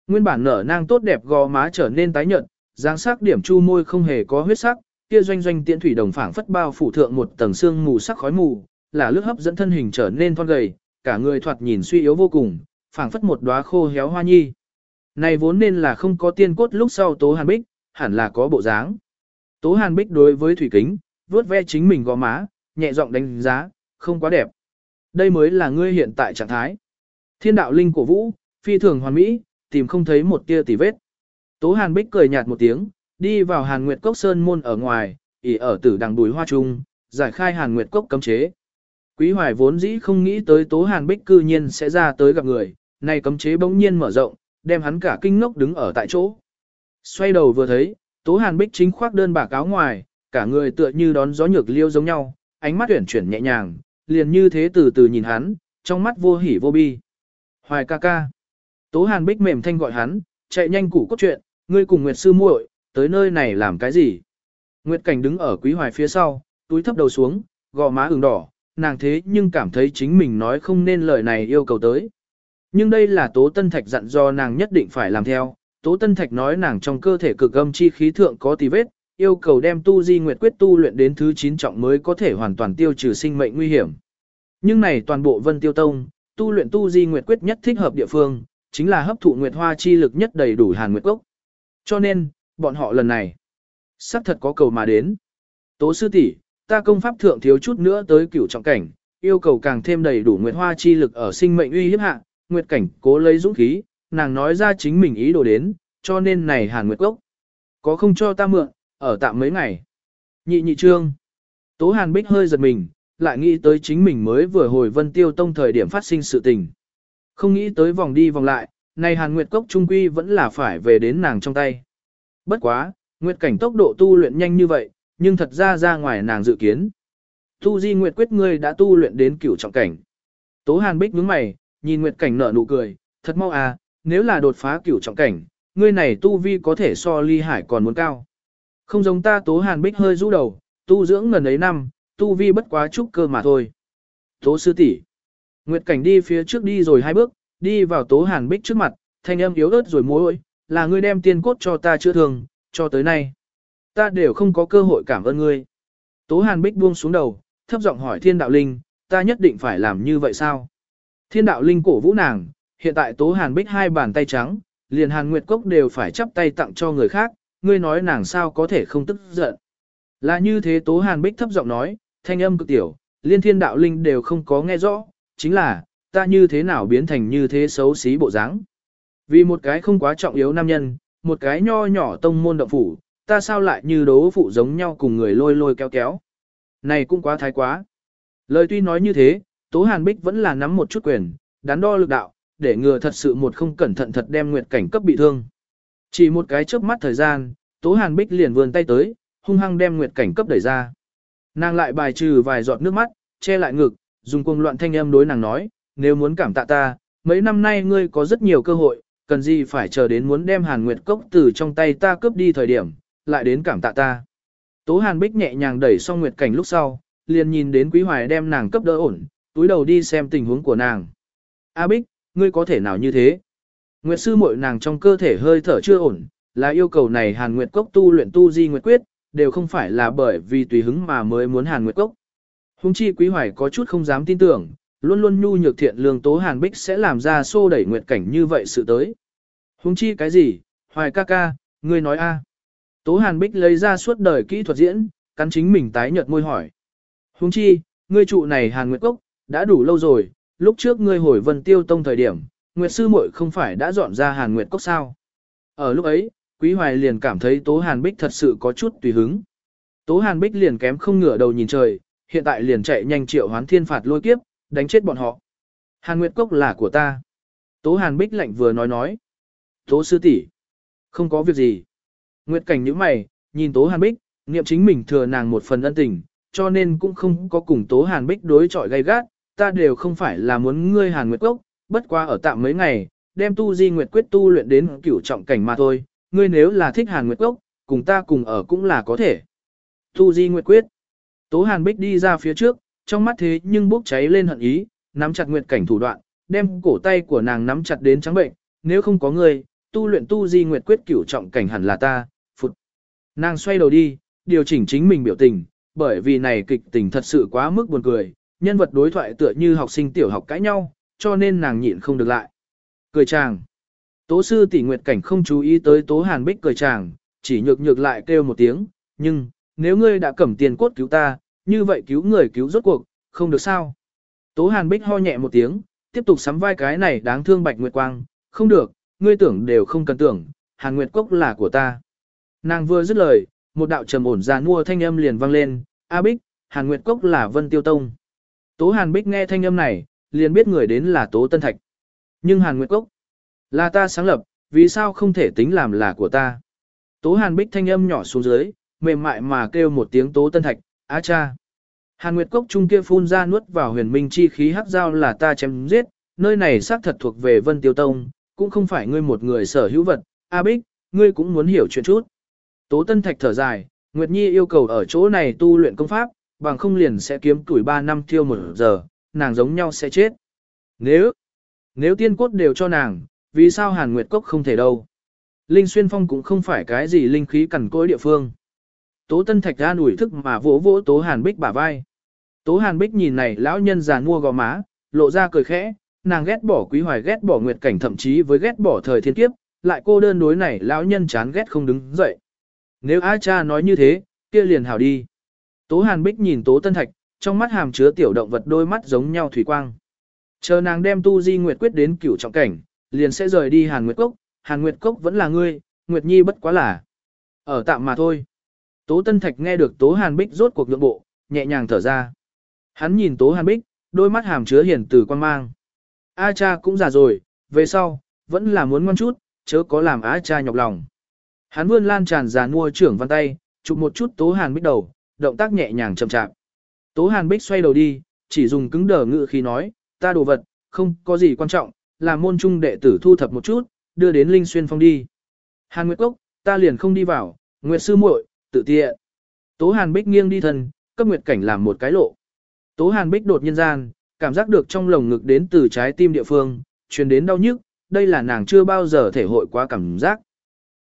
Nguyên bản nở nang tốt đẹp gò má trở nên tái nhợt, dáng sắc điểm chu môi không hề có huyết sắc, kia doanh doanh tiễn thủy đồng phảng phất bao phủ thượng một tầng xương mù sắc khói mù, là lướt hấp dẫn thân hình trở nên thon gầy, cả người thoạt nhìn suy yếu vô cùng, phảng phất một đóa khô héo hoa nhi. Này vốn nên là không có tiên cốt lúc sau Tố Hàn Bích, hẳn là có bộ dáng. Tố Hàn Bích đối với thủy kính, vuốt ve chính mình gò má, nhẹ giọng đánh giá, không quá đẹp. Đây mới là ngươi hiện tại trạng thái. Thiên đạo linh cổ vũ, phi thường hoàn mỹ, tìm không thấy một tia tì vết. Tố Hàn Bích cười nhạt một tiếng, đi vào Hàn Nguyệt Cốc Sơn môn ở ngoài, ỉ ở tử đằng đùi hoa trung, giải khai Hàn Nguyệt Cốc cấm chế. Quý Hoài vốn dĩ không nghĩ tới Tố Hàn Bích cư nhiên sẽ ra tới gặp người, này cấm chế bỗng nhiên mở rộng, đem hắn cả kinh ngốc đứng ở tại chỗ. Xoay đầu vừa thấy, Tố Hàn Bích chính khoác đơn bạc áo ngoài, cả người tựa như đón gió nhược liêu giống nhau, ánh mắt tuyển chuyển nhẹ nhàng, liền như thế từ từ nhìn hắn, trong mắt vô hỉ vô bi. Hoài ca ca. Tố Hàn Bích mềm thanh gọi hắn, chạy nhanh củ cốt chuyện, ngươi cùng Nguyệt sư muội, tới nơi này làm cái gì? Nguyệt Cảnh đứng ở Quý Hoài phía sau, túi thấp đầu xuống, gò má ửng đỏ, nàng thế nhưng cảm thấy chính mình nói không nên lời này yêu cầu tới. Nhưng đây là Tố Tân Thạch dặn do nàng nhất định phải làm theo, Tố Tân Thạch nói nàng trong cơ thể cực âm chi khí thượng có tì vết, yêu cầu đem tu di nguyệt quyết tu luyện đến thứ 9 trọng mới có thể hoàn toàn tiêu trừ sinh mệnh nguy hiểm. Nhưng này toàn bộ Vân Tiêu Tông, tu luyện tu di nguyệt quyết nhất thích hợp địa phương, chính là hấp thụ nguyệt hoa chi lực nhất đầy đủ hàn nguyệt cốc. Cho nên, bọn họ lần này, sắp thật có cầu mà đến. Tố sư tỷ, ta công pháp thượng thiếu chút nữa tới cửu trọng cảnh, yêu cầu càng thêm đầy đủ nguyệt hoa chi lực ở sinh mệnh uy hiếp hạ, nguyệt cảnh cố lấy dũng khí, nàng nói ra chính mình ý đồ đến, cho nên này hàn nguyệt cốc. Có không cho ta mượn, ở tạm mấy ngày. Nhị nhị trương. Tố hàn bích hơi giật mình, lại nghĩ tới chính mình mới vừa hồi vân tiêu tông thời điểm phát sinh sự tình. Không nghĩ tới vòng đi vòng lại, này hàn nguyệt cốc trung quy vẫn là phải về đến nàng trong tay. Bất quá, nguyệt cảnh tốc độ tu luyện nhanh như vậy, nhưng thật ra ra ngoài nàng dự kiến. Tu di nguyệt quyết ngươi đã tu luyện đến cửu trọng cảnh. Tố hàn bích nhướng mày, nhìn nguyệt cảnh nở nụ cười, thật mau à, nếu là đột phá cửu trọng cảnh, ngươi này tu vi có thể so ly hải còn muốn cao. Không giống ta tố hàn bích hơi rũ đầu, tu dưỡng ngần ấy năm, tu vi bất quá chút cơ mà thôi. Tố sư tỷ, Nguyệt cảnh đi phía trước đi rồi hai bước, đi vào tố hàn bích trước mặt, thanh âm yếu ớt rồi mối là ngươi đem tiên cốt cho ta chữa thương, cho tới nay. Ta đều không có cơ hội cảm ơn ngươi. Tố hàn bích buông xuống đầu, thấp giọng hỏi thiên đạo linh, ta nhất định phải làm như vậy sao? Thiên đạo linh cổ vũ nàng, hiện tại tố hàn bích hai bàn tay trắng, liền hàn nguyệt cốc đều phải chắp tay tặng cho người khác, ngươi nói nàng sao có thể không tức giận. Là như thế tố hàn bích thấp giọng nói, thanh âm cực tiểu, liên thiên đạo linh đều không có nghe rõ, chính là, ta như thế nào biến thành như thế xấu xí bộ dáng. Vì một cái không quá trọng yếu nam nhân, một cái nho nhỏ tông môn động phủ, ta sao lại như đấu phụ giống nhau cùng người lôi lôi kéo kéo. Này cũng quá thái quá. Lời tuy nói như thế, Tố Hàn Bích vẫn là nắm một chút quyền, đắn đo lực đạo, để ngừa thật sự một không cẩn thận thật đem nguyệt cảnh cấp bị thương. Chỉ một cái chớp mắt thời gian, Tố Hàn Bích liền vươn tay tới, hung hăng đem nguyệt cảnh cấp đẩy ra. Nàng lại bài trừ vài giọt nước mắt, che lại ngực, dùng cuồng loạn thanh âm đối nàng nói, nếu muốn cảm tạ ta, mấy năm nay ngươi có rất nhiều cơ hội, cần gì phải chờ đến muốn đem Hàn Nguyệt Cốc từ trong tay ta cướp đi thời điểm, lại đến cảm tạ ta. Tố Hàn Bích nhẹ nhàng đẩy xong Nguyệt Cảnh lúc sau, liền nhìn đến Quý Hoài đem nàng cấp đỡ ổn, túi đầu đi xem tình huống của nàng. A Bích, ngươi có thể nào như thế? Nguyệt sư muội nàng trong cơ thể hơi thở chưa ổn, là yêu cầu này Hàn Nguyệt Cốc tu luyện tu di nguyệt quyết, đều không phải là bởi vì tùy hứng mà mới muốn Hàn Nguyệt Cốc. Hùng chi Quý Hoài có chút không dám tin tưởng, luôn luôn nhu nhược thiện lương tố Hàn Bích sẽ làm ra xô đẩy nguyệt cảnh như vậy sự tới. Hùng chi cái gì? Hoài ca ca, ngươi nói a? Tố Hàn Bích lấy ra suốt đời kỹ thuật diễn, cắn chính mình tái nhợt môi hỏi. Hùng chi, ngươi trụ này Hàn Nguyệt Cốc, đã đủ lâu rồi, lúc trước ngươi hồi vân tiêu tông thời điểm, Nguyệt sư muội không phải đã dọn ra Hàn Nguyệt Cốc sao? Ở lúc ấy, Quý Hoài liền cảm thấy Tố Hàn Bích thật sự có chút tùy hứng. Tố Hàn Bích liền kém không ngửa đầu nhìn trời, hiện tại liền chạy nhanh triệu hoán thiên phạt lôi kiếp, đánh chết bọn họ. Hàn Nguyệt Cốc là của ta. Tố Hàn Bích lạnh vừa nói nói. Tố sư tỷ, Không có việc gì. Nguyệt cảnh như mày, nhìn Tố Hàn Bích, niệm chính mình thừa nàng một phần ân tình, cho nên cũng không có cùng Tố Hàn Bích đối chọi gay gắt, ta đều không phải là muốn ngươi Hàn Nguyệt Cốc, bất qua ở tạm mấy ngày, đem tu di Nguyệt quyết tu luyện đến cửu trọng cảnh mà thôi, ngươi nếu là thích Hàn Nguyệt Cốc, cùng ta cùng ở cũng là có thể. Tu di Nguyệt quyết. Tố Hàn Bích đi ra phía trước, trong mắt thế nhưng bốc cháy lên hận ý, nắm chặt Nguyệt cảnh thủ đoạn, đem cổ tay của nàng nắm chặt đến trắng bệnh, nếu không có ngươi, tu luyện tu di Nguyệt quyết cửu trọng cảnh hẳn là ta. Nàng xoay đầu đi, điều chỉnh chính mình biểu tình, bởi vì này kịch tình thật sự quá mức buồn cười, nhân vật đối thoại tựa như học sinh tiểu học cãi nhau, cho nên nàng nhịn không được lại. Cười chàng. Tố sư tỷ Nguyệt cảnh không chú ý tới Tố Hàn Bích cười chàng, chỉ nhược nhược lại kêu một tiếng, nhưng, nếu ngươi đã cầm tiền cốt cứu ta, như vậy cứu người cứu rốt cuộc, không được sao. Tố Hàn Bích ho nhẹ một tiếng, tiếp tục sắm vai cái này đáng thương Bạch Nguyệt Quang, không được, ngươi tưởng đều không cần tưởng, Hàn Nguyệt Cốc là của ta. Nàng vừa dứt lời, một đạo trầm ổn ra mua thanh âm liền vang lên, A Bích, Hàn Nguyệt Cốc là Vân Tiêu Tông. Tố Hàn Bích nghe thanh âm này, liền biết người đến là Tố Tân Thạch. Nhưng Hàn Nguyệt Cốc, là ta sáng lập, vì sao không thể tính làm là của ta. Tố Hàn Bích thanh âm nhỏ xuống dưới, mềm mại mà kêu một tiếng Tố Tân Thạch, á cha. Hàn Nguyệt Cốc trung kia phun ra nuốt vào huyền minh chi khí hắc dao là ta chém giết, nơi này xác thật thuộc về Vân Tiêu Tông, cũng không phải ngươi một người sở hữu vật, A Bích, ngươi cũng muốn hiểu chuyện chút. Tố Tân Thạch thở dài, Nguyệt Nhi yêu cầu ở chỗ này tu luyện công pháp, bằng không liền sẽ kiếm tuổi 3 năm thiêu một giờ, nàng giống nhau sẽ chết. Nếu, nếu tiên cốt đều cho nàng, vì sao Hàn Nguyệt Cốc không thể đâu? Linh Xuyên Phong cũng không phải cái gì linh khí cằn cỗi địa phương. Tố Tân Thạch ra ủi thức mà vỗ vỗ Tố Hàn Bích bả vai. Tố Hàn Bích nhìn này lão nhân già mua gò má, lộ ra cười khẽ, nàng ghét bỏ quý hoài ghét bỏ nguyệt cảnh thậm chí với ghét bỏ thời thiên kiếp, lại cô đơn đối này lão nhân chán ghét không đứng dậy. Nếu A cha nói như thế, kia liền hảo đi. Tố Hàn Bích nhìn Tố Tân Thạch, trong mắt hàm chứa tiểu động vật đôi mắt giống nhau thủy quang. Chờ nàng đem tu di nguyệt quyết đến cửu trọng cảnh, liền sẽ rời đi Hàn Nguyệt Cốc, Hàn Nguyệt Cốc vẫn là ngươi, Nguyệt Nhi bất quá là. Ở tạm mà thôi. Tố Tân Thạch nghe được Tố Hàn Bích rốt cuộc nhượng bộ, nhẹ nhàng thở ra. Hắn nhìn Tố Hàn Bích, đôi mắt hàm chứa hiền từ quan mang. A cha cũng già rồi, về sau, vẫn là muốn ngoan chút, chớ có làm A cha nhọc lòng. Hắn vươn lan tràn già mua trưởng văn tay, chụp một chút Tố Hàn Bích đầu, động tác nhẹ nhàng chậm chạp. Tố Hàn Bích xoay đầu đi, chỉ dùng cứng đờ ngự khi nói, ta đồ vật, không có gì quan trọng, làm môn trung đệ tử thu thập một chút, đưa đến Linh Xuyên Phong đi. Hàn Nguyệt Cốc, ta liền không đi vào, Nguyệt Sư muội, tự tiện. Tố Hàn Bích nghiêng đi thân, cấp Nguyệt Cảnh làm một cái lộ. Tố Hàn Bích đột nhiên gian, cảm giác được trong lồng ngực đến từ trái tim địa phương, truyền đến đau nhức, đây là nàng chưa bao giờ thể hội quá cảm giác.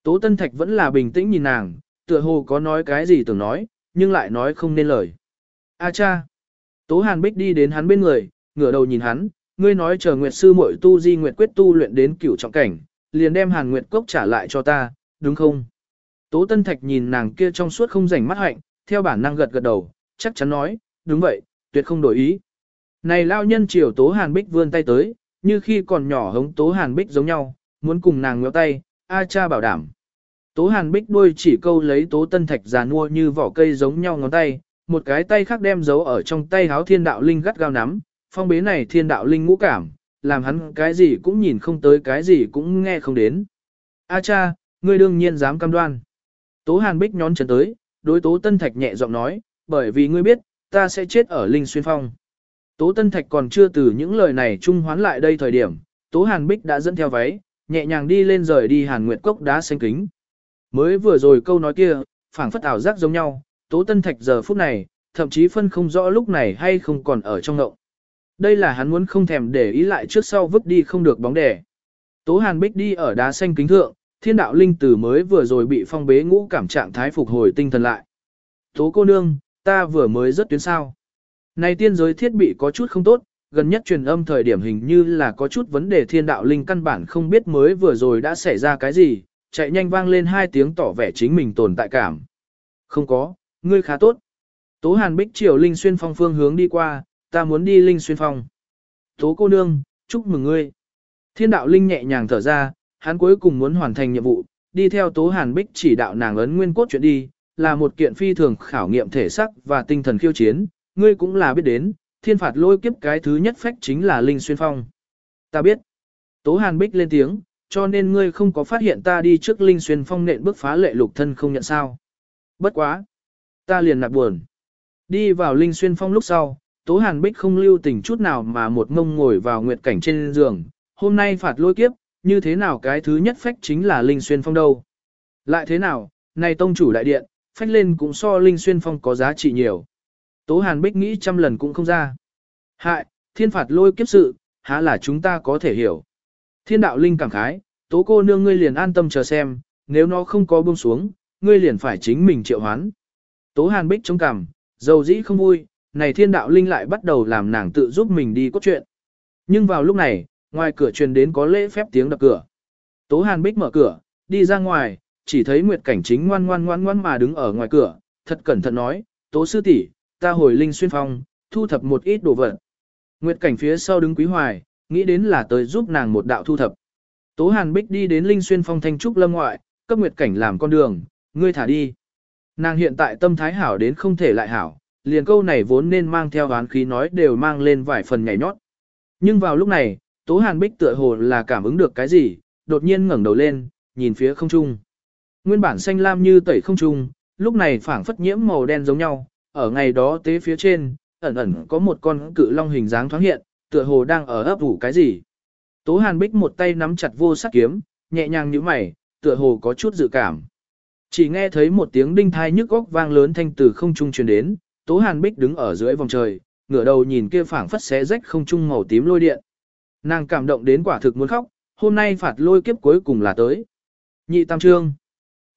Tố Tân Thạch vẫn là bình tĩnh nhìn nàng, tựa hồ có nói cái gì tưởng nói, nhưng lại nói không nên lời. A cha! Tố Hàn Bích đi đến hắn bên người, ngửa đầu nhìn hắn, ngươi nói chờ Nguyệt sư muội tu di Nguyệt quyết tu luyện đến cửu trọng cảnh, liền đem Hàn Nguyệt cốc trả lại cho ta, đúng không? Tố Tân Thạch nhìn nàng kia trong suốt không rảnh mắt hạnh, theo bản năng gật gật đầu, chắc chắn nói, đúng vậy, tuyệt không đổi ý. Này lao nhân chiều Tố Hàn Bích vươn tay tới, như khi còn nhỏ hống Tố Hàn Bích giống nhau, muốn cùng nàng ngéo tay, A cha bảo đảm. Tố Hàn Bích đuôi chỉ câu lấy Tố Tân Thạch già nua như vỏ cây giống nhau ngón tay, một cái tay khác đem giấu ở trong tay háo thiên đạo linh gắt gao nắm, phong bế này thiên đạo linh ngũ cảm, làm hắn cái gì cũng nhìn không tới cái gì cũng nghe không đến. A cha, ngươi đương nhiên dám cam đoan. Tố Hàn Bích nhón chân tới, đối Tố Tân Thạch nhẹ giọng nói, bởi vì ngươi biết, ta sẽ chết ở Linh Xuyên Phong. Tố Tân Thạch còn chưa từ những lời này trung hoán lại đây thời điểm, Tố Hàn Bích đã dẫn theo váy, nhẹ nhàng đi lên rời đi Hàn Nguyệt Cốc đá xanh kính. Mới vừa rồi câu nói kia, phảng phất ảo giác giống nhau, Tố Tân Thạch giờ phút này, thậm chí phân không rõ lúc này hay không còn ở trong ngậu. Đây là hắn muốn không thèm để ý lại trước sau vứt đi không được bóng đẻ. Tố Hàn Bích đi ở đá xanh kính thượng, thiên đạo linh tử mới vừa rồi bị phong bế ngũ cảm trạng thái phục hồi tinh thần lại. Tố cô nương, ta vừa mới rất tuyến sao. Này tiên giới thiết bị có chút không tốt, gần nhất truyền âm thời điểm hình như là có chút vấn đề thiên đạo linh căn bản không biết mới vừa rồi đã xảy ra cái gì, chạy nhanh vang lên hai tiếng tỏ vẻ chính mình tồn tại cảm. Không có, ngươi khá tốt. Tố Hàn Bích chiều Linh Xuyên Phong phương hướng đi qua, ta muốn đi Linh Xuyên Phong. Tố cô nương, chúc mừng ngươi. Thiên đạo Linh nhẹ nhàng thở ra, hắn cuối cùng muốn hoàn thành nhiệm vụ, đi theo Tố Hàn Bích chỉ đạo nàng ấn nguyên cốt chuyện đi, là một kiện phi thường khảo nghiệm thể sắc và tinh thần khiêu chiến, ngươi cũng là biết đến, thiên phạt lôi kiếp cái thứ nhất phách chính là Linh Xuyên Phong. Ta biết. Tố Hàn Bích lên tiếng, cho nên ngươi không có phát hiện ta đi trước Linh Xuyên Phong nện bước phá lệ lục thân không nhận sao. Bất quá. Ta liền nạp buồn. Đi vào Linh Xuyên Phong lúc sau, Tố Hàn Bích không lưu tình chút nào mà một ngông ngồi vào nguyệt cảnh trên giường. Hôm nay phạt lôi kiếp, như thế nào cái thứ nhất phách chính là Linh Xuyên Phong đâu. Lại thế nào, này tông chủ đại điện, phách lên cũng so Linh Xuyên Phong có giá trị nhiều. Tố Hàn Bích nghĩ trăm lần cũng không ra. Hại, thiên phạt lôi kiếp sự, há là chúng ta có thể hiểu. Thiên đạo Linh cảm khái, tố cô nương ngươi liền an tâm chờ xem, nếu nó không có buông xuống, ngươi liền phải chính mình triệu hoán. Tố Hàn Bích chống cằm, dầu dĩ không vui, này thiên đạo linh lại bắt đầu làm nàng tự giúp mình đi cốt chuyện. Nhưng vào lúc này, ngoài cửa truyền đến có lễ phép tiếng đập cửa. Tố Hàn Bích mở cửa, đi ra ngoài, chỉ thấy Nguyệt Cảnh chính ngoan ngoan ngoan ngoan mà đứng ở ngoài cửa, thật cẩn thận nói, Tố sư tỷ, ta hồi linh xuyên phong, thu thập một ít đồ vật. Nguyệt Cảnh phía sau đứng quý hoài, nghĩ đến là tới giúp nàng một đạo thu thập. Tố Hàn Bích đi đến linh xuyên phong thanh trúc lâm ngoại, cấp Nguyệt Cảnh làm con đường, ngươi thả đi. Nàng hiện tại tâm thái hảo đến không thể lại hảo, liền câu này vốn nên mang theo oán khí nói đều mang lên vài phần nhảy nhót. Nhưng vào lúc này, Tố Hàn Bích tựa hồ là cảm ứng được cái gì, đột nhiên ngẩng đầu lên, nhìn phía không trung. Nguyên bản xanh lam như tẩy không trung, lúc này phảng phất nhiễm màu đen giống nhau, ở ngày đó tế phía trên, ẩn ẩn có một con cự long hình dáng thoáng hiện, tựa hồ đang ở ấp ủ cái gì. Tố Hàn Bích một tay nắm chặt vô sắc kiếm, nhẹ nhàng như mày, tựa hồ có chút dự cảm. Chỉ nghe thấy một tiếng đinh thai nhức góc vang lớn thanh từ không trung truyền đến, Tố Hàn Bích đứng ở dưới vòng trời, ngửa đầu nhìn kia phảng phất xé rách không trung màu tím lôi điện. Nàng cảm động đến quả thực muốn khóc, hôm nay phạt lôi kiếp cuối cùng là tới. Nhị tam trương.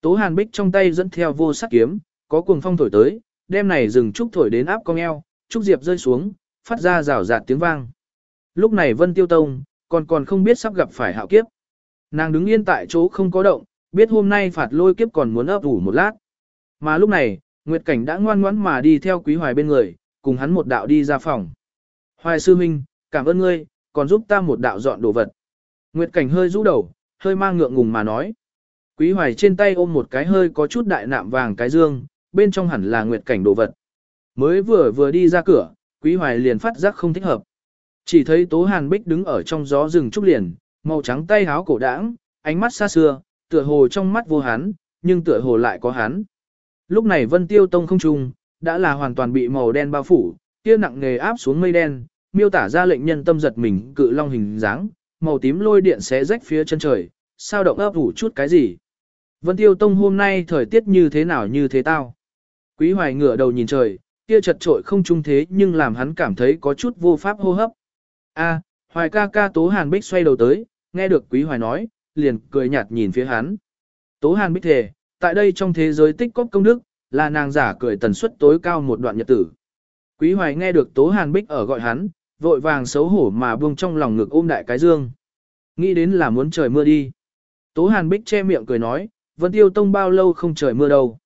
Tố Hàn Bích trong tay dẫn theo vô sắc kiếm, có cuồng phong thổi tới, Đêm này rừng trúc thổi đến áp cong eo, trúc diệp rơi xuống, phát ra rào rạt tiếng vang. Lúc này Vân Tiêu Tông, còn còn không biết sắp gặp phải hạo kiếp. Nàng đứng yên tại chỗ không có động, biết hôm nay phạt lôi kiếp còn muốn ấp ủ một lát. Mà lúc này, Nguyệt Cảnh đã ngoan ngoãn mà đi theo Quý Hoài bên người, cùng hắn một đạo đi ra phòng. Hoài sư minh, cảm ơn ngươi, còn giúp ta một đạo dọn đồ vật. Nguyệt Cảnh hơi rũ đầu, hơi mang ngượng ngùng mà nói. Quý Hoài trên tay ôm một cái hơi có chút đại nạm vàng cái dương, bên trong hẳn là Nguyệt Cảnh đồ vật. Mới vừa vừa đi ra cửa, Quý Hoài liền phát giác không thích hợp. Chỉ thấy Tố Hàn Bích đứng ở trong gió rừng trúc liền, màu trắng tay háo cổ đãng, ánh mắt xa xưa, tựa hồ trong mắt vô hắn, nhưng tựa hồ lại có hắn. Lúc này Vân Tiêu Tông không trung, đã là hoàn toàn bị màu đen bao phủ, kia nặng nghề áp xuống mây đen, miêu tả ra lệnh nhân tâm giật mình cự long hình dáng, màu tím lôi điện xé rách phía chân trời, sao động ấp ủ chút cái gì. Vân Tiêu Tông hôm nay thời tiết như thế nào như thế tao. Quý Hoài ngửa đầu nhìn trời, kia chật trội không trung thế nhưng làm hắn cảm thấy có chút vô pháp hô hấp. A, Hoài ca ca Tố Hàn Bích xoay đầu tới, nghe được Quý Hoài nói, liền cười nhạt nhìn phía hắn. Tố Hàn Bích thề, tại đây trong thế giới tích cóp công đức, là nàng giả cười tần suất tối cao một đoạn nhật tử. Quý Hoài nghe được Tố Hàn Bích ở gọi hắn, vội vàng xấu hổ mà buông trong lòng ngực ôm đại cái dương. Nghĩ đến là muốn trời mưa đi. Tố Hàn Bích che miệng cười nói, Vân Tiêu Tông bao lâu không trời mưa đâu.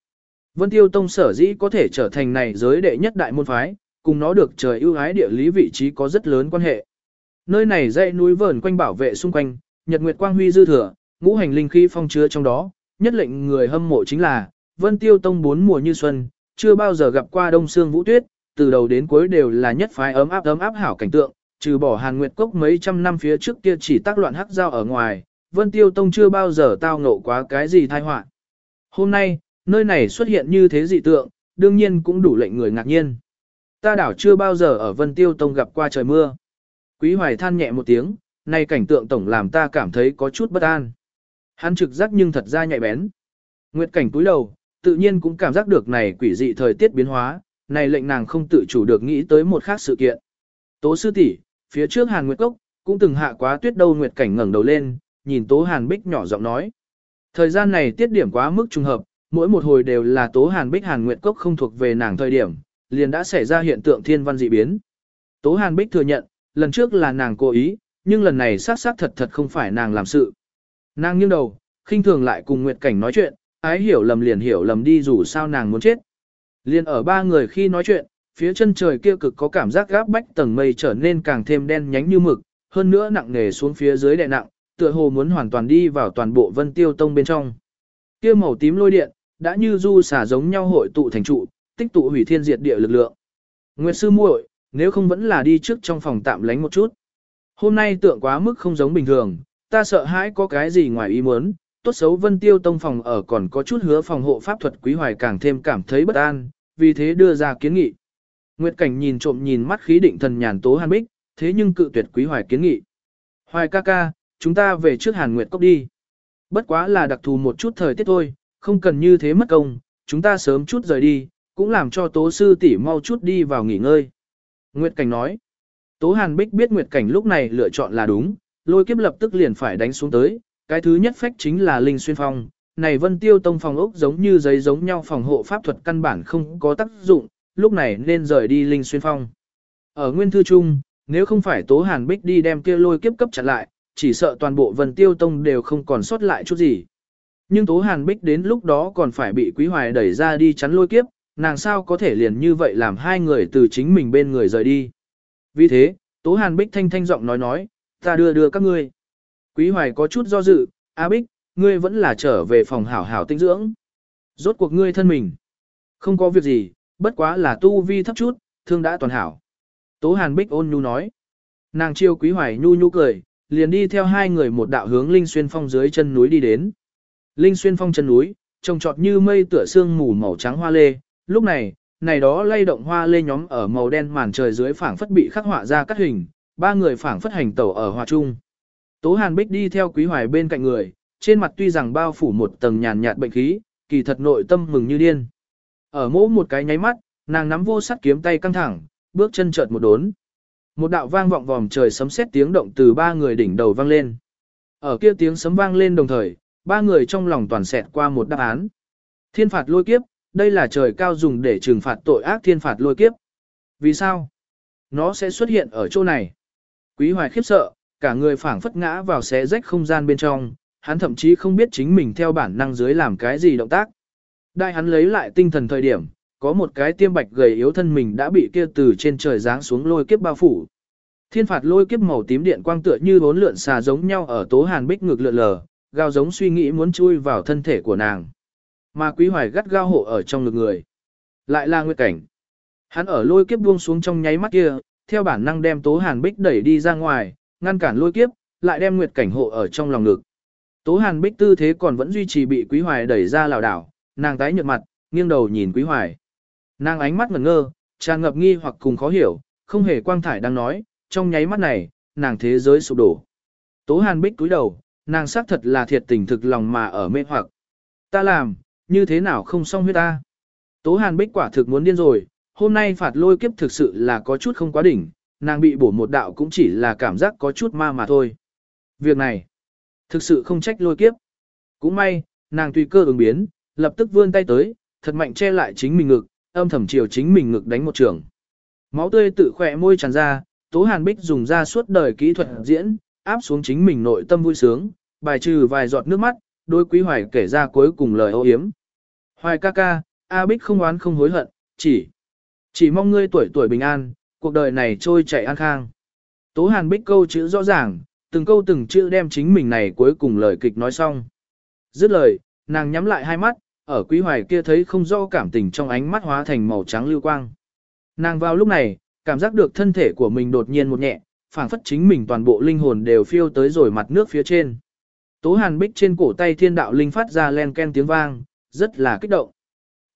Vân Tiêu Tông sở dĩ có thể trở thành này giới đệ nhất đại môn phái, cùng nó được trời ưu ái địa lý vị trí có rất lớn quan hệ. Nơi này dãy núi vờn quanh bảo vệ xung quanh, nhật nguyệt quang huy dư thừa, ngũ hành linh khí phong chứa trong đó, nhất lệnh người hâm mộ chính là Vân Tiêu Tông bốn mùa như xuân, chưa bao giờ gặp qua đông sương vũ tuyết, từ đầu đến cuối đều là nhất phái ấm áp ấm áp hảo cảnh tượng, trừ bỏ Hàn Nguyệt Cốc mấy trăm năm phía trước kia chỉ tác loạn hắc giao ở ngoài, Vân Tiêu Tông chưa bao giờ tao ngộ quá cái gì tai họa. Hôm nay, nơi này xuất hiện như thế dị tượng, đương nhiên cũng đủ lệnh người ngạc nhiên. Ta đảo chưa bao giờ ở Vân Tiêu Tông gặp qua trời mưa. Quý Hoài than nhẹ một tiếng, này cảnh tượng tổng làm ta cảm thấy có chút bất an. Hắn trực giác nhưng thật ra nhạy bén. Nguyệt cảnh túi đầu, tự nhiên cũng cảm giác được này quỷ dị thời tiết biến hóa, này lệnh nàng không tự chủ được nghĩ tới một khác sự kiện. Tố sư tỷ, phía trước Hàn Nguyệt Cốc, cũng từng hạ quá tuyết đâu Nguyệt cảnh ngẩng đầu lên, nhìn Tố Hàn Bích nhỏ giọng nói. Thời gian này tiết điểm quá mức trùng hợp, mỗi một hồi đều là Tố Hàn Bích Hàn Nguyệt Cốc không thuộc về nàng thời điểm, liền đã xảy ra hiện tượng thiên văn dị biến. Tố Hàn Bích thừa nhận, lần trước là nàng cố ý, nhưng lần này xác xác thật thật không phải nàng làm sự. Nàng nghiêng đầu, khinh thường lại cùng Nguyệt Cảnh nói chuyện, ái hiểu lầm liền hiểu lầm đi dù sao nàng muốn chết. Liền ở ba người khi nói chuyện, phía chân trời kia cực có cảm giác gáp bách tầng mây trở nên càng thêm đen nhánh như mực, hơn nữa nặng nề xuống phía dưới đè nặng, tựa hồ muốn hoàn toàn đi vào toàn bộ Vân Tiêu Tông bên trong. Kia màu tím lôi điện, đã như du xả giống nhau hội tụ thành trụ, tích tụ hủy thiên diệt địa lực lượng. Nguyệt sư muội, nếu không vẫn là đi trước trong phòng tạm lánh một chút. Hôm nay tượng quá mức không giống bình thường, ta sợ hãi có cái gì ngoài ý muốn, tốt xấu Vân Tiêu Tông phòng ở còn có chút hứa phòng hộ pháp thuật quý hoài càng thêm cảm thấy bất an, vì thế đưa ra kiến nghị. Nguyệt Cảnh nhìn trộm nhìn mắt khí định thần nhàn tố Hàn Bích, thế nhưng cự tuyệt quý hoài kiến nghị. Hoài ca ca, chúng ta về trước Hàn Nguyệt Cốc đi. Bất quá là đặc thù một chút thời tiết thôi, không cần như thế mất công, chúng ta sớm chút rời đi, cũng làm cho tố sư tỷ mau chút đi vào nghỉ ngơi. Nguyệt Cảnh nói, Tố Hàn Bích biết Nguyệt Cảnh lúc này lựa chọn là đúng, lôi kiếp lập tức liền phải đánh xuống tới, cái thứ nhất phách chính là Linh Xuyên Phong. Này Vân Tiêu Tông phòng ốc giống như giấy giống nhau phòng hộ pháp thuật căn bản không có tác dụng, lúc này nên rời đi Linh Xuyên Phong. Ở Nguyên Thư Trung, nếu không phải Tố Hàn Bích đi đem kia lôi kiếp cấp chặn lại, chỉ sợ toàn bộ Vân Tiêu Tông đều không còn sót lại chút gì. Nhưng Tố Hàn Bích đến lúc đó còn phải bị Quý Hoài đẩy ra đi chắn lôi kiếp, nàng sao có thể liền như vậy làm hai người từ chính mình bên người rời đi. Vì thế, Tố Hàn Bích thanh thanh giọng nói nói, ta đưa đưa các ngươi. Quý Hoài có chút do dự, A Bích, ngươi vẫn là trở về phòng hảo hảo tinh dưỡng. Rốt cuộc ngươi thân mình. Không có việc gì, bất quá là tu vi thấp chút, thương đã toàn hảo. Tố Hàn Bích ôn nhu nói. Nàng chiêu Quý Hoài nhu nhu cười, liền đi theo hai người một đạo hướng Linh Xuyên Phong dưới chân núi đi đến. Linh Xuyên Phong chân núi, trông trọt như mây tựa sương mù màu trắng hoa lê, lúc này, này đó lay động hoa lê nhóm ở màu đen màn trời dưới phảng phất bị khắc họa ra cắt hình, ba người phảng phất hành tẩu ở hòa trung. Tố Hàn Bích đi theo Quý Hoài bên cạnh người, trên mặt tuy rằng bao phủ một tầng nhàn nhạt bệnh khí, kỳ thật nội tâm mừng như điên. Ở mỗi một cái nháy mắt, nàng nắm vô sắt kiếm tay căng thẳng, bước chân chợt một đốn. Một đạo vang vọng vòm trời sấm sét tiếng động từ ba người đỉnh đầu vang lên. Ở kia tiếng sấm vang lên đồng thời, ba người trong lòng toàn xẹt qua một đáp án. Thiên phạt lôi kiếp, đây là trời cao dùng để trừng phạt tội ác thiên phạt lôi kiếp. Vì sao? Nó sẽ xuất hiện ở chỗ này. Quý hoài khiếp sợ, cả người phảng phất ngã vào xé rách không gian bên trong, hắn thậm chí không biết chính mình theo bản năng dưới làm cái gì động tác. Đại hắn lấy lại tinh thần thời điểm, có một cái tiêm bạch gầy yếu thân mình đã bị kia từ trên trời giáng xuống lôi kiếp bao phủ. Thiên phạt lôi kiếp màu tím điện quang tựa như bốn lượn xà giống nhau ở tố hàn bích ngược lượn lờ, gào giống suy nghĩ muốn chui vào thân thể của nàng. Mà quý hoài gắt gao hộ ở trong ngực người. Lại là nguyệt cảnh. Hắn ở lôi kiếp buông xuống trong nháy mắt kia, theo bản năng đem tố hàn bích đẩy đi ra ngoài, ngăn cản lôi kiếp, lại đem nguyệt cảnh hộ ở trong lòng ngực. Tố hàn bích tư thế còn vẫn duy trì bị quý hoài đẩy ra lảo đảo, nàng tái nhợt mặt, nghiêng đầu nhìn quý hoài. Nàng ánh mắt ngẩn ngơ, tràn ngập nghi hoặc cùng khó hiểu, không hề quang thải đang nói, trong nháy mắt này, nàng thế giới sụp đổ. Tố hàn bích cúi đầu, nàng xác thật là thiệt tình thực lòng mà ở mê hoặc. Ta làm, như thế nào không xong huyết ta. Tố hàn bích quả thực muốn điên rồi, hôm nay phạt lôi kiếp thực sự là có chút không quá đỉnh, nàng bị bổ một đạo cũng chỉ là cảm giác có chút ma mà thôi. Việc này, thực sự không trách lôi kiếp. Cũng may, nàng tùy cơ ứng biến, lập tức vươn tay tới, thật mạnh che lại chính mình ngực, âm thầm chiều chính mình ngực đánh một trường. Máu tươi tự khỏe môi tràn ra, Tố Hàn Bích dùng ra suốt đời kỹ thuật diễn, áp xuống chính mình nội tâm vui sướng, bài trừ vài giọt nước mắt, đôi quý hoài kể ra cuối cùng lời ô yếm. Hoài ca ca, A Bích không oán không hối hận, chỉ, chỉ mong ngươi tuổi tuổi bình an, cuộc đời này trôi chảy an khang. Tố Hàn Bích câu chữ rõ ràng, từng câu từng chữ đem chính mình này cuối cùng lời kịch nói xong. Dứt lời, nàng nhắm lại hai mắt, ở quý hoài kia thấy không rõ cảm tình trong ánh mắt hóa thành màu trắng lưu quang. Nàng vào lúc này, cảm giác được thân thể của mình đột nhiên một nhẹ, phảng phất chính mình toàn bộ linh hồn đều phiêu tới rồi mặt nước phía trên. Tố hàn bích trên cổ tay thiên đạo linh phát ra len ken tiếng vang, rất là kích động.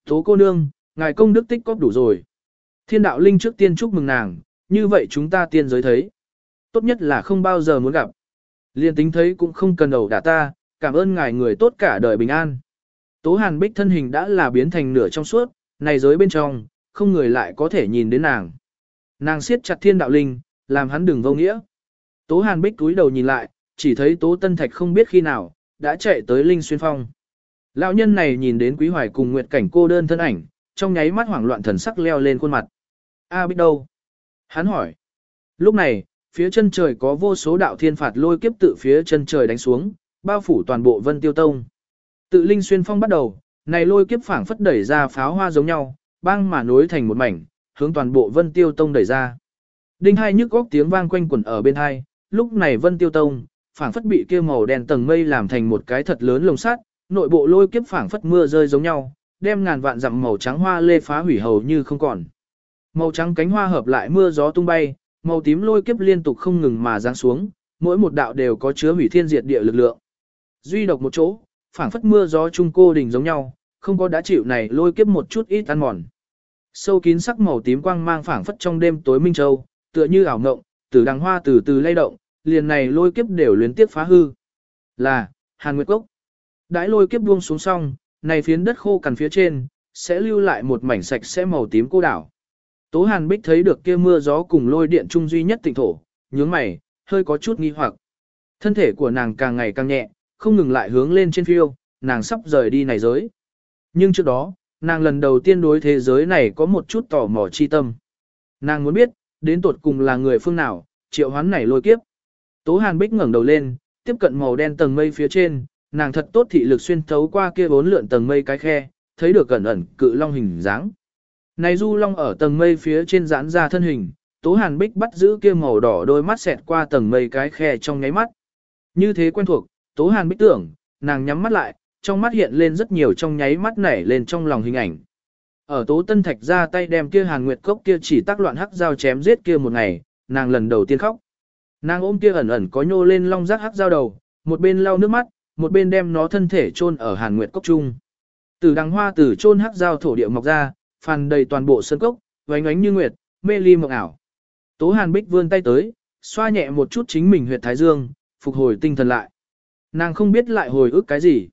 Tố cô nương, ngài công đức tích cóp đủ rồi. Thiên đạo linh trước tiên chúc mừng nàng, như vậy chúng ta tiên giới thấy. Tốt nhất là không bao giờ muốn gặp. Liên tính thấy cũng không cần đầu đả ta, cảm ơn ngài người tốt cả đời bình an. Tố hàn bích thân hình đã là biến thành nửa trong suốt, này giới bên trong, không người lại có thể nhìn đến nàng. Nàng siết chặt thiên đạo linh, làm hắn đừng vô nghĩa. Tố hàn bích túi đầu nhìn lại, chỉ thấy tố tân thạch không biết khi nào, đã chạy tới linh xuyên phong. Lão nhân này nhìn đến quý hoài cùng nguyệt cảnh cô đơn thân ảnh, trong nháy mắt hoảng loạn thần sắc leo lên khuôn mặt. A biết đâu? Hắn hỏi. Lúc này, phía chân trời có vô số đạo thiên phạt lôi kiếp tự phía chân trời đánh xuống, bao phủ toàn bộ vân tiêu tông. Tự linh xuyên phong bắt đầu, này lôi kiếp phảng phất đẩy ra pháo hoa giống nhau, băng mà nối thành một mảnh, hướng toàn bộ vân tiêu tông đẩy ra. Đinh hai nhức góc tiếng vang quanh quẩn ở bên hai, lúc này vân tiêu tông, phảng phất bị kia màu đen tầng mây làm thành một cái thật lớn lồng sắt, nội bộ lôi kiếp phảng phất mưa rơi giống nhau, đem ngàn vạn dặm màu trắng hoa lê phá hủy hầu như không còn. Màu trắng cánh hoa hợp lại mưa gió tung bay, màu tím lôi kiếp liên tục không ngừng mà giáng xuống, mỗi một đạo đều có chứa hủy thiên diệt địa lực lượng. Duy độc một chỗ, phảng phất mưa gió trung cô đỉnh giống nhau, không có đã chịu này lôi kiếp một chút ít ăn mòn. Sâu kín sắc màu tím quang mang phảng phất trong đêm tối minh châu, tựa như ảo ngộng, từ đằng hoa từ từ lay động, liền này lôi kiếp đều liên tiếp phá hư. Là, Hàn Nguyệt Cốc. Đãi lôi kiếp buông xuống xong, này phiến đất khô cằn phía trên, sẽ lưu lại một mảnh sạch sẽ màu tím cô đảo. Tố Hàn Bích thấy được kia mưa gió cùng lôi điện trung duy nhất tịnh thổ, nhướng mày, hơi có chút nghi hoặc. Thân thể của nàng càng ngày càng nhẹ, không ngừng lại hướng lên trên phiêu, nàng sắp rời đi này giới. Nhưng trước đó, nàng lần đầu tiên đối thế giới này có một chút tò mò chi tâm. Nàng muốn biết, đến tột cùng là người phương nào, triệu hoán này lôi kiếp. Tố Hàn Bích ngẩng đầu lên, tiếp cận màu đen tầng mây phía trên, nàng thật tốt thị lực xuyên thấu qua kia bốn lượn tầng mây cái khe, thấy được cẩn ẩn cự long hình dáng. Này du long ở tầng mây phía trên giãn ra thân hình, Tố Hàn Bích bắt giữ kia màu đỏ đôi mắt xẹt qua tầng mây cái khe trong nháy mắt. Như thế quen thuộc, Tố Hàn Bích tưởng, nàng nhắm mắt lại, trong mắt hiện lên rất nhiều trong nháy mắt nảy lên trong lòng hình ảnh. Ở Tố Tân Thạch ra tay đem kia Hàn Nguyệt Cốc kia chỉ tác loạn hắc dao chém giết kia một ngày, nàng lần đầu tiên khóc. Nàng ôm kia ẩn ẩn có nhô lên long rác hắc dao đầu, một bên lau nước mắt, một bên đem nó thân thể chôn ở Hàn Nguyệt Cốc trung. Từ đằng hoa từ chôn hắc dao thổ địa mọc ra, phàn đầy toàn bộ sân cốc, vánh ánh như nguyệt, mê ly mộng ảo. Tố Hàn Bích vươn tay tới, xoa nhẹ một chút chính mình huyệt thái dương, phục hồi tinh thần lại. Nàng không biết lại hồi ức cái gì.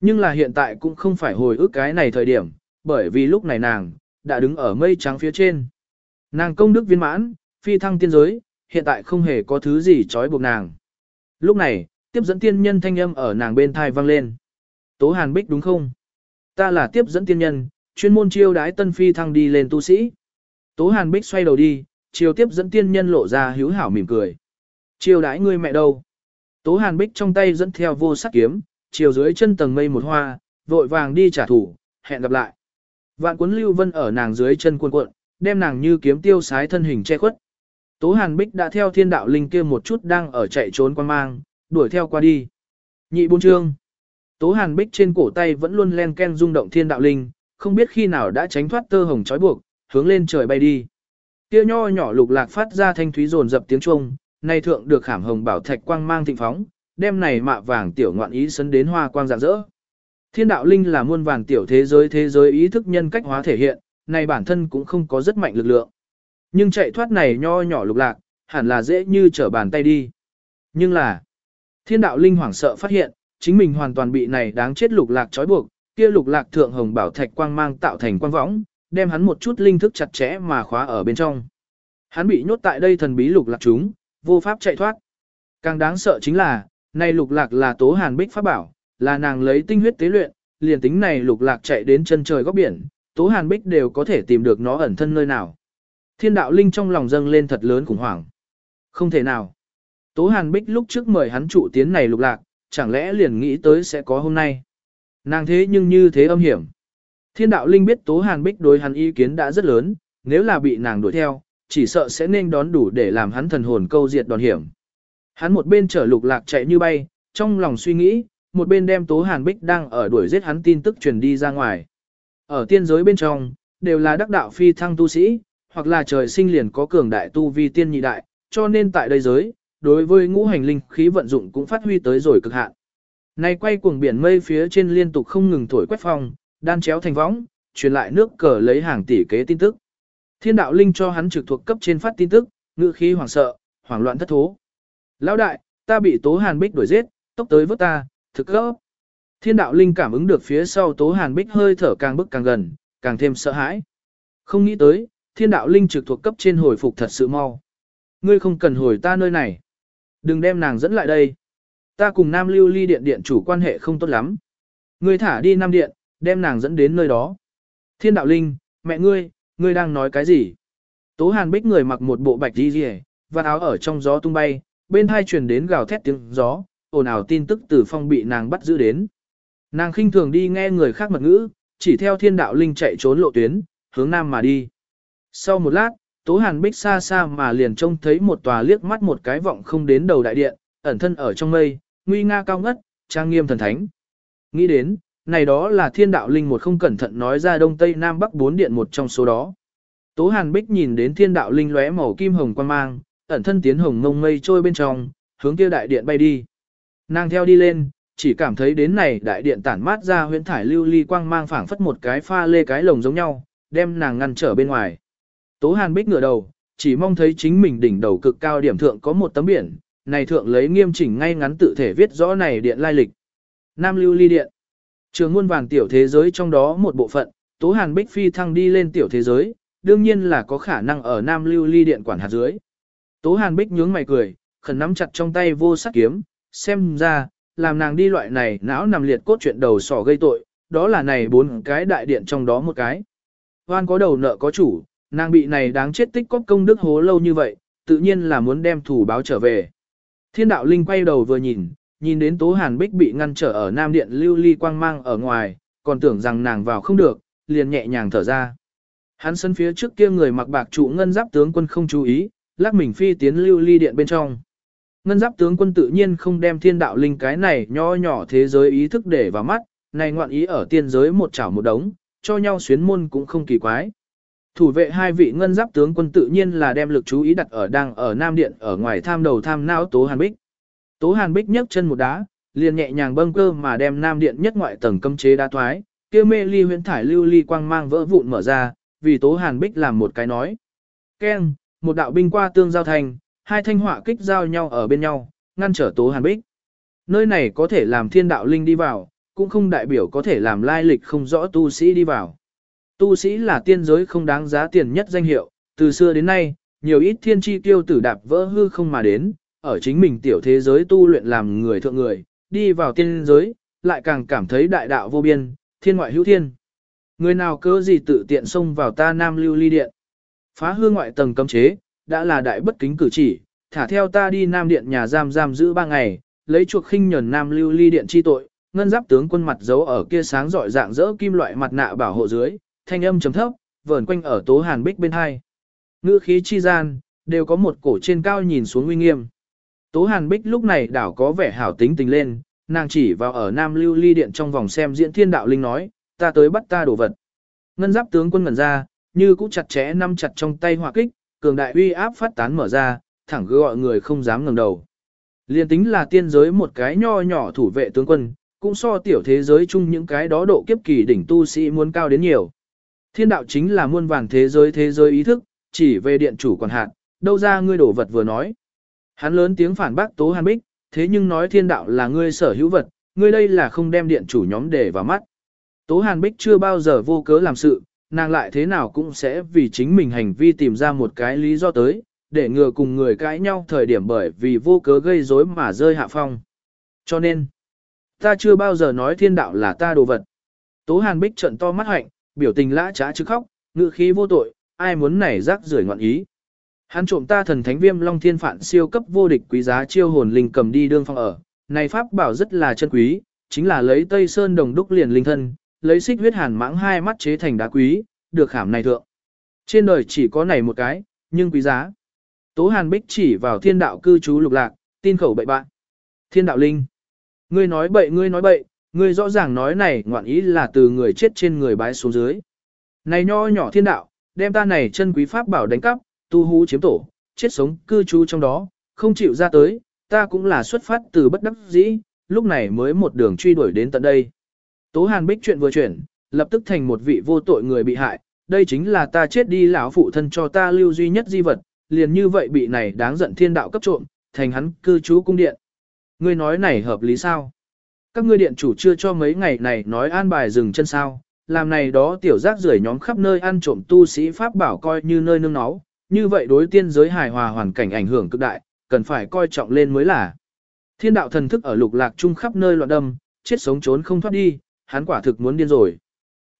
Nhưng là hiện tại cũng không phải hồi ức cái này thời điểm, bởi vì lúc này nàng, đã đứng ở mây trắng phía trên. Nàng công đức viên mãn, phi thăng tiên giới, hiện tại không hề có thứ gì trói buộc nàng. Lúc này, tiếp dẫn tiên nhân thanh âm ở nàng bên thai vang lên. Tố Hàn Bích đúng không? Ta là tiếp dẫn tiên nhân, chuyên môn chiêu đái tân phi thăng đi lên tu sĩ. Tố Hàn Bích xoay đầu đi, chiêu tiếp dẫn tiên nhân lộ ra hiếu hảo mỉm cười. Chiêu đái ngươi mẹ đâu? Tố Hàn Bích trong tay dẫn theo vô sắc kiếm, chiều dưới chân tầng mây một hoa, vội vàng đi trả thủ, hẹn gặp lại. Vạn cuốn lưu vân ở nàng dưới chân cuộn cuộn, đem nàng như kiếm tiêu sái thân hình che khuất. Tố Hàn Bích đã theo thiên đạo linh kia một chút đang ở chạy trốn quan mang, đuổi theo qua đi. Nhị buôn trương. Tố Hàn Bích trên cổ tay vẫn luôn len ken rung động thiên đạo linh, không biết khi nào đã tránh thoát tơ hồng trói buộc, hướng lên trời bay đi. Kia nho nhỏ lục lạc phát ra thanh thúy rồn dập tiếng chuông, nay thượng được khảm hồng bảo thạch quang mang thịnh phóng, đem này mạ vàng tiểu ngoạn ý sấn đến hoa quang rạng rỡ. Thiên đạo linh là muôn vàng tiểu thế giới thế giới ý thức nhân cách hóa thể hiện, này bản thân cũng không có rất mạnh lực lượng. Nhưng chạy thoát này nho nhỏ lục lạc, hẳn là dễ như trở bàn tay đi. Nhưng là, thiên đạo linh hoảng sợ phát hiện, chính mình hoàn toàn bị này đáng chết lục lạc trói buộc, kia lục lạc thượng hồng bảo thạch quang mang tạo thành quang võng, đem hắn một chút linh thức chặt chẽ mà khóa ở bên trong. Hắn bị nhốt tại đây thần bí lục lạc chúng, vô pháp chạy thoát. Càng đáng sợ chính là, này lục lạc là tố hàn bích pháp bảo, là nàng lấy tinh huyết tế luyện, liền tính này lục lạc chạy đến chân trời góc biển, tố hàn bích đều có thể tìm được nó ẩn thân nơi nào. Thiên đạo linh trong lòng dâng lên thật lớn khủng hoảng. Không thể nào. Tố hàn bích lúc trước mời hắn trụ tiến này lục lạc, chẳng lẽ liền nghĩ tới sẽ có hôm nay. Nàng thế nhưng như thế âm hiểm. Thiên đạo linh biết tố hàn bích đối hắn ý kiến đã rất lớn, nếu là bị nàng đuổi theo, chỉ sợ sẽ nên đón đủ để làm hắn thần hồn câu diệt đòn hiểm. Hắn một bên chở lục lạc chạy như bay, trong lòng suy nghĩ, một bên đem tố hàn bích đang ở đuổi giết hắn tin tức truyền đi ra ngoài. Ở tiên giới bên trong, đều là đắc đạo phi thăng tu sĩ, hoặc là trời sinh liền có cường đại tu vi tiên nhị đại, cho nên tại đây giới, đối với ngũ hành linh khí vận dụng cũng phát huy tới rồi cực hạn. Này quay cuồng biển mây phía trên liên tục không ngừng thổi quét phong, đan chéo thành võng, truyền lại nước cờ lấy hàng tỷ kế tin tức. Thiên đạo linh cho hắn trực thuộc cấp trên phát tin tức, ngữ khí hoảng sợ, hoảng loạn thất thố. Lão đại, ta bị Tố Hàn Bích đuổi giết, tốc tới vớt ta, thực gấp. Thiên đạo linh cảm ứng được phía sau Tố Hàn Bích hơi thở càng bức càng gần, càng thêm sợ hãi. Không nghĩ tới, thiên đạo linh trực thuộc cấp trên hồi phục thật sự mau. Ngươi không cần hồi ta nơi này. Đừng đem nàng dẫn lại đây. Ta cùng Nam Lưu Ly Điện Điện chủ quan hệ không tốt lắm. Ngươi thả đi Nam Điện, đem nàng dẫn đến nơi đó. Thiên đạo linh, mẹ ngươi, ngươi đang nói cái gì? Tố Hàn Bích người mặc một bộ bạch đi rìa, và áo ở trong gió tung bay, bên hai truyền đến gào thét tiếng gió, ồn ào tin tức từ phong bị nàng bắt giữ đến. Nàng khinh thường đi nghe người khác mật ngữ, chỉ theo thiên đạo linh chạy trốn lộ tuyến, hướng nam mà đi. Sau một lát, Tố Hàn Bích xa xa mà liền trông thấy một tòa liếc mắt một cái vọng không đến đầu đại điện, ẩn thân ở trong mây, nguy nga cao ngất, trang nghiêm thần thánh. Nghĩ đến, này đó là thiên đạo linh một không cẩn thận nói ra đông tây nam bắc bốn điện một trong số đó. Tố Hàn Bích nhìn đến thiên đạo linh lóe màu kim hồng quan mang, ẩn thân tiến hồng ngông mây trôi bên trong, hướng kia đại điện bay đi. Nàng theo đi lên, chỉ cảm thấy đến này đại điện tản mát ra huyễn thải lưu ly quang mang phảng phất một cái pha lê cái lồng giống nhau, đem nàng ngăn trở bên ngoài. Tố Hàn Bích ngửa đầu, chỉ mong thấy chính mình đỉnh đầu cực cao điểm thượng có một tấm biển, này thượng lấy nghiêm chỉnh ngay ngắn tự thể viết rõ này điện lai lịch. Nam Lưu Ly Điện. Trường muôn vàng tiểu thế giới trong đó một bộ phận, Tố Hàn Bích phi thăng đi lên tiểu thế giới, đương nhiên là có khả năng ở Nam Lưu Ly Điện quản hạt dưới. Tố Hàn Bích nhướng mày cười, khẩn nắm chặt trong tay vô sắc kiếm, xem ra, làm nàng đi loại này não nằm liệt cốt chuyện đầu sỏ gây tội, đó là này bốn cái đại điện trong đó một cái. Hoan có đầu nợ có chủ, nàng bị này đáng chết tích cóp công đức hố lâu như vậy, tự nhiên là muốn đem thủ báo trở về. Thiên đạo linh quay đầu vừa nhìn, nhìn đến Tố Hàn Bích bị ngăn trở ở Nam Điện lưu ly quang mang ở ngoài, còn tưởng rằng nàng vào không được, liền nhẹ nhàng thở ra. Hắn sân phía trước kia người mặc bạc trụ ngân giáp tướng quân không chú ý, lắc mình phi tiến lưu ly điện bên trong. Ngân giáp tướng quân tự nhiên không đem thiên đạo linh cái này nho nhỏ thế giới ý thức để vào mắt, này ngoạn ý ở tiên giới một chảo một đống, cho nhau xuyến môn cũng không kỳ quái. Thủ vệ hai vị ngân giáp tướng quân tự nhiên là đem lực chú ý đặt ở đang ở Nam Điện ở ngoài tham đầu tham não Tố Hàn Bích. Tố Hàn Bích nhấc chân một đá, liền nhẹ nhàng bâng cơ mà đem Nam Điện nhất ngoại tầng cấm chế đá thoái, kia mê ly huyễn thải lưu ly quang mang vỡ vụn mở ra, vì Tố Hàn Bích làm một cái nói. Keng, một đạo binh qua tương giao thành, hai thanh họa kích giao nhau ở bên nhau, ngăn trở Tố Hàn Bích. Nơi này có thể làm thiên đạo linh đi vào, cũng không đại biểu có thể làm lai lịch không rõ tu sĩ đi vào. Tu sĩ là tiên giới không đáng giá tiền nhất danh hiệu, từ xưa đến nay, nhiều ít thiên chi tiêu tử đạp vỡ hư không mà đến, ở chính mình tiểu thế giới tu luyện làm người thượng người, đi vào tiên giới, lại càng cảm thấy đại đạo vô biên, thiên ngoại hữu thiên. Người nào cớ gì tự tiện xông vào ta nam lưu ly điện. Phá hư ngoại tầng cấm chế, đã là đại bất kính cử chỉ, thả theo ta đi nam điện nhà giam giam giữ ba ngày, lấy chuộc khinh nhẫn nam lưu ly điện chi tội, ngân giáp tướng quân mặt giấu ở kia sáng rọi dạng dỡ kim loại mặt nạ bảo hộ dưới, thanh âm trầm thấp, vờn quanh ở tố hàn bích bên hai. Ngữ khí chi gian, đều có một cổ trên cao nhìn xuống uy nghiêm. Tố hàn bích lúc này đảo có vẻ hảo tính tình lên, nàng chỉ vào ở nam lưu ly điện trong vòng xem diễn thiên đạo linh nói, ta tới bắt ta đồ vật. Ngân giáp tướng quân ngẩn ra, như cũ chặt chẽ nắm chặt trong tay hỏa kích, cường đại uy áp phát tán mở ra, thẳng gọi người không dám ngẩng đầu. Liên tính là tiên giới một cái nho nhỏ thủ vệ tướng quân, cũng so tiểu thế giới chung những cái đó độ kiếp kỳ đỉnh tu sĩ muốn cao đến nhiều. Thiên đạo chính là muôn vàng thế giới thế giới ý thức, chỉ về điện chủ còn hạn đâu ra ngươi đổ vật vừa nói. Hắn lớn tiếng phản bác Tố Hàn Bích, thế nhưng nói thiên đạo là ngươi sở hữu vật, ngươi đây là không đem điện chủ nhóm để vào mắt. Tố Hàn Bích chưa bao giờ vô cớ làm sự, nàng lại thế nào cũng sẽ vì chính mình hành vi tìm ra một cái lý do tới, để ngừa cùng người cãi nhau thời điểm bởi vì vô cớ gây rối mà rơi hạ phong. Cho nên, ta chưa bao giờ nói thiên đạo là ta đồ vật. Tố Hàn Bích trận to mắt hạnh, biểu tình lã trá chứ khóc, ngự khí vô tội, ai muốn nảy rác rưởi ngoạn ý. Hắn trộm ta thần thánh viêm long thiên phản siêu cấp vô địch quý giá chiêu hồn linh cầm đi đương phong ở. Này pháp bảo rất là chân quý, chính là lấy Tây Sơn đồng đúc liền linh thân, lấy xích huyết hàn mãng hai mắt chế thành đá quý, được khảm này thượng. Trên đời chỉ có này một cái, nhưng quý giá. Tố Hàn Bích chỉ vào thiên đạo cư trú lục lạc, tin khẩu bậy bạn. Thiên đạo linh. Ngươi nói bậy ngươi nói bậy, ngươi rõ ràng nói này ngoạn ý là từ người chết trên người bái xuống dưới. Này nho nhỏ thiên đạo, đem ta này chân quý pháp bảo đánh cắp, tu hú chiếm tổ, chết sống cư trú trong đó, không chịu ra tới, ta cũng là xuất phát từ bất đắc dĩ, lúc này mới một đường truy đuổi đến tận đây. Tố Hàn Bích chuyện vừa chuyển, lập tức thành một vị vô tội người bị hại, đây chính là ta chết đi lão phụ thân cho ta lưu duy nhất di vật, liền như vậy bị này đáng giận thiên đạo cấp trộm, thành hắn cư trú cung điện. Ngươi nói này hợp lý sao? Các ngươi điện chủ chưa cho mấy ngày này nói an bài dừng chân sao, làm này đó tiểu giác rưởi nhóm khắp nơi ăn trộm tu sĩ pháp bảo coi như nơi nương náu, như vậy đối tiên giới hài hòa hoàn cảnh ảnh hưởng cực đại, cần phải coi trọng lên mới là. Thiên đạo thần thức ở lục lạc chung khắp nơi loạn đâm, chết sống trốn không thoát đi, hắn quả thực muốn điên rồi.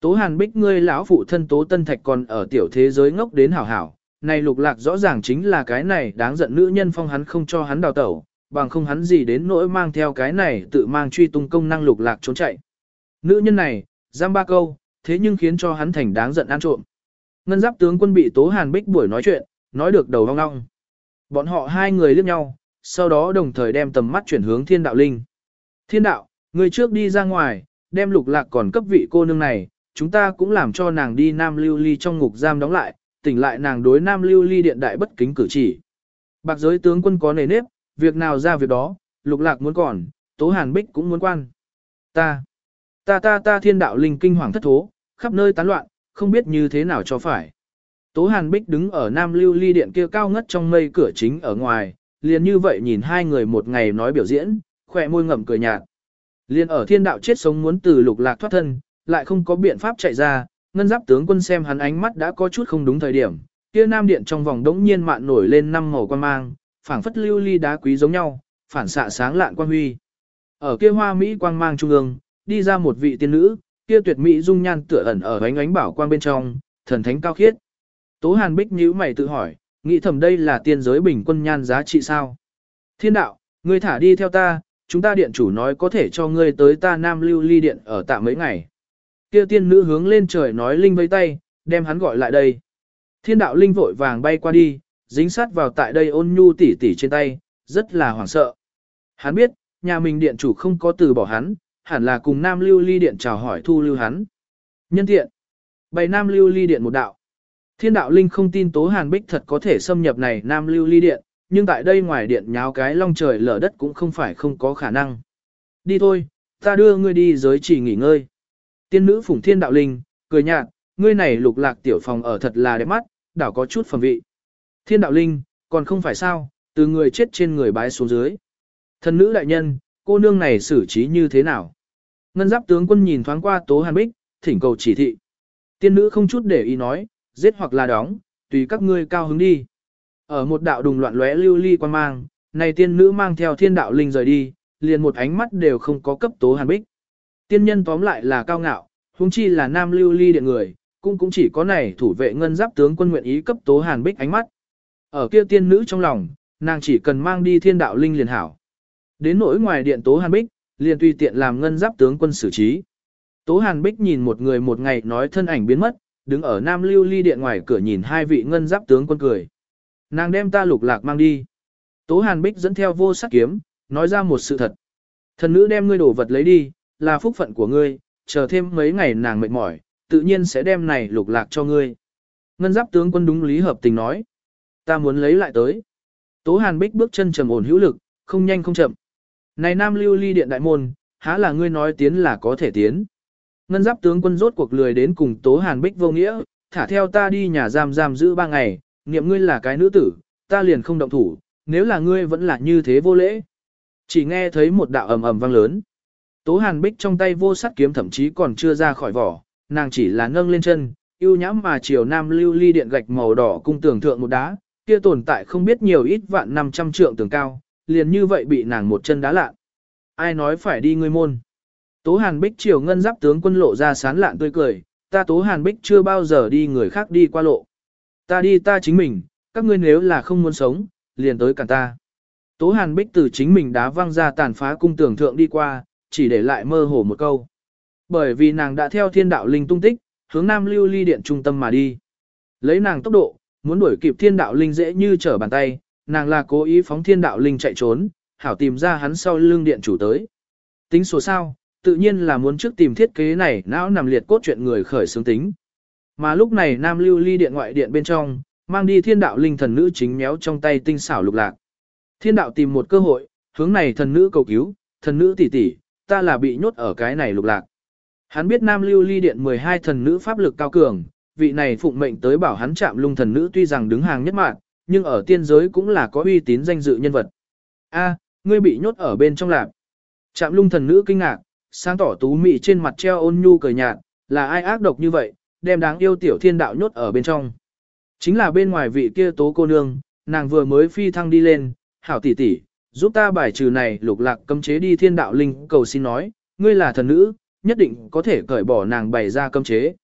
Tố Hàn Bích ngươi lão phụ thân Tố Tân Thạch còn ở tiểu thế giới ngốc đến hảo hảo, này lục lạc rõ ràng chính là cái này đáng giận nữ nhân phong hắn không cho hắn đào tẩu, bằng không hắn gì đến nỗi mang theo cái này tự mang truy tung công năng lục lạc trốn chạy. Nữ nhân này, giam ba câu, thế nhưng khiến cho hắn thành đáng giận ăn trộm. Ngân giáp tướng quân bị Tố Hàn Bích buổi nói chuyện, nói được đầu ong ong. Bọn họ hai người liếc nhau, sau đó đồng thời đem tầm mắt chuyển hướng thiên đạo linh. Thiên đạo, người trước đi ra ngoài, đem lục lạc còn cấp vị cô nương này, chúng ta cũng làm cho nàng đi Nam Lưu Ly trong ngục giam đóng lại, tỉnh lại nàng đối Nam Lưu Ly điện đại bất kính cử chỉ. Bạc giới tướng quân có nề nếp, việc nào ra việc đó, lục lạc muốn còn, tố hàn bích cũng muốn quan. Ta, ta ta ta thiên đạo linh kinh hoàng thất thố, khắp nơi tán loạn, không biết như thế nào cho phải. Tố hàn bích đứng ở Nam Lưu Ly điện kia cao ngất trong mây cửa chính ở ngoài, liền như vậy nhìn hai người một ngày nói biểu diễn, khỏe môi ngậm cười nhạt. Liên ở thiên đạo chết sống muốn từ lục lạc thoát thân, lại không có biện pháp chạy ra, ngân giáp tướng quân xem hắn ánh mắt đã có chút không đúng thời điểm, kia nam điện trong vòng đống nhiên mạn nổi lên năm màu quan mang, phảng phất lưu ly đá quý giống nhau, phản xạ sáng lạn quang huy. Ở kia hoa mỹ quang mang trung ương, đi ra một vị tiên nữ, kia tuyệt mỹ dung nhan tựa ẩn ở ánh ánh bảo quang bên trong, thần thánh cao khiết. Tố Hàn Bích nhíu mày tự hỏi, nghĩ thầm đây là tiên giới bình quân nhan giá trị sao? Thiên đạo, ngươi thả đi theo ta, chúng ta điện chủ nói có thể cho ngươi tới ta Nam Lưu Ly điện ở tạm mấy ngày. Kia tiên nữ hướng lên trời nói linh với tay, đem hắn gọi lại đây. Thiên đạo linh vội vàng bay qua đi, dính sát vào tại đây ôn nhu tỉ tỉ trên tay, rất là hoảng sợ. Hắn biết, nhà mình điện chủ không có từ bỏ hắn, hẳn là cùng Nam Lưu Ly điện chào hỏi thu lưu hắn. Nhân tiện, bày Nam Lưu Ly điện một đạo. Thiên đạo linh không tin Tố Hàn Bích thật có thể xâm nhập này Nam Lưu Ly điện, nhưng tại đây ngoài điện nháo cái long trời lở đất cũng không phải không có khả năng. Đi thôi, ta đưa ngươi đi giới chỉ nghỉ ngơi. Tiên nữ phủng thiên đạo linh, cười nhạt, ngươi này lục lạc tiểu phòng ở thật là đẹp mắt, đảo có chút phẩm vị. Thiên đạo linh, còn không phải sao, từ người chết trên người bái xuống dưới. Thần nữ đại nhân, cô nương này xử trí như thế nào? Ngân giáp tướng quân nhìn thoáng qua tố hàn bích, thỉnh cầu chỉ thị. Tiên nữ không chút để ý nói, giết hoặc là đóng, tùy các ngươi cao hứng đi. Ở một đạo đùng loạn lóe lưu ly quan mang, này tiên nữ mang theo thiên đạo linh rời đi, liền một ánh mắt đều không có cấp tố hàn bích. Tiên nhân tóm lại là cao ngạo, huống chi là nam lưu ly điện người, cũng cũng chỉ có này thủ vệ ngân giáp tướng quân nguyện ý cấp tố hàn bích ánh mắt. Ở kia tiên nữ trong lòng, nàng chỉ cần mang đi thiên đạo linh liền hảo. Đến nỗi ngoài điện tố hàn bích, liền tùy tiện làm ngân giáp tướng quân xử trí. Tố hàn bích nhìn một người một ngày nói thân ảnh biến mất, đứng ở nam lưu ly điện ngoài cửa nhìn hai vị ngân giáp tướng quân cười. Nàng đem ta lục lạc mang đi. Tố hàn bích dẫn theo vô sắc kiếm, nói ra một sự thật. Thần nữ đem ngươi đổ vật lấy đi, là phúc phận của ngươi, chờ thêm mấy ngày nàng mệt mỏi, tự nhiên sẽ đem này lục lạc cho ngươi. Ngân giáp tướng quân đúng lý hợp tình nói. Ta muốn lấy lại tới. Tố hàn bích bước chân trầm ổn hữu lực, không nhanh không chậm. Này nam lưu ly điện đại môn, há là ngươi nói tiến là có thể tiến. Ngân giáp tướng quân rốt cuộc lười đến cùng tố hàn bích vô nghĩa, thả theo ta đi nhà giam giam giữ ba ngày, niệm ngươi là cái nữ tử, ta liền không động thủ, nếu là ngươi vẫn là như thế vô lễ. Chỉ nghe thấy một đạo ầm ầm vang lớn. Tố Hàn Bích trong tay vô sắt kiếm thậm chí còn chưa ra khỏi vỏ, nàng chỉ là nâng lên chân, yêu nhãm mà chiều nam lưu ly điện gạch màu đỏ cung tưởng thượng một đá, kia tồn tại không biết nhiều ít vạn 500 trượng tường cao, liền như vậy bị nàng một chân đá lạ. Ai nói phải đi ngươi môn? Tố Hàn Bích triều ngân giáp tướng quân lộ ra sán lạn tươi cười, ta Tố Hàn Bích chưa bao giờ đi người khác đi qua lộ. Ta đi ta chính mình, các ngươi nếu là không muốn sống, liền tới cản ta. Tố Hàn Bích từ chính mình đá văng ra tàn phá cung tường thượng đi qua, chỉ để lại mơ hồ một câu. Bởi vì nàng đã theo thiên đạo linh tung tích, hướng nam lưu ly điện trung tâm mà đi. Lấy nàng tốc độ, muốn đuổi kịp thiên đạo linh dễ như trở bàn tay, nàng là cố ý phóng thiên đạo linh chạy trốn, hảo tìm ra hắn sau lưng điện chủ tới. Tính số sao, tự nhiên là muốn trước tìm thiết kế này não nằm liệt cốt chuyện người khởi xướng tính. Mà lúc này nam lưu ly điện ngoại điện bên trong, mang đi thiên đạo linh thần nữ chính méo trong tay tinh xảo lục lạc. Thiên đạo tìm một cơ hội, hướng này thần nữ cầu cứu, thần nữ tỷ tỷ, ta là bị nhốt ở cái này lục lạc. Hắn biết nam lưu ly điện 12 thần nữ pháp lực cao cường, vị này phụng mệnh tới bảo hắn chạm lung thần nữ tuy rằng đứng hàng nhất mạng, nhưng ở tiên giới cũng là có uy tín danh dự nhân vật. A, ngươi bị nhốt ở bên trong lạc. Chạm lung thần nữ kinh ngạc, sáng tỏ tú mị trên mặt treo ôn nhu cười nhạt, là ai ác độc như vậy, đem đáng yêu tiểu thiên đạo nhốt ở bên trong. Chính là bên ngoài vị kia tố cô nương, nàng vừa mới phi thăng đi lên, hảo tỷ tỷ, giúp ta bài trừ này lục lạc cấm chế đi thiên đạo linh cầu xin nói, ngươi là thần nữ, nhất định có thể cởi bỏ nàng bày ra cấm chế.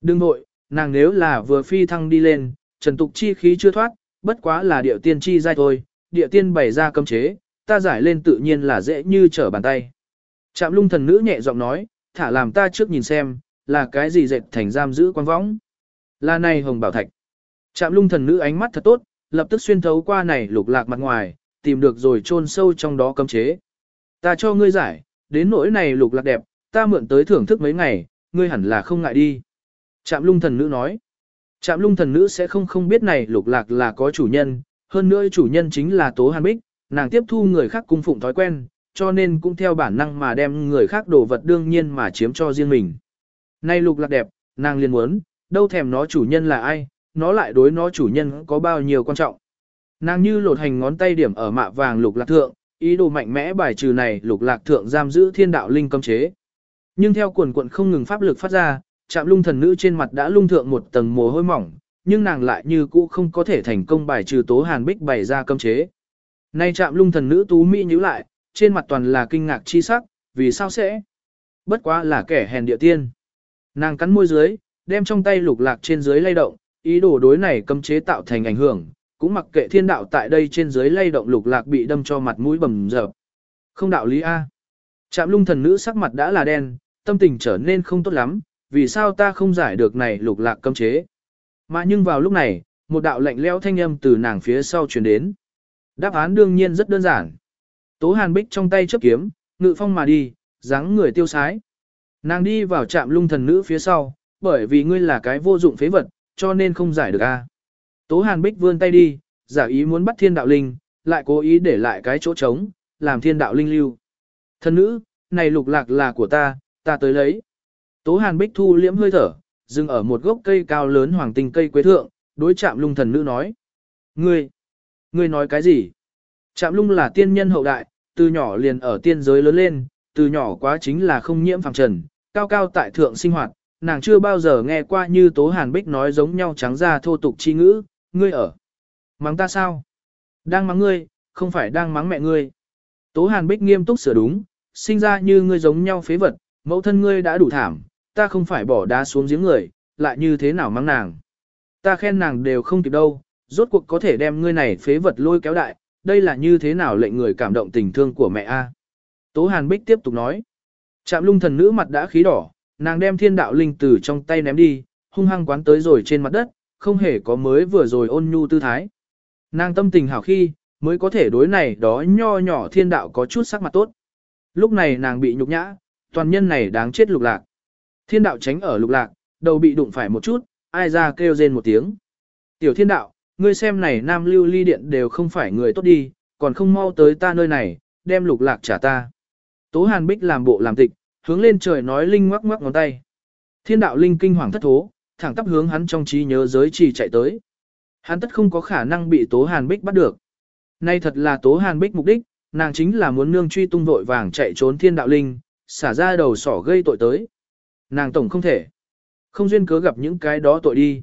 Đừng nội, nàng nếu là vừa phi thăng đi lên, trần tục chi khí chưa thoát, bất quá là địa tiên chi giai thôi, địa tiên bày ra cấm chế, ta giải lên tự nhiên là dễ như trở bàn tay. Trạm lung thần nữ nhẹ giọng nói, thả làm ta trước nhìn xem, là cái gì dệt thành giam giữ quan võng. Là này hồng bảo thạch. Trạm lung thần nữ ánh mắt thật tốt, lập tức xuyên thấu qua này lục lạc mặt ngoài, tìm được rồi chôn sâu trong đó cấm chế. Ta cho ngươi giải, đến nỗi này lục lạc đẹp, ta mượn tới thưởng thức mấy ngày, ngươi hẳn là không ngại đi. Trạm lung thần nữ nói. Trạm lung thần nữ sẽ không không biết này lục lạc là có chủ nhân, hơn nữa chủ nhân chính là Tố Hàn Bích, nàng tiếp thu người khác cung phụng thói quen, cho nên cũng theo bản năng mà đem người khác đồ vật đương nhiên mà chiếm cho riêng mình. Này lục lạc đẹp, nàng liền muốn, đâu thèm nó chủ nhân là ai, nó lại đối nó chủ nhân có bao nhiêu quan trọng. Nàng như lột hành ngón tay điểm ở mạ vàng lục lạc thượng, ý đồ mạnh mẽ bài trừ này lục lạc thượng giam giữ thiên đạo linh cấm chế. Nhưng theo quần quận không ngừng pháp lực phát ra, chạm lung thần nữ trên mặt đã lung thượng một tầng mồ hôi mỏng, nhưng nàng lại như cũ không có thể thành công bài trừ tố hàn bích bày ra cấm chế. Nay chạm lung thần nữ tú mỹ nhíu lại, trên mặt toàn là kinh ngạc chi sắc, vì sao sẽ? Bất quá là kẻ hèn địa tiên. Nàng cắn môi dưới, đem trong tay lục lạc trên dưới lay động, ý đồ đối này cấm chế tạo thành ảnh hưởng, cũng mặc kệ thiên đạo tại đây trên dưới lay động lục lạc bị đâm cho mặt mũi bầm dập. Không đạo lý A. Trạm lung thần nữ sắc mặt đã là đen, tâm tình trở nên không tốt lắm, vì sao ta không giải được này lục lạc cấm chế. Mà nhưng vào lúc này, một đạo lạnh lẽo thanh âm từ nàng phía sau truyền đến. Đáp án đương nhiên rất đơn giản. Tố Hàn Bích trong tay chấp kiếm, ngự phong mà đi, dáng người tiêu sái. Nàng đi vào trạm lung thần nữ phía sau, bởi vì ngươi là cái vô dụng phế vật, cho nên không giải được a. Tố Hàn Bích vươn tay đi, giả ý muốn bắt thiên đạo linh, lại cố ý để lại cái chỗ trống, làm thiên đạo linh lưu. Thần nữ, này lục lạc là của ta, ta tới lấy. Tố Hàn Bích thu liễm hơi thở, dừng ở một gốc cây cao lớn hoàng tinh cây quế thượng, đối chạm lung thần nữ nói. Ngươi, ngươi nói cái gì? Chạm lung là tiên nhân hậu đại, từ nhỏ liền ở tiên giới lớn lên, từ nhỏ quá chính là không nhiễm phàm trần, cao cao tại thượng sinh hoạt, nàng chưa bao giờ nghe qua như Tố Hàn Bích nói giống nhau trắng ra thô tục chi ngữ, ngươi ở. Mắng ta sao? Đang mắng ngươi, không phải đang mắng mẹ ngươi. Tố Hàn Bích nghiêm túc sửa đúng, sinh ra như ngươi giống nhau phế vật, mẫu thân ngươi đã đủ thảm, ta không phải bỏ đá xuống giếng người, lại như thế nào mang nàng. Ta khen nàng đều không kịp đâu, rốt cuộc có thể đem ngươi này phế vật lôi kéo đại, đây là như thế nào lệnh người cảm động tình thương của mẹ a. Tố Hàn Bích tiếp tục nói. Trạm lung thần nữ mặt đã khí đỏ, nàng đem thiên đạo linh tử trong tay ném đi, hung hăng quán tới rồi trên mặt đất, không hề có mới vừa rồi ôn nhu tư thái. Nàng tâm tình hảo khi, mới có thể đối này đó nho nhỏ thiên đạo có chút sắc mặt tốt. Lúc này nàng bị nhục nhã, toàn nhân này đáng chết lục lạc. Thiên đạo tránh ở lục lạc, đầu bị đụng phải một chút, ai ra kêu rên một tiếng. Tiểu thiên đạo, ngươi xem này nam lưu ly điện đều không phải người tốt đi, còn không mau tới ta nơi này, đem lục lạc trả ta. Tố hàn bích làm bộ làm tịch, hướng lên trời nói linh ngoắc ngoắc ngón tay. Thiên đạo linh kinh hoàng thất thố, thẳng tắp hướng hắn trong trí nhớ giới chỉ chạy tới. Hắn tất không có khả năng bị Tố Hàn Bích bắt được. Nay thật là Tố Hàn Bích mục đích, nàng chính là muốn nương truy tung vội vàng chạy trốn thiên đạo linh, xả ra đầu sỏ gây tội tới. Nàng tổng không thể. Không duyên cớ gặp những cái đó tội đi.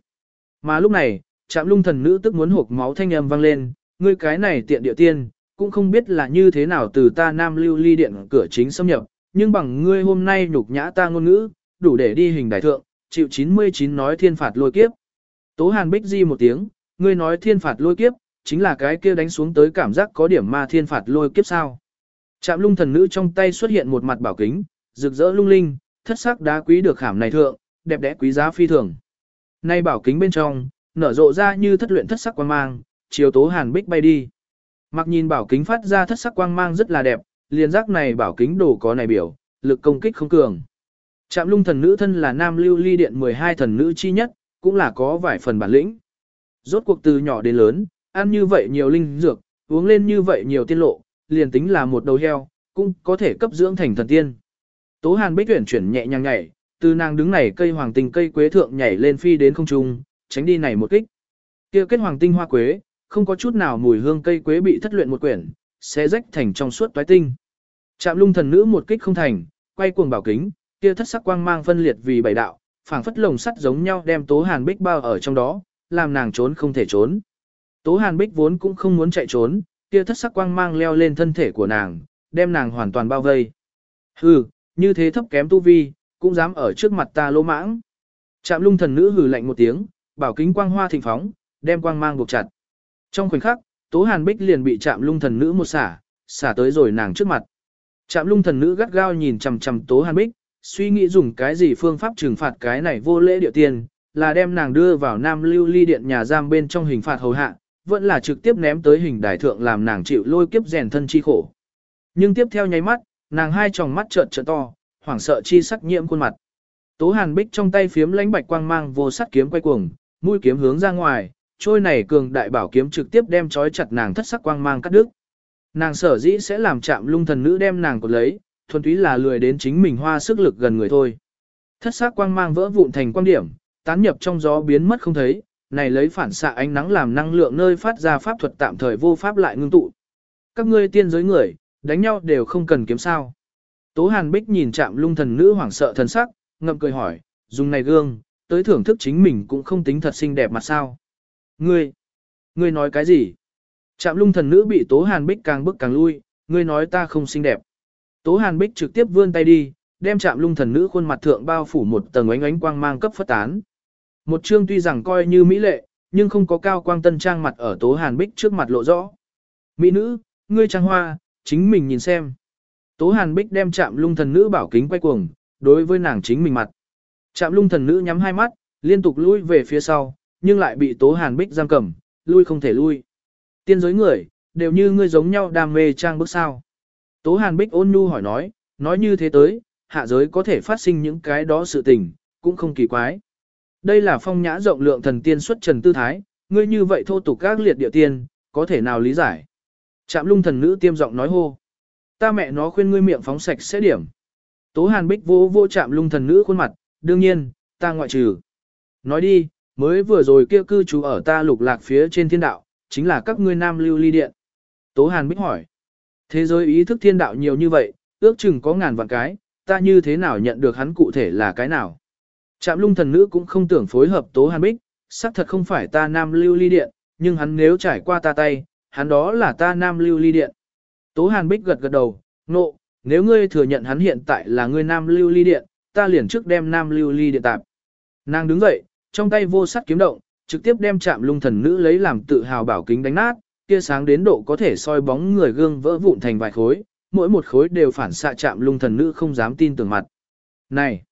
Mà lúc này, chạm lung thần nữ tức muốn hộp máu thanh âm vang lên, ngươi cái này tiện địa tiên, cũng không biết là như thế nào từ ta nam lưu ly điện cửa chính xâm nhập, nhưng bằng ngươi hôm nay nhục nhã ta ngôn ngữ, đủ để đi hình đại thượng, chịu 99 nói thiên phạt lôi kiếp. Tố Hàn Bích Di một tiếng, ngươi nói thiên phạt lôi kiếp, chính là cái kia đánh xuống tới cảm giác có điểm ma thiên phạt lôi kiếp sao. Trạm lung thần nữ trong tay xuất hiện một mặt bảo kính, rực rỡ lung linh, thất sắc đá quý được khảm này thượng, đẹp đẽ quý giá phi thường. Nay bảo kính bên trong, nở rộ ra như thất luyện thất sắc quang mang, chiều tố hàn bích bay đi. Mặc nhìn bảo kính phát ra thất sắc quang mang rất là đẹp, liền giác này bảo kính đồ có này biểu, lực công kích không cường. Trạm lung thần nữ thân là nam lưu ly điện 12 thần nữ chi nhất, cũng là có vài phần bản lĩnh. Rốt cuộc từ nhỏ đến lớn, ăn như vậy nhiều linh dược, uống lên như vậy nhiều tiên lộ, liền tính là một đầu heo, cũng có thể cấp dưỡng thành thần tiên. Tố Hàn Bích tuyển chuyển nhẹ nhàng nhảy, từ nàng đứng này cây hoàng tinh cây quế thượng nhảy lên phi đến không trung, tránh đi này một kích. Kia kết hoàng tinh hoa quế, không có chút nào mùi hương cây quế bị thất luyện một quyển, sẽ rách thành trong suốt toái tinh. Chạm lung thần nữ một kích không thành, quay cuồng bảo kính, kia thất sắc quang mang phân liệt vì bảy đạo, phảng phất lồng sắt giống nhau đem Tố Hàn Bích bao ở trong đó, làm nàng trốn không thể trốn. Tố Hàn Bích vốn cũng không muốn chạy trốn, kia thất sắc quang mang leo lên thân thể của nàng, đem nàng hoàn toàn bao vây. Hừ, như thế thấp kém tu vi, cũng dám ở trước mặt ta lỗ mãng. Trạm lung thần nữ hừ lạnh một tiếng, bảo kính quang hoa thịnh phóng, đem quang mang buộc chặt. Trong khoảnh khắc, Tố Hàn Bích liền bị Trạm lung thần nữ một xả, xả tới rồi nàng trước mặt. Trạm lung thần nữ gắt gao nhìn chằm chằm Tố Hàn Bích, suy nghĩ dùng cái gì phương pháp trừng phạt cái này vô lễ địa tiền, là đem nàng đưa vào Nam Lưu Ly điện nhà giam bên trong hình phạt hầu hạ, vẫn là trực tiếp ném tới hình đài thượng làm nàng chịu lôi kiếp rèn thân chi khổ. Nhưng tiếp theo nháy mắt, nàng hai tròng mắt trợn trợn to, hoảng sợ chi sắc nhiễm khuôn mặt. Tố Hàn Bích trong tay phiếm lãnh bạch quang mang vô sắc kiếm quay cuồng, mũi kiếm hướng ra ngoài, trôi này cường đại bảo kiếm trực tiếp đem trói chặt nàng thất sắc quang mang cắt đứt. Nàng sở dĩ sẽ làm chạm lung thần nữ đem nàng cột lấy, thuần túy là lười đến chính mình hoa sức lực gần người thôi. Thất sắc quang mang vỡ vụn thành quang điểm, tán nhập trong gió biến mất không thấy, này lấy phản xạ ánh nắng làm năng lượng nơi phát ra pháp thuật tạm thời vô pháp lại ngưng tụ. Các ngươi tiên giới người, đánh nhau đều không cần kiếm sao. Tố Hàn Bích nhìn chạm lung thần nữ hoảng sợ thần sắc, ngậm cười hỏi, dùng này gương, tới thưởng thức chính mình cũng không tính thật xinh đẹp mà sao. Ngươi, ngươi nói cái gì? Chạm lung thần nữ bị Tố Hàn Bích càng bức càng lui, ngươi nói ta không xinh đẹp. Tố Hàn Bích trực tiếp vươn tay đi, đem chạm lung thần nữ khuôn mặt thượng bao phủ một tầng ánh ánh quang mang cấp phất tán. Một chương tuy rằng coi như mỹ lệ, nhưng không có cao quang tân trang mặt ở Tố Hàn Bích trước mặt lộ rõ. Mỹ nữ, ngươi trang hoa, chính mình nhìn xem. Tố Hàn Bích đem chạm lung thần nữ bảo kính quay cuồng, đối với nàng chính mình mặt. Chạm lung thần nữ nhắm hai mắt, liên tục lui về phía sau, nhưng lại bị Tố Hàn Bích giam cầm, lui không thể lui. Tiên giới người, đều như ngươi giống nhau đam mê trang bức sao. Tố Hàn Bích ôn nhu hỏi nói, nói như thế tới, hạ giới có thể phát sinh những cái đó sự tình, cũng không kỳ quái. Đây là phong nhã rộng lượng thần tiên xuất trần tư thái, ngươi như vậy thô tục các liệt địa tiên, có thể nào lý giải. Trạm lung thần nữ tiêm giọng nói hô. Ta mẹ nó khuyên ngươi miệng phóng sạch sẽ điểm. Tố Hàn Bích vô vô chạm lung thần nữ khuôn mặt, đương nhiên, ta ngoại trừ. Nói đi, mới vừa rồi kia cư trú ở ta lục lạc phía trên thiên đạo, chính là các ngươi nam lưu ly điện. Tố Hàn Bích hỏi. Thế giới ý thức thiên đạo nhiều như vậy, ước chừng có ngàn vạn cái, ta như thế nào nhận được hắn cụ thể là cái nào. Trạm lung thần nữ cũng không tưởng phối hợp Tố Hàn Bích, xác thật không phải ta nam lưu ly điện, nhưng hắn nếu trải qua ta tay, hắn đó là ta nam lưu ly điện. Tố Hàn Bích gật gật đầu, nộ, nếu ngươi thừa nhận hắn hiện tại là ngươi nam lưu ly điện, ta liền trước đem nam lưu ly điện tạp. Nàng đứng dậy, trong tay vô sắt kiếm động, trực tiếp đem chạm lung thần nữ lấy làm tự hào bảo kính đánh nát, kia sáng đến độ có thể soi bóng người gương vỡ vụn thành vài khối, mỗi một khối đều phản xạ chạm lung thần nữ không dám tin tưởng mặt. Này,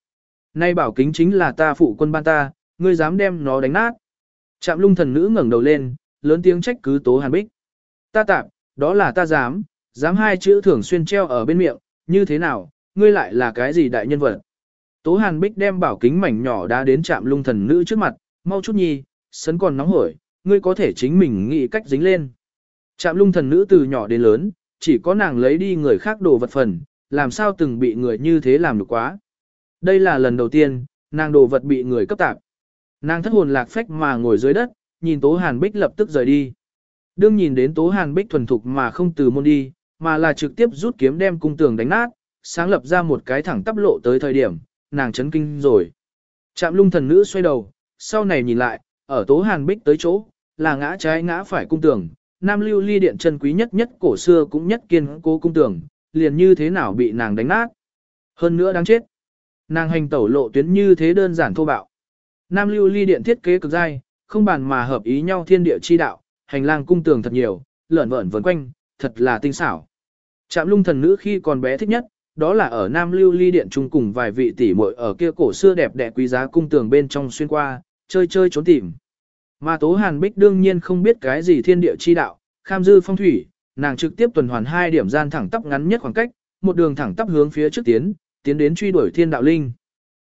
nay bảo kính chính là ta phụ quân ban ta, ngươi dám đem nó đánh nát. Chạm lung thần nữ ngẩng đầu lên, lớn tiếng trách cứ tố hàn bích. Ta tạp, đó là ta dám, dám hai chữ thường xuyên treo ở bên miệng, như thế nào, ngươi lại là cái gì đại nhân vật. Tố hàn bích đem bảo kính mảnh nhỏ đá đến chạm lung thần nữ trước mặt, mau chút nhi, sấn còn nóng hổi, ngươi có thể chính mình nghĩ cách dính lên. Chạm lung thần nữ từ nhỏ đến lớn, chỉ có nàng lấy đi người khác đồ vật phần, làm sao từng bị người như thế làm được quá. Đây là lần đầu tiên, nàng đồ vật bị người cấp tạp. Nàng thất hồn lạc phách mà ngồi dưới đất, nhìn Tố Hàn Bích lập tức rời đi. Đương nhìn đến Tố Hàn Bích thuần thục mà không từ môn đi, mà là trực tiếp rút kiếm đem cung tường đánh nát, sáng lập ra một cái thẳng tắp lộ tới thời điểm, nàng chấn kinh rồi. Trạm lung thần nữ xoay đầu, sau này nhìn lại, ở Tố Hàn Bích tới chỗ, là ngã trái ngã phải cung tường, Nam Lưu Ly điện chân quý nhất nhất cổ xưa cũng nhất kiên cố cung tường, liền như thế nào bị nàng đánh nát. Hơn nữa đáng chết. Nàng hành tẩu lộ tuyến như thế đơn giản thô bạo. Nam Lưu Ly điện thiết kế cực dai, không bàn mà hợp ý nhau thiên địa chi đạo, hành lang cung tường thật nhiều, lởn vởn vần quanh, thật là tinh xảo. Trạm lung thần nữ khi còn bé thích nhất, đó là ở Nam Lưu Ly điện chung cùng vài vị tỷ muội ở kia cổ xưa đẹp đẽ quý giá cung tường bên trong xuyên qua, chơi chơi trốn tìm. Mà Tố Hàn Bích đương nhiên không biết cái gì thiên địa chi đạo, kham dư phong thủy, nàng trực tiếp tuần hoàn hai điểm gian thẳng tắp ngắn nhất khoảng cách, một đường thẳng tắp hướng phía trước tiến, tiến đến truy đuổi thiên đạo linh.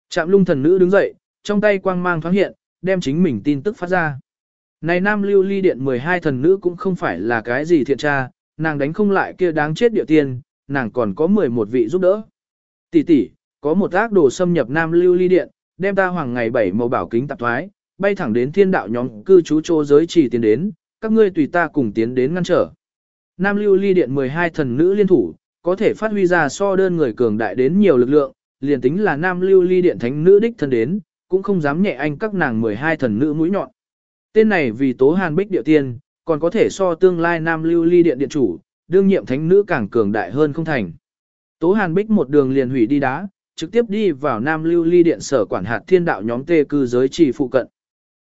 Trạm lung thần nữ đứng dậy, trong tay quang mang thoáng hiện, đem chính mình tin tức phát ra. Này nam lưu ly điện 12 thần nữ cũng không phải là cái gì thiện tra, nàng đánh không lại kia đáng chết địa tiên, nàng còn có 11 vị giúp đỡ. Tỷ tỷ, có một ác đồ xâm nhập nam lưu ly điện, đem ta hoàng ngày bảy màu bảo kính tạp thoái, bay thẳng đến thiên đạo nhóm cư trú chỗ giới chỉ tiến đến, các ngươi tùy ta cùng tiến đến ngăn trở. Nam lưu ly điện 12 thần nữ liên thủ, có thể phát huy ra so đơn người cường đại đến nhiều lực lượng, liền tính là nam lưu ly điện thánh nữ đích thân đến, cũng không dám nhẹ anh các nàng 12 thần nữ mũi nhọn. Tên này vì tố hàn bích địa tiên, còn có thể so tương lai nam lưu ly điện điện chủ, đương nhiệm thánh nữ càng cường đại hơn không thành. Tố hàn bích một đường liền hủy đi đá, trực tiếp đi vào nam lưu ly điện sở quản hạt thiên đạo nhóm tê cư giới chỉ phụ cận.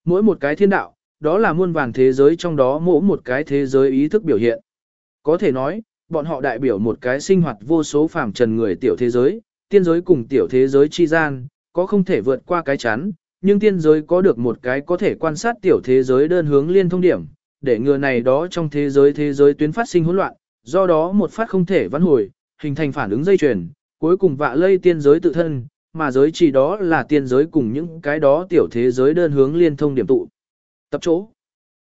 Mỗi một cái thiên đạo, đó là muôn vàng thế giới trong đó mỗi một cái thế giới ý thức biểu hiện. Có thể nói, bọn họ đại biểu một cái sinh hoạt vô số phàm trần người tiểu thế giới, tiên giới cùng tiểu thế giới chi gian, có không thể vượt qua cái chắn, nhưng tiên giới có được một cái có thể quan sát tiểu thế giới đơn hướng liên thông điểm, để ngừa này đó trong thế giới thế giới tuyến phát sinh hỗn loạn, do đó một phát không thể vãn hồi, hình thành phản ứng dây chuyền, cuối cùng vạ lây tiên giới tự thân, mà giới chỉ đó là tiên giới cùng những cái đó tiểu thế giới đơn hướng liên thông điểm tụ. Tập chỗ.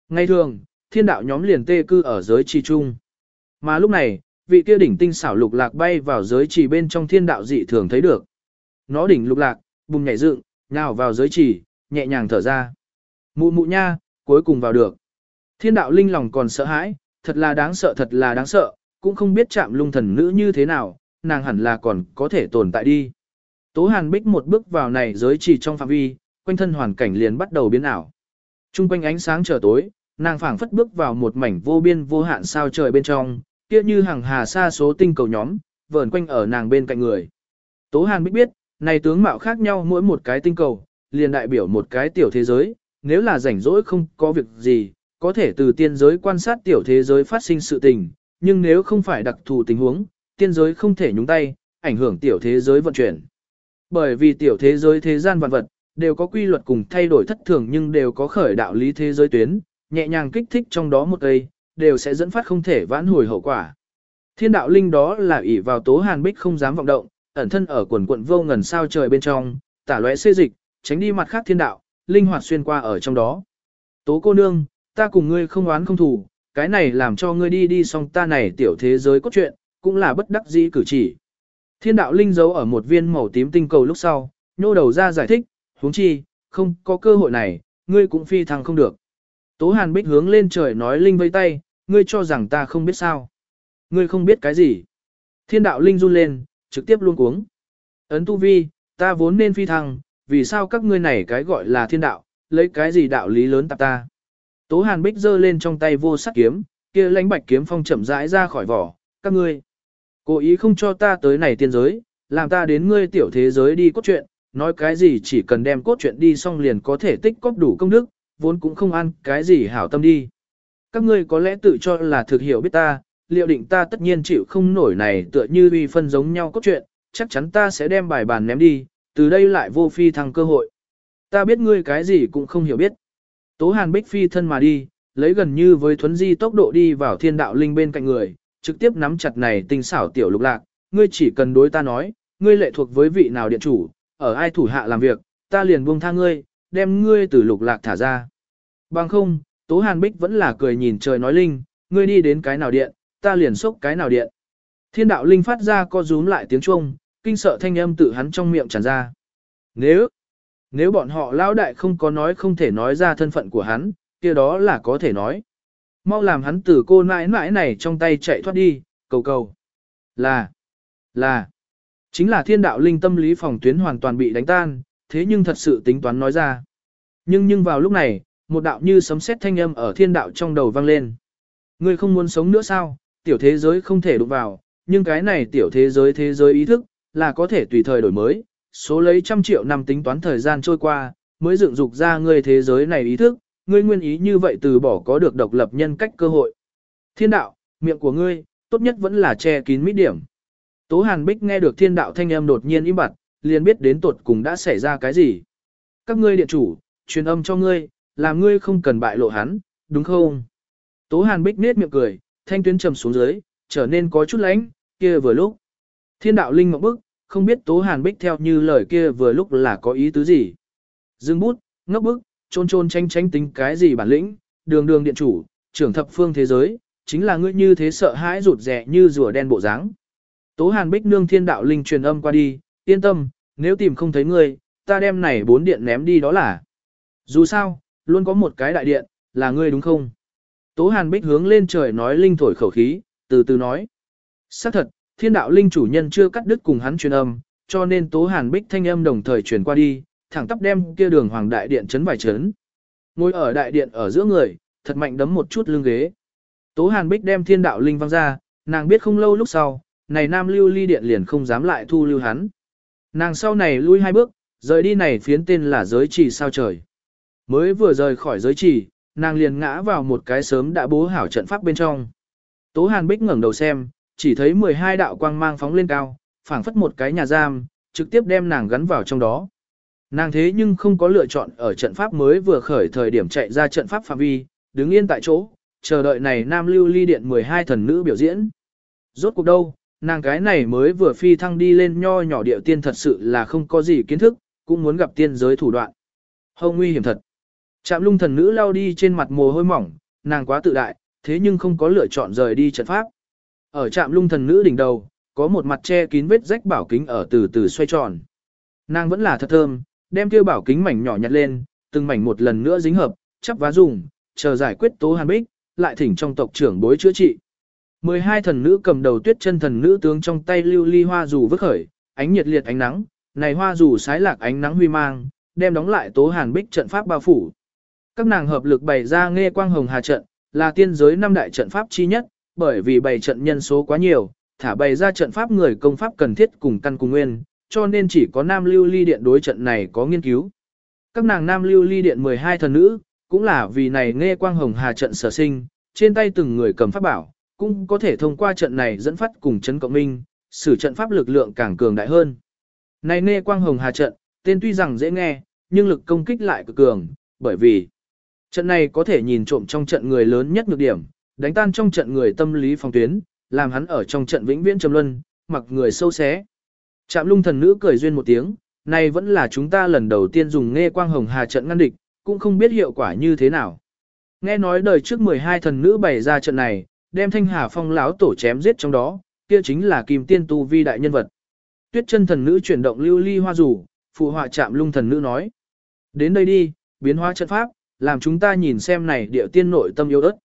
Ngay thường, thiên đạo nhóm liền tê cư ở giới trì chung. Mà lúc này, vị kia đỉnh tinh xảo lục lạc bay vào giới trì bên trong thiên đạo dị thường thấy được. Nó đỉnh lục lạc, bùng nhảy dựng, nào vào giới chỉ nhẹ nhàng thở ra. Mụ mụ nha, cuối cùng vào được. Thiên đạo linh lòng còn sợ hãi, thật là đáng sợ thật là đáng sợ, cũng không biết chạm lung thần nữ như thế nào, nàng hẳn là còn có thể tồn tại đi. Tố Hàn Bích một bước vào này giới chỉ trong phạm vi, quanh thân hoàn cảnh liền bắt đầu biến ảo. Trung quanh ánh sáng trở tối, nàng phảng phất bước vào một mảnh vô biên vô hạn sao trời bên trong, kia như hàng hà xa số tinh cầu nhóm, vờn quanh ở nàng bên cạnh người. Tố Hàn Bích biết, này tướng mạo khác nhau mỗi một cái tinh cầu, liền đại biểu một cái tiểu thế giới, nếu là rảnh rỗi không có việc gì, có thể từ tiên giới quan sát tiểu thế giới phát sinh sự tình, nhưng nếu không phải đặc thù tình huống, tiên giới không thể nhúng tay, ảnh hưởng tiểu thế giới vận chuyển. Bởi vì tiểu thế giới thế gian vạn vật, đều có quy luật cùng thay đổi thất thường nhưng đều có khởi đạo lý thế giới tuyến, nhẹ nhàng kích thích trong đó một cây, đều sẽ dẫn phát không thể vãn hồi hậu quả. Thiên đạo linh đó là ỷ vào tố hàn bích không dám vọng động, ẩn thân ở quần quận vô ngần sao trời bên trong, tả lóe xê dịch, tránh đi mặt khác thiên đạo, linh hoạt xuyên qua ở trong đó. Tố cô nương, ta cùng ngươi không oán không thù, cái này làm cho ngươi đi đi xong ta này tiểu thế giới cốt truyện, cũng là bất đắc dĩ cử chỉ. Thiên đạo linh giấu ở một viên màu tím tinh cầu lúc sau, nhô đầu ra giải thích, huống chi, không có cơ hội này, ngươi cũng phi thăng không được. Tố Hàn Bích hướng lên trời nói linh vây tay, ngươi cho rằng ta không biết sao. Ngươi không biết cái gì. Thiên đạo linh run lên, trực tiếp luôn cuống. Ấn tu vi, ta vốn nên phi thăng, vì sao các ngươi này cái gọi là thiên đạo, lấy cái gì đạo lý lớn tạp ta. Tố Hàn Bích giơ lên trong tay vô sắc kiếm, kia lãnh bạch kiếm phong chậm rãi ra khỏi vỏ, các ngươi. Cố ý không cho ta tới này tiên giới, làm ta đến ngươi tiểu thế giới đi cốt truyện, nói cái gì chỉ cần đem cốt truyện đi xong liền có thể tích cóp đủ công đức, vốn cũng không ăn cái gì hảo tâm đi. Các ngươi có lẽ tự cho là thực hiểu biết ta, liệu định ta tất nhiên chịu không nổi này tựa như uy phân giống nhau cốt truyện, chắc chắn ta sẽ đem bài bàn ném đi, từ đây lại vô phi thăng cơ hội. Ta biết ngươi cái gì cũng không hiểu biết. Tố Hàn Bích phi thân mà đi, lấy gần như với thuấn di tốc độ đi vào thiên đạo linh bên cạnh người, trực tiếp nắm chặt này tinh xảo tiểu lục lạc, ngươi chỉ cần đối ta nói, ngươi lệ thuộc với vị nào điện chủ, ở ai thủ hạ làm việc, ta liền buông tha ngươi, đem ngươi từ lục lạc thả ra. Bằng không, Tố Hàn Bích vẫn là cười nhìn trời nói linh, ngươi đi đến cái nào điện, ta liền sốc cái nào điện. Thiên đạo linh phát ra co rúm lại tiếng chuông, kinh sợ thanh âm tự hắn trong miệng tràn ra. Nếu, nếu bọn họ lão đại không có nói không thể nói ra thân phận của hắn, kia đó là có thể nói. Mau làm hắn từ cô nãi nãi này trong tay chạy thoát đi, cầu cầu. Là, là, chính là thiên đạo linh tâm lý phòng tuyến hoàn toàn bị đánh tan, thế nhưng thật sự tính toán nói ra. Nhưng nhưng vào lúc này, một đạo như sấm sét thanh âm ở thiên đạo trong đầu vang lên. Ngươi không muốn sống nữa sao, tiểu thế giới không thể đụng vào, nhưng cái này tiểu thế giới thế giới ý thức, là có thể tùy thời đổi mới, số lấy trăm triệu năm tính toán thời gian trôi qua, mới dựng dục ra ngươi thế giới này ý thức, ngươi nguyên ý như vậy từ bỏ có được độc lập nhân cách cơ hội. Thiên đạo, miệng của ngươi, tốt nhất vẫn là che kín mít điểm. Tố Hàn Bích nghe được thiên đạo thanh âm đột nhiên im bặt, liền biết đến tuột cùng đã xảy ra cái gì. Các ngươi điện chủ, truyền âm cho ngươi, làm ngươi không cần bại lộ hắn, đúng không? Tố Hàn Bích nết miệng cười, thanh tuyến trầm xuống dưới, trở nên có chút lánh, kia vừa lúc. Thiên đạo linh mộng bức, không biết Tố Hàn Bích theo như lời kia vừa lúc là có ý tứ gì. Dương bút, ngốc bức, trôn trôn tranh tranh tính cái gì bản lĩnh, đường đường điện chủ, trưởng thập phương thế giới, chính là ngươi như thế sợ hãi rụt rẻ như rùa đen bộ dáng. Tố Hàn Bích nương thiên đạo linh truyền âm qua đi, yên tâm, nếu tìm không thấy ngươi, ta đem này bốn điện ném đi đó là. Dù sao, luôn có một cái đại điện, là ngươi đúng không? Tố Hàn Bích hướng lên trời nói linh thổi khẩu khí, từ từ nói. xác thật, thiên đạo linh chủ nhân chưa cắt đứt cùng hắn truyền âm, cho nên Tố Hàn Bích thanh âm đồng thời truyền qua đi, thẳng tắp đem kia đường hoàng đại điện chấn vài chấn. Ngồi ở đại điện ở giữa người, thật mạnh đấm một chút lưng ghế. Tố Hàn Bích đem thiên đạo linh văng ra, nàng biết không lâu lúc sau, này nam lưu ly điện liền không dám lại thu lưu hắn. Nàng sau này lui hai bước, rời đi này phiến tên là giới trì sao trời. Mới vừa rời khỏi giới trì, nàng liền ngã vào một cái sớm đã bố hảo trận pháp bên trong. Tố Hàn Bích ngẩng đầu xem, chỉ thấy 12 đạo quang mang phóng lên cao, phảng phất một cái nhà giam, trực tiếp đem nàng gắn vào trong đó. Nàng thế nhưng không có lựa chọn ở trận pháp mới vừa khởi thời điểm chạy ra trận pháp phạm vi, đứng yên tại chỗ, chờ đợi này nam lưu ly điện 12 thần nữ biểu diễn. Rốt cuộc đâu, nàng cái này mới vừa phi thăng đi lên nho nhỏ điệu tiên thật sự là không có gì kiến thức, cũng muốn gặp tiên giới thủ đoạn. Hâu nguy hiểm thật. Trạm lung thần nữ lao đi trên mặt mồ hôi mỏng, nàng quá tự đại, thế nhưng không có lựa chọn rời đi trận pháp. Ở trạm lung thần nữ đỉnh đầu, có một mặt che kín vết rách bảo kính ở từ từ xoay tròn. Nàng vẫn là thật thơm, đem tiêu bảo kính mảnh nhỏ nhặt lên, từng mảnh một lần nữa dính hợp, chắp vá dùng, chờ giải quyết tố hàn bích, lại thỉnh trong tộc trưởng bối chữa trị. 12 thần nữ cầm đầu tuyết chân thần nữ tướng trong tay lưu ly hoa dù vứt khởi, ánh nhiệt liệt ánh nắng, này hoa dù sái lạc ánh nắng huy mang, đem đóng lại tố hàn bích trận pháp bao phủ. Các nàng hợp lực bày ra nghe quang hồng hà trận, là tiên giới năm đại trận pháp chi nhất, bởi vì bày trận nhân số quá nhiều, thả bày ra trận pháp người công pháp cần thiết cùng căn cùng nguyên, cho nên chỉ có nam lưu ly điện đối trận này có nghiên cứu. Các nàng nam lưu ly điện 12 thần nữ, cũng là vì này nghe quang hồng hà trận sở sinh, trên tay từng người cầm pháp bảo, cũng có thể thông qua trận này dẫn phát cùng chấn cộng minh, sử trận pháp lực lượng càng cường đại hơn. Này nghe quang hồng hà trận, tên tuy rằng dễ nghe, nhưng lực công kích lại cực cường, bởi vì trận này có thể nhìn trộm trong trận người lớn nhất nhược điểm, đánh tan trong trận người tâm lý phòng tuyến, làm hắn ở trong trận vĩnh viễn trầm luân, mặc người sâu xé. Trạm lung thần nữ cười duyên một tiếng, này vẫn là chúng ta lần đầu tiên dùng nghe quang hồng hà trận ngăn địch, cũng không biết hiệu quả như thế nào. Nghe nói đời trước 12 thần nữ bày ra trận này, đem thanh hà phong láo tổ chém giết trong đó, kia chính là kim tiên tu vi đại nhân vật. Tuyết chân thần nữ chuyển động lưu ly hoa rủ, phụ họa chạm lung thần nữ nói. Đến đây đi, biến hóa trận pháp, làm chúng ta nhìn xem này địa tiên nội tâm yêu ớt.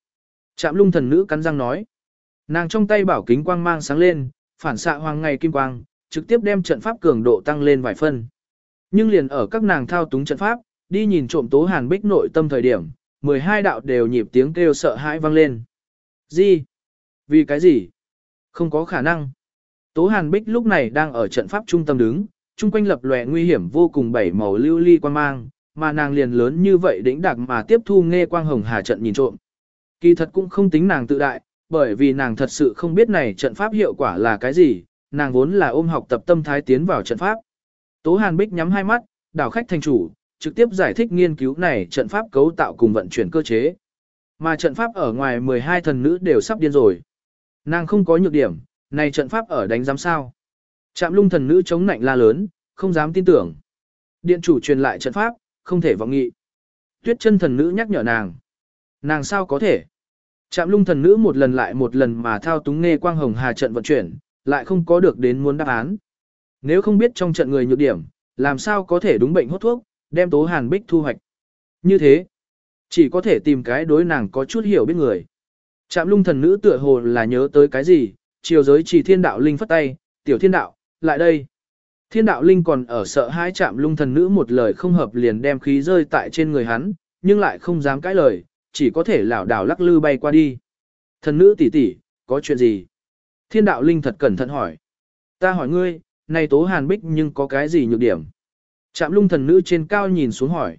Chạm lung thần nữ cắn răng nói. Nàng trong tay bảo kính quang mang sáng lên, phản xạ hoàng ngày kim quang, trực tiếp đem trận pháp cường độ tăng lên vài phân. Nhưng liền ở các nàng thao túng trận pháp, đi nhìn trộm tố hàn bích nội tâm thời điểm, 12 đạo đều nhịp tiếng kêu sợ hãi vang lên. Gì? Vì cái gì? Không có khả năng. Tố Hàn Bích lúc này đang ở trận pháp trung tâm đứng, chung quanh lập lòe nguy hiểm vô cùng bảy màu lưu ly quan mang, mà nàng liền lớn như vậy đỉnh đặc mà tiếp thu nghe quang hồng hà trận nhìn trộm. Kỳ thật cũng không tính nàng tự đại, bởi vì nàng thật sự không biết này trận pháp hiệu quả là cái gì, nàng vốn là ôm học tập tâm thái tiến vào trận pháp. Tố Hàn Bích nhắm hai mắt, đảo khách thành chủ, trực tiếp giải thích nghiên cứu này trận pháp cấu tạo cùng vận chuyển cơ chế. Mà trận pháp ở ngoài 12 thần nữ đều sắp điên rồi. Nàng không có nhược điểm, này trận pháp ở đánh giám sao. Trạm lung thần nữ chống nạnh la lớn, không dám tin tưởng. Điện chủ truyền lại trận pháp, không thể vọng nghị. Tuyết chân thần nữ nhắc nhở nàng. Nàng sao có thể? Trạm lung thần nữ một lần lại một lần mà thao túng nghe quang hồng hà trận vận chuyển, lại không có được đến muốn đáp án. Nếu không biết trong trận người nhược điểm, làm sao có thể đúng bệnh hốt thuốc, đem tố hàn bích thu hoạch. Như thế, chỉ có thể tìm cái đối nàng có chút hiểu biết người. Trạm lung thần nữ tựa hồ là nhớ tới cái gì, chiều giới chỉ thiên đạo linh phất tay, tiểu thiên đạo, lại đây. Thiên đạo linh còn ở sợ hai chạm lung thần nữ một lời không hợp liền đem khí rơi tại trên người hắn, nhưng lại không dám cãi lời, chỉ có thể lảo đảo lắc lư bay qua đi. Thần nữ tỷ tỷ, có chuyện gì? Thiên đạo linh thật cẩn thận hỏi. Ta hỏi ngươi, này tố hàn bích nhưng có cái gì nhược điểm? Chạm lung thần nữ trên cao nhìn xuống hỏi.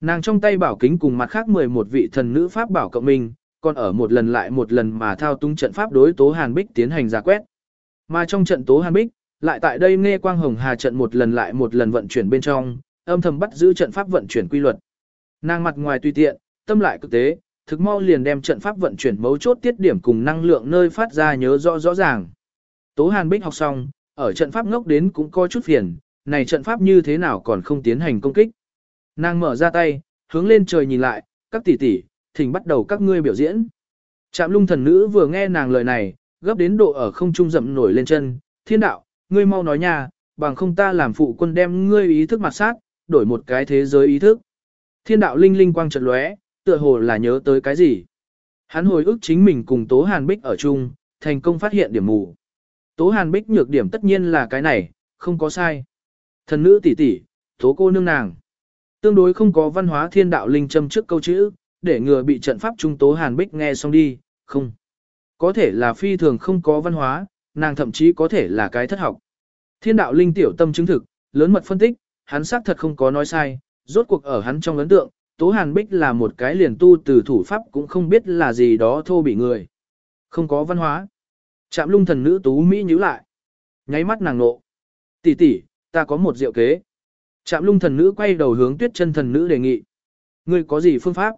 Nàng trong tay bảo kính cùng mặt khác 11 vị thần nữ pháp bảo cộng minh, còn ở một lần lại một lần mà thao tung trận pháp đối tố hàn bích tiến hành giả quét. Mà trong trận tố hàn bích, lại tại đây nghe quang hồng hà trận một lần lại một lần vận chuyển bên trong, âm thầm bắt giữ trận pháp vận chuyển quy luật. Nàng mặt ngoài tùy tiện, tâm lại cực tế, thực mau liền đem trận pháp vận chuyển mấu chốt tiết điểm cùng năng lượng nơi phát ra nhớ rõ rõ ràng. Tố Hàn Bích học xong, ở trận pháp ngốc đến cũng có chút phiền, này trận pháp như thế nào còn không tiến hành công kích. Nàng mở ra tay, hướng lên trời nhìn lại, các tỷ tỷ, thỉnh bắt đầu các ngươi biểu diễn. Trạm lung thần nữ vừa nghe nàng lời này, gấp đến độ ở không trung dậm nổi lên chân, thiên đạo, ngươi mau nói nha, bằng không ta làm phụ quân đem ngươi ý thức mặt sát, đổi một cái thế giới ý thức. Thiên đạo linh linh quang chợt lóe, tựa hồ là nhớ tới cái gì. Hắn hồi ức chính mình cùng Tố Hàn Bích ở chung, thành công phát hiện điểm mù. Tố Hàn Bích nhược điểm tất nhiên là cái này, không có sai. Thần nữ tỷ tỷ, Tố cô nương nàng. Tương đối không có văn hóa thiên đạo linh châm trước câu chữ, để ngừa bị trận pháp trung Tố Hàn Bích nghe xong đi, không. Có thể là phi thường không có văn hóa, nàng thậm chí có thể là cái thất học. Thiên đạo linh tiểu tâm chứng thực, lớn mật phân tích, hắn xác thật không có nói sai, rốt cuộc ở hắn trong ấn tượng, Tố Hàn Bích là một cái liền tu từ thủ pháp cũng không biết là gì đó thô bị người. Không có văn hóa. Chạm lung thần nữ tú Mỹ nhíu lại. Nháy mắt nàng nộ. tỷ tỷ, ta có một diệu kế. Chạm lung thần nữ quay đầu hướng tuyết chân thần nữ đề nghị. Ngươi có gì phương pháp?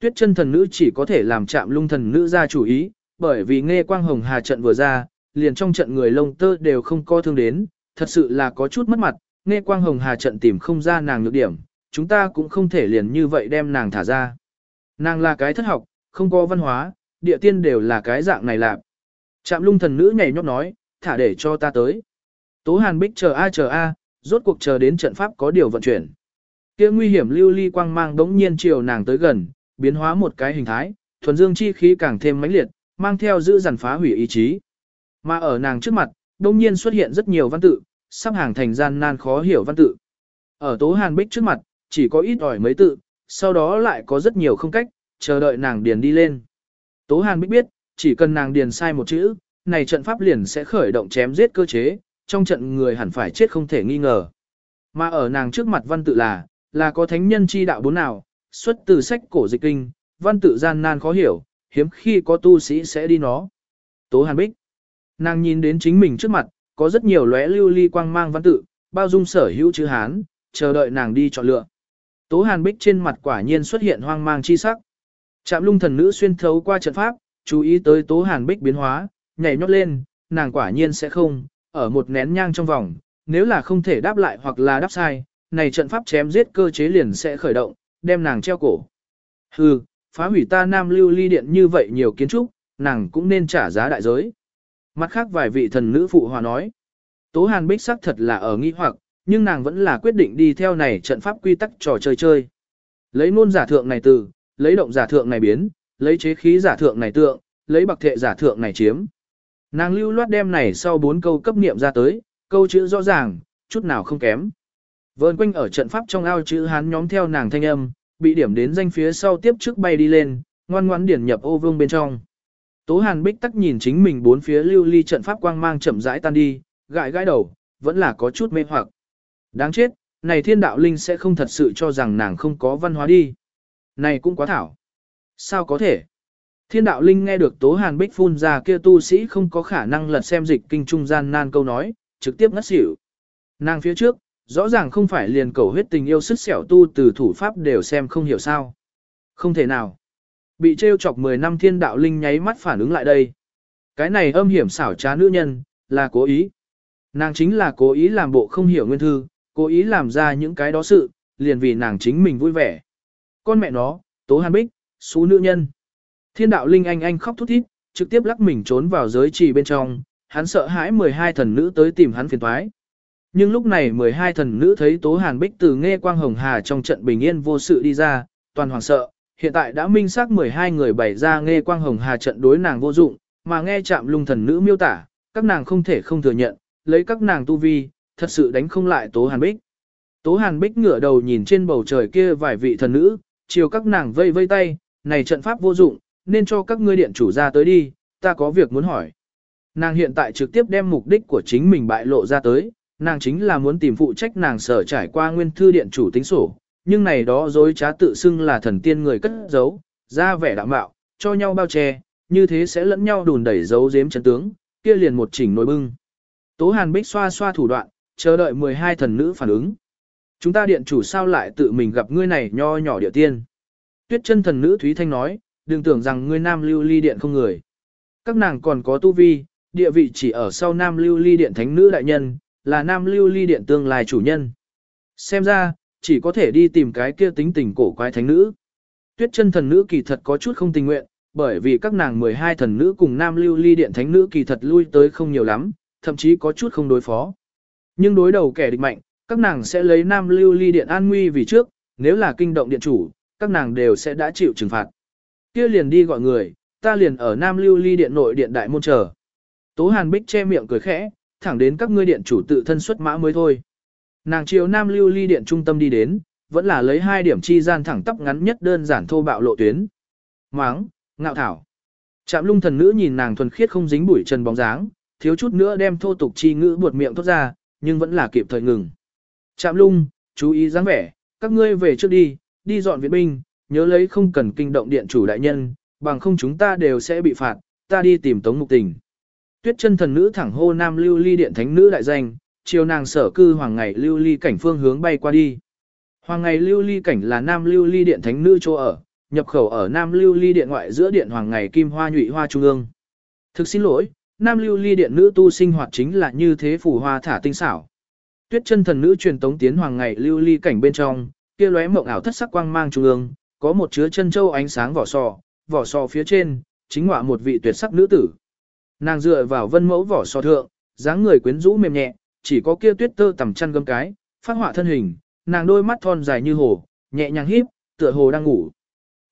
Tuyết chân thần nữ chỉ có thể làm chạm lung thần nữ ra chủ ý, bởi vì nghe quang hồng hà trận vừa ra, liền trong trận người lông tơ đều không co thương đến, thật sự là có chút mất mặt, nghe quang hồng hà trận tìm không ra nàng nhược điểm, chúng ta cũng không thể liền như vậy đem nàng thả ra. Nàng là cái thất học, không có văn hóa, địa tiên đều là cái dạng này lạc. Trạm lung thần nữ nhảy nhót nói, thả để cho ta tới. Tố hàn bích chờ a chờ a, rốt cuộc chờ đến trận pháp có điều vận chuyển. kia nguy hiểm lưu ly quang mang đống nhiên chiều nàng tới gần, biến hóa một cái hình thái, thuần dương chi khí càng thêm mãnh liệt, mang theo giữ dằn phá hủy ý chí. Mà ở nàng trước mặt, đông nhiên xuất hiện rất nhiều văn tự, sắp hàng thành gian nan khó hiểu văn tự. Ở tố hàn bích trước mặt, chỉ có ít ỏi mấy tự, sau đó lại có rất nhiều không cách, chờ đợi nàng điền đi lên. Tố hàn bích biết, chỉ cần nàng điền sai một chữ, này trận pháp liền sẽ khởi động chém giết cơ chế, trong trận người hẳn phải chết không thể nghi ngờ. Mà ở nàng trước mặt văn tự là, là có thánh nhân chi đạo bốn nào, xuất từ sách cổ dịch kinh, văn tự gian nan khó hiểu, hiếm khi có tu sĩ sẽ đi nó. Tố Hàn Bích Nàng nhìn đến chính mình trước mặt, có rất nhiều lóe lưu ly quang mang văn tự, bao dung sở hữu chữ Hán, chờ đợi nàng đi chọn lựa. Tố Hàn Bích trên mặt quả nhiên xuất hiện hoang mang chi sắc. Trạm lung thần nữ xuyên thấu qua trận pháp, chú ý tới Tố Hàn Bích biến hóa, nhảy nhót lên, nàng quả nhiên sẽ không, ở một nén nhang trong vòng, nếu là không thể đáp lại hoặc là đáp sai, này trận pháp chém giết cơ chế liền sẽ khởi động, đem nàng treo cổ. Hừ, phá hủy ta nam lưu ly điện như vậy nhiều kiến trúc, nàng cũng nên trả giá đại giới. Mặt khác vài vị thần nữ phụ hòa nói. Tố Hàn Bích sắc thật là ở nghi hoặc, nhưng nàng vẫn là quyết định đi theo này trận pháp quy tắc trò chơi chơi. Lấy ngôn giả thượng này từ, lấy động giả thượng này biến, lấy chế khí giả thượng này tượng, lấy bạc thệ giả thượng này chiếm. Nàng lưu loát đem này sau bốn câu cấp niệm ra tới, câu chữ rõ ràng, chút nào không kém. Vơn quanh ở trận pháp trong ao chữ hán nhóm theo nàng thanh âm, bị điểm đến danh phía sau tiếp trước bay đi lên, ngoan ngoãn điển nhập ô vương bên trong. Tố Hàn Bích tắc nhìn chính mình bốn phía lưu ly trận pháp quang mang chậm rãi tan đi, gãi gãi đầu, vẫn là có chút mê hoặc. Đáng chết, này thiên đạo linh sẽ không thật sự cho rằng nàng không có văn hóa đi. Này cũng quá thảo. Sao có thể? Thiên đạo linh nghe được Tố Hàn Bích phun ra kia tu sĩ không có khả năng lật xem dịch kinh trung gian nan câu nói, trực tiếp ngất xỉu. Nàng phía trước, rõ ràng không phải liền cầu huyết tình yêu sức xẻo tu từ thủ pháp đều xem không hiểu sao. Không thể nào. Bị trêu chọc 10 năm thiên đạo linh nháy mắt phản ứng lại đây. Cái này âm hiểm xảo trá nữ nhân, là cố ý. Nàng chính là cố ý làm bộ không hiểu nguyên thư, cố ý làm ra những cái đó sự, liền vì nàng chính mình vui vẻ. Con mẹ nó, Tố Hàn Bích, xú nữ nhân. Thiên đạo linh anh anh khóc thút thít, trực tiếp lắc mình trốn vào giới trì bên trong, hắn sợ hãi 12 thần nữ tới tìm hắn phiền toái. Nhưng lúc này 12 thần nữ thấy Tố Hàn Bích từ nghe quang hồng hà trong trận bình yên vô sự đi ra, toàn hoàng sợ, hiện tại đã minh xác 12 người bày ra nghe quang hồng hà trận đối nàng vô dụng, mà nghe chạm lung thần nữ miêu tả, các nàng không thể không thừa nhận, lấy các nàng tu vi, thật sự đánh không lại Tố Hàn Bích. Tố Hàn Bích ngửa đầu nhìn trên bầu trời kia vài vị thần nữ, chiều các nàng vây vây tay, này trận pháp vô dụng, nên cho các ngươi điện chủ ra tới đi, ta có việc muốn hỏi. Nàng hiện tại trực tiếp đem mục đích của chính mình bại lộ ra tới, nàng chính là muốn tìm phụ trách nàng sở trải qua nguyên thư điện chủ tính sổ, nhưng này đó dối trá tự xưng là thần tiên người cất giấu, ra vẻ đạm mạo, cho nhau bao che, như thế sẽ lẫn nhau đùn đẩy dấu giếm chân tướng, kia liền một chỉnh nổi bưng. Tố Hàn Bích xoa xoa thủ đoạn, chờ đợi 12 thần nữ phản ứng. Chúng ta điện chủ sao lại tự mình gặp ngươi này nho nhỏ địa tiên. Tuyết chân thần nữ Thúy Thanh nói, đừng tưởng rằng ngươi nam lưu ly điện không người. Các nàng còn có tu vi, địa vị chỉ ở sau nam lưu ly điện thánh nữ đại nhân, là nam lưu ly điện tương lai chủ nhân. Xem ra, chỉ có thể đi tìm cái kia tính tình cổ quái thánh nữ. Tuyết chân thần nữ kỳ thật có chút không tình nguyện, bởi vì các nàng 12 thần nữ cùng nam lưu ly điện thánh nữ kỳ thật lui tới không nhiều lắm, thậm chí có chút không đối phó. Nhưng đối đầu kẻ địch mạnh, các nàng sẽ lấy nam lưu ly điện an nguy vì trước, nếu là kinh động điện chủ, các nàng đều sẽ đã chịu trừng phạt. Kia liền đi gọi người, ta liền ở nam lưu ly điện nội điện đại môn chờ. Tố Hàn Bích che miệng cười khẽ, thẳng đến các ngươi điện chủ tự thân xuất mã mới thôi. Nàng chiều nam lưu ly điện trung tâm đi đến, vẫn là lấy hai điểm chi gian thẳng tắp ngắn nhất đơn giản thô bạo lộ tuyến. Máng, ngạo thảo. Trạm lung thần nữ nhìn nàng thuần khiết không dính bụi trần bóng dáng, thiếu chút nữa đem thô tục chi ngữ buột miệng thốt ra, nhưng vẫn là kịp thời ngừng. Trạm lung, chú ý dáng vẻ, các ngươi về trước đi, đi dọn viện binh, nhớ lấy không cần kinh động điện chủ đại nhân, bằng không chúng ta đều sẽ bị phạt, ta đi tìm tống mục tình. Tuyết chân thần nữ thẳng hô nam lưu ly điện thánh nữ đại danh, chiều nàng sở cư hoàng ngày lưu ly cảnh phương hướng bay qua đi. Hoàng ngày lưu ly cảnh là nam lưu ly điện thánh nữ chỗ ở, nhập khẩu ở nam lưu ly điện ngoại giữa điện hoàng ngày kim hoa nhụy hoa trung ương. Thực xin lỗi, nam lưu ly điện nữ tu sinh hoạt chính là như thế phủ hoa thả tinh xảo. Tuyết chân thần nữ truyền tống tiến hoàng ngày lưu ly cảnh bên trong, kia lóe mộng ảo thất sắc quang mang trung ương, có một chứa chân châu ánh sáng vỏ sò, vỏ sò phía trên, chính ngọa một vị tuyệt sắc nữ tử. Nàng dựa vào vân mẫu vỏ sò thượng, dáng người quyến rũ mềm nhẹ, chỉ có kia tuyết tơ tầm chăn gấm cái, phát họa thân hình, nàng đôi mắt thon dài như hồ, nhẹ nhàng híp, tựa hồ đang ngủ.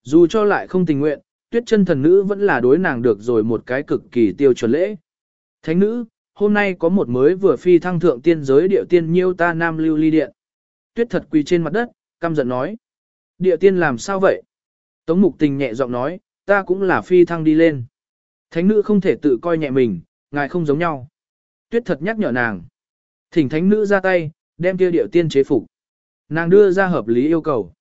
Dù cho lại không tình nguyện, tuyết chân thần nữ vẫn là đối nàng được rồi một cái cực kỳ tiêu chuẩn lễ. Thánh nữ, hôm nay có một mới vừa phi thăng thượng tiên giới điệu tiên nhiêu ta nam lưu ly điện. Tuyết thật quỳ trên mặt đất, căm giận nói. Địa tiên làm sao vậy? Tống mục tình nhẹ giọng nói, ta cũng là phi thăng đi lên. Thánh nữ không thể tự coi nhẹ mình, ngài không giống nhau. Tuyết thật nhắc nhở nàng. Thỉnh thánh nữ ra tay, đem kia điệu tiên chế phục. Nàng đưa ra hợp lý yêu cầu.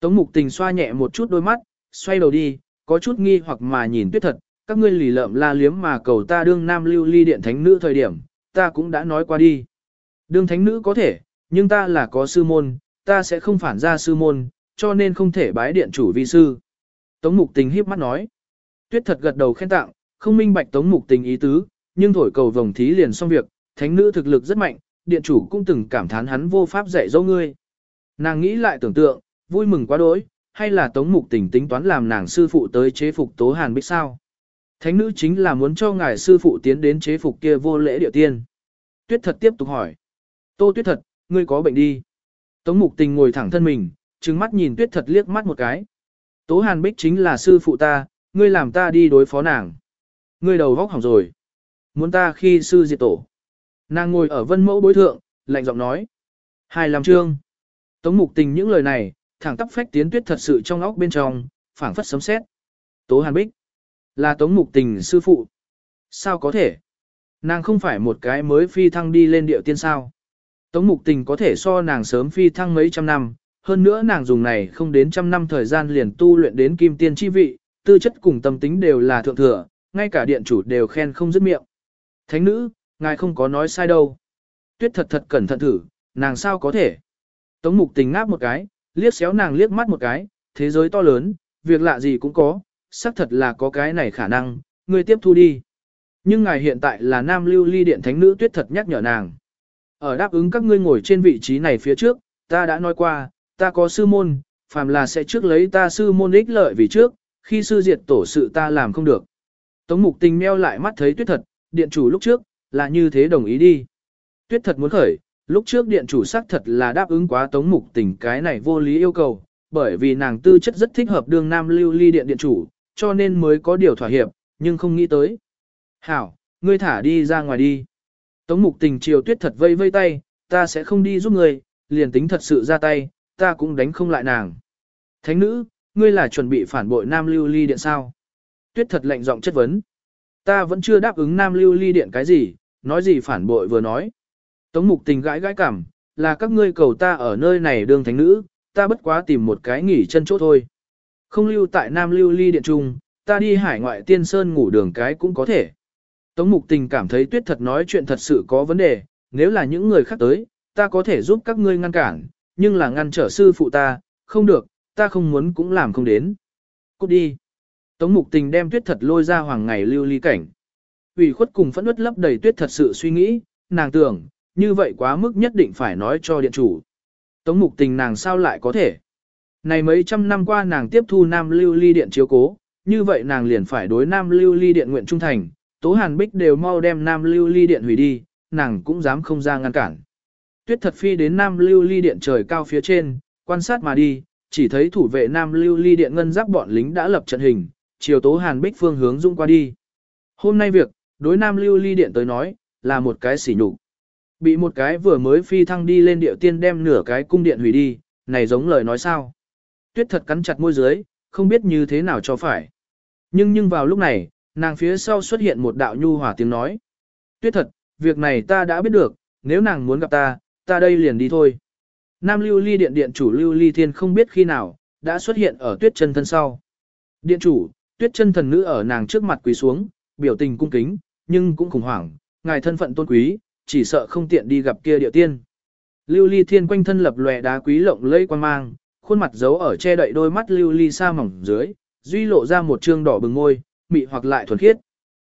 Tống mục tình xoa nhẹ một chút đôi mắt, xoay đầu đi, có chút nghi hoặc mà nhìn tuyết thật, các ngươi lì lợm la liếm mà cầu ta đương nam lưu ly điện thánh nữ thời điểm, ta cũng đã nói qua đi. Đương thánh nữ có thể, nhưng ta là có sư môn, ta sẽ không phản ra sư môn, cho nên không thể bái điện chủ vi sư. Tống mục tình hiếp mắt nói. Tuyết thật gật đầu khen tặng, không minh bạch tống mục tình ý tứ, nhưng thổi cầu vòng thí liền xong việc, thánh nữ thực lực rất mạnh, điện chủ cũng từng cảm thán hắn vô pháp dạy dỗ ngươi. Nàng nghĩ lại tưởng tượng, vui mừng quá đỗi, hay là tống mục tình tính toán làm nàng sư phụ tới chế phục tố hàn bích sao. Thánh nữ chính là muốn cho ngài sư phụ tiến đến chế phục kia vô lễ địa tiên. Tuyết thật tiếp tục hỏi. Tô tuyết thật, ngươi có bệnh đi. Tống mục tình ngồi thẳng thân mình, trừng mắt nhìn tuyết thật liếc mắt một cái. Tố hàn bích chính là sư phụ ta, ngươi làm ta đi đối phó nàng. Ngươi đầu vóc hỏng rồi. Muốn ta khi sư diệt tổ. Nàng ngồi ở vân mẫu bối thượng, lạnh giọng nói. Hai làm trương. Tống mục tình những lời này, thẳng tắp phách tiến tuyết thật sự trong óc bên trong, phảng phất sấm sét. Tố hàn bích. Là Tống Mục Tình sư phụ. Sao có thể? Nàng không phải một cái mới phi thăng đi lên điệu tiên sao. Tống Mục Tình có thể so nàng sớm phi thăng mấy trăm năm, hơn nữa nàng dùng này không đến trăm năm thời gian liền tu luyện đến kim tiên chi vị, tư chất cùng tâm tính đều là thượng thừa, ngay cả điện chủ đều khen không dứt miệng. Thánh nữ, ngài không có nói sai đâu. Tuyết thật thật cẩn thận thử, nàng sao có thể. Tống Mục Tình ngáp một cái, liếc xéo nàng liếc mắt một cái, thế giới to lớn, việc lạ gì cũng có, xác thật là có cái này khả năng, ngươi tiếp thu đi. Nhưng ngài hiện tại là nam lưu ly điện thánh nữ tuyết thật nhắc nhở nàng. Ở đáp ứng các ngươi ngồi trên vị trí này phía trước, ta đã nói qua, ta có sư môn, phàm là sẽ trước lấy ta sư môn ích lợi vì trước, khi sư diệt tổ sự ta làm không được. Tống mục tình meo lại mắt thấy tuyết thật, điện chủ lúc trước, là như thế đồng ý đi. Tuyết thật muốn khởi, lúc trước điện chủ xác thật là đáp ứng quá tống mục tình cái này vô lý yêu cầu, bởi vì nàng tư chất rất thích hợp Đường nam lưu ly điện điện chủ, cho nên mới có điều thỏa hiệp, nhưng không nghĩ tới. Hảo, ngươi thả đi ra ngoài đi. Tống mục tình chiều tuyết thật vây vây tay, ta sẽ không đi giúp ngươi, liền tính thật sự ra tay, ta cũng đánh không lại nàng. Thánh nữ, ngươi là chuẩn bị phản bội nam lưu ly điện sao? Tuyết thật lạnh giọng chất vấn. Ta vẫn chưa đáp ứng nam lưu ly điện cái gì, nói gì phản bội vừa nói. Tống mục tình gãi gãi cảm, là các ngươi cầu ta ở nơi này đương thánh nữ, ta bất quá tìm một cái nghỉ chân chỗ thôi. Không lưu tại nam lưu ly điện trung, ta đi hải ngoại tiên sơn ngủ đường cái cũng có thể. Tống mục tình cảm thấy tuyết thật nói chuyện thật sự có vấn đề, nếu là những người khác tới, ta có thể giúp các ngươi ngăn cản, nhưng là ngăn trở sư phụ ta, không được, ta không muốn cũng làm không đến. Cút đi. Tống mục tình đem tuyết thật lôi ra hoàng ngày lưu ly cảnh ủy khuất cùng phẫn ướt lấp đầy tuyết thật sự suy nghĩ, nàng tưởng, như vậy quá mức nhất định phải nói cho điện chủ. Tống mục tình nàng sao lại có thể. Này mấy trăm năm qua nàng tiếp thu nam lưu ly điện chiếu cố, như vậy nàng liền phải đối nam lưu ly điện nguyện trung thành, tố hàn bích đều mau đem nam lưu ly điện hủy đi, nàng cũng dám không ra ngăn cản. Tuyết thật phi đến nam lưu ly điện trời cao phía trên, quan sát mà đi, chỉ thấy thủ vệ nam lưu ly điện ngân giáp bọn lính đã lập trận hình, chiều tố hàn bích phương hướng dung qua đi. Hôm nay việc, đối nam lưu ly điện tới nói, là một cái sỉ nhục. Bị một cái vừa mới phi thăng đi lên điệu tiên đem nửa cái cung điện hủy đi, này giống lời nói sao. Tuyết thật cắn chặt môi dưới, không biết như thế nào cho phải. Nhưng nhưng vào lúc này, nàng phía sau xuất hiện một đạo nhu hòa tiếng nói. Tuyết thật, việc này ta đã biết được, nếu nàng muốn gặp ta, ta đây liền đi thôi. Nam lưu ly điện điện chủ lưu ly thiên không biết khi nào, đã xuất hiện ở tuyết chân thân sau. Điện chủ, tuyết chân thần nữ ở nàng trước mặt quỳ xuống, biểu tình cung kính, nhưng cũng khủng hoảng, ngài thân phận tôn quý, chỉ sợ không tiện đi gặp kia địa tiên. Lưu ly thiên quanh thân lập lòe đá quý lộng lẫy quan mang, khuôn mặt giấu ở che đậy đôi mắt lưu ly sa mỏng dưới, duy lộ ra một trương đỏ bừng môi, mị hoặc lại thuần khiết.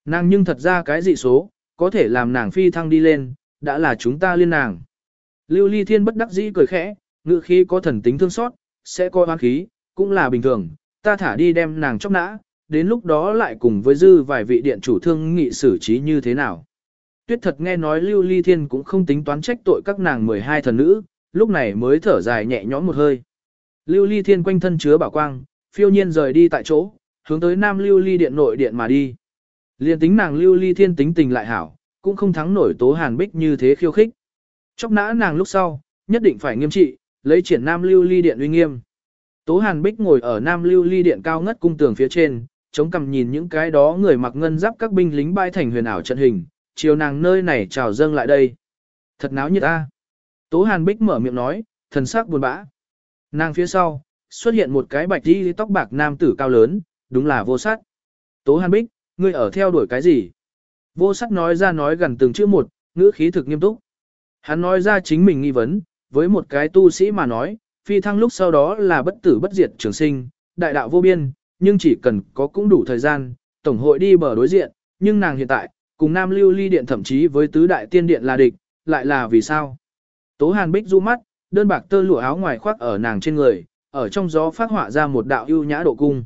Nàng nhưng thật ra cái dị số, có thể làm nàng phi thăng đi lên, đã là chúng ta liên nàng. Lưu ly thiên bất đắc dĩ cười khẽ, ngự khí có thần tính thương xót, sẽ coi oan khí, cũng là bình thường, ta thả đi đem nàng chóc nã, đến lúc đó lại cùng với dư vài vị điện chủ thương nghị xử trí như thế nào. Tuyết thật nghe nói Lưu Ly Thiên cũng không tính toán trách tội các nàng 12 thần nữ, lúc này mới thở dài nhẹ nhõm một hơi. Lưu Ly Thiên quanh thân chứa bảo quang, phiêu nhiên rời đi tại chỗ, hướng tới Nam Lưu Ly điện nội điện mà đi. Liên tính nàng Lưu Ly Thiên tính tình lại hảo, cũng không thắng nổi Tố Hàn Bích như thế khiêu khích. Chóc nã nàng lúc sau, nhất định phải nghiêm trị, lấy triển Nam Lưu Ly điện uy nghiêm. Tố Hàn Bích ngồi ở Nam Lưu Ly điện cao ngất cung tường phía trên, chống cằm nhìn những cái đó người mặc ngân giáp các binh lính bay thành huyền ảo trận hình, chiều nàng nơi này chào dâng lại đây. Thật náo nhiệt a. Tố Hàn Bích mở miệng nói, thần sắc buồn bã. Nàng phía sau, xuất hiện một cái bạch đi tóc bạc nam tử cao lớn, đúng là vô sát. Tố Hàn Bích, ngươi ở theo đuổi cái gì? Vô sắc nói ra nói gần từng chữ một, ngữ khí thực nghiêm túc. Hắn nói ra chính mình nghi vấn, với một cái tu sĩ mà nói, phi thăng lúc sau đó là bất tử bất diệt trường sinh, đại đạo vô biên, nhưng chỉ cần có cũng đủ thời gian, tổng hội đi bờ đối diện, nhưng nàng hiện tại, cùng Nam Lưu Ly Điện thậm chí với tứ đại tiên điện là địch, lại là vì sao? Tố Hàn Bích du mắt, đơn bạc tơ lụa áo ngoài khoác ở nàng trên người, ở trong gió phát họa ra một đạo ưu nhã độ cung.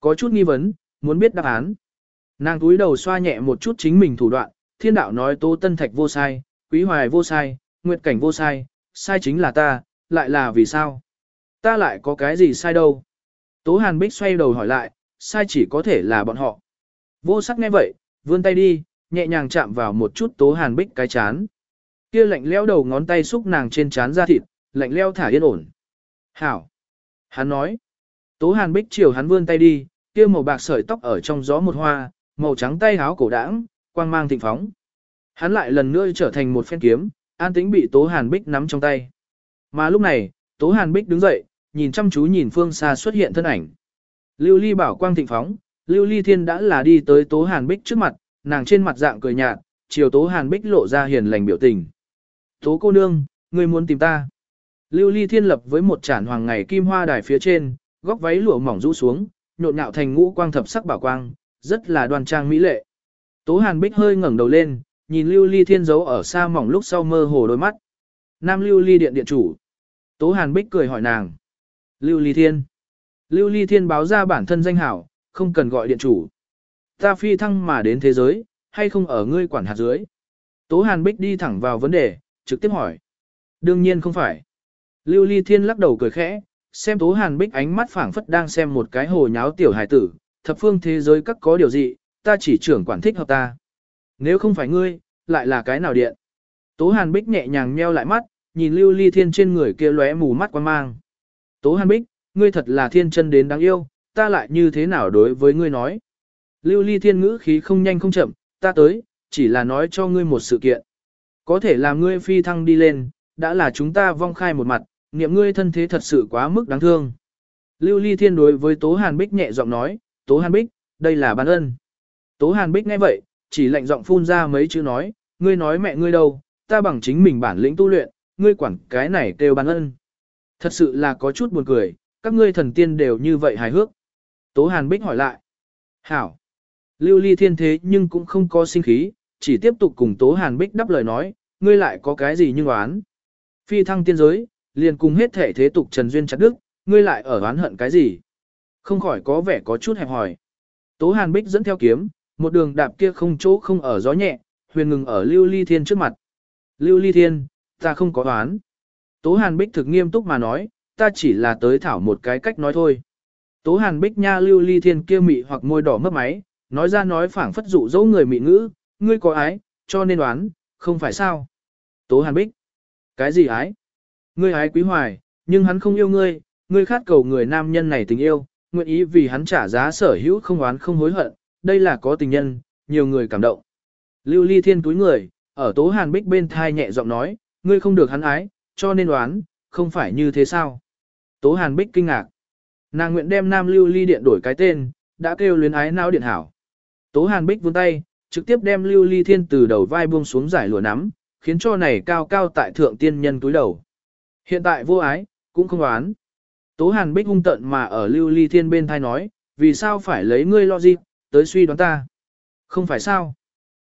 Có chút nghi vấn, muốn biết đáp án. Nàng túi đầu xoa nhẹ một chút chính mình thủ đoạn, thiên đạo nói tô Tân Thạch vô sai, Quý Hoài vô sai, Nguyệt Cảnh vô sai, sai chính là ta, lại là vì sao? Ta lại có cái gì sai đâu? Tố Hàn Bích xoay đầu hỏi lại, sai chỉ có thể là bọn họ. Vô sắc nghe vậy, vươn tay đi, nhẹ nhàng chạm vào một chút tố hàn bích cái chán. Kia lạnh leo đầu ngón tay xúc nàng trên chán ra thịt, lạnh leo thả yên ổn. Hảo! Hắn nói. Tố hàn bích chiều hắn vươn tay đi, kia màu bạc sợi tóc ở trong gió một hoa, màu trắng tay áo cổ đãng, quang mang thịnh phóng. Hắn lại lần nữa trở thành một phen kiếm, an tĩnh bị Tố Hàn Bích nắm trong tay. Mà lúc này, Tố Hàn Bích đứng dậy, nhìn chăm chú nhìn phương xa xuất hiện thân ảnh. Lưu Ly bảo quang thịnh phóng, Lưu Ly Thiên đã là đi tới Tố Hàn Bích trước mặt, nàng trên mặt dạng cười nhạt, chiều Tố Hàn Bích lộ ra hiền lành biểu tình. Tố cô nương, ngươi muốn tìm ta. Lưu Ly Thiên lập với một chản hoàng ngày kim hoa đài phía trên, góc váy lụa mỏng rũ xuống, nhộn nhạo thành ngũ quang thập sắc bảo quang, rất là đoan trang mỹ lệ. Tố Hàn Bích hơi ngẩng đầu lên, nhìn Lưu Ly Thiên giấu ở xa mỏng lúc sau mơ hồ đôi mắt. Nam Lưu Ly điện điện chủ. Tố Hàn Bích cười hỏi nàng. Lưu Ly Thiên. Lưu Ly Thiên báo ra bản thân danh hảo, không cần gọi điện chủ. Ta phi thăng mà đến thế giới, hay không ở ngươi quản hạt dưới. Tố Hàn Bích đi thẳng vào vấn đề, trực tiếp hỏi. Đương nhiên không phải. Lưu Ly Thiên lắc đầu cười khẽ, xem Tố Hàn Bích ánh mắt phảng phất đang xem một cái hồ nháo tiểu hải tử, thập phương thế giới các có điều gì, ta chỉ trưởng quản thích hợp ta. Nếu không phải ngươi, lại là cái nào điện? Tố Hàn Bích nhẹ nhàng nheo lại mắt, nhìn Lưu Ly Thiên trên người kia lóe mù mắt quan mang. Tố Hàn Bích, ngươi thật là thiên chân đến đáng yêu, ta lại như thế nào đối với ngươi nói? Lưu Ly Thiên ngữ khí không nhanh không chậm, ta tới, chỉ là nói cho ngươi một sự kiện. Có thể làm ngươi phi thăng đi lên, đã là chúng ta vong khai một mặt, niệm ngươi thân thế thật sự quá mức đáng thương. Lưu Ly Thiên đối với Tố Hàn Bích nhẹ giọng nói, Tố Hàn Bích, đây là ban ân. Tố Hàn Bích nghe vậy, chỉ lạnh giọng phun ra mấy chữ nói, ngươi nói mẹ ngươi đâu, ta bằng chính mình bản lĩnh tu luyện, ngươi quản cái này kêu ban ân. Thật sự là có chút buồn cười, các ngươi thần tiên đều như vậy hài hước. Tố Hàn Bích hỏi lại. Hảo. Lưu Ly Thiên thế nhưng cũng không có sinh khí, chỉ tiếp tục cùng Tố Hàn Bích đáp lời nói, ngươi lại có cái gì nhưng oán. Phi thăng tiên giới, liền cùng hết thể thế tục Trần Duyên chặt đức, ngươi lại ở oán hận cái gì. Không khỏi có vẻ có chút hẹp hỏi. Tố Hàn Bích dẫn theo kiếm, một đường đạp kia không chỗ không ở gió nhẹ, huyền ngừng ở Lưu Ly Thiên trước mặt. Lưu Ly Thiên, ta không có oán. Tố Hàn Bích thực nghiêm túc mà nói, ta chỉ là tới thảo một cái cách nói thôi. Tố Hàn Bích nha Lưu Ly Thiên kia mị hoặc môi đỏ mấp máy, nói ra nói phảng phất dụ dỗ người mị ngữ, ngươi có ái, cho nên đoán, không phải sao. Tố Hàn Bích, cái gì ái? Ngươi ái quý hoài, nhưng hắn không yêu ngươi, ngươi khát cầu người nam nhân này tình yêu, nguyện ý vì hắn trả giá sở hữu không oán không hối hận, đây là có tình nhân, nhiều người cảm động. Lưu Ly Thiên túi người, ở Tố Hàn Bích bên thai nhẹ giọng nói, ngươi không được hắn ái, cho nên đoán, không phải như thế sao? Tố Hàn Bích kinh ngạc. Nàng nguyện đem Nam Lưu Ly Điện đổi cái tên, đã kêu luyến ái não điện hảo. Tố Hàn Bích vươn tay, trực tiếp đem Lưu Ly Thiên từ đầu vai buông xuống giải lụa nắm, khiến cho này cao cao tại thượng tiên nhân túi đầu. Hiện tại vô ái, cũng không đoán. Tố Hàn Bích hung tận mà ở Lưu Ly Thiên bên thai nói, vì sao phải lấy ngươi lo gì, tới suy đoán ta. Không phải sao.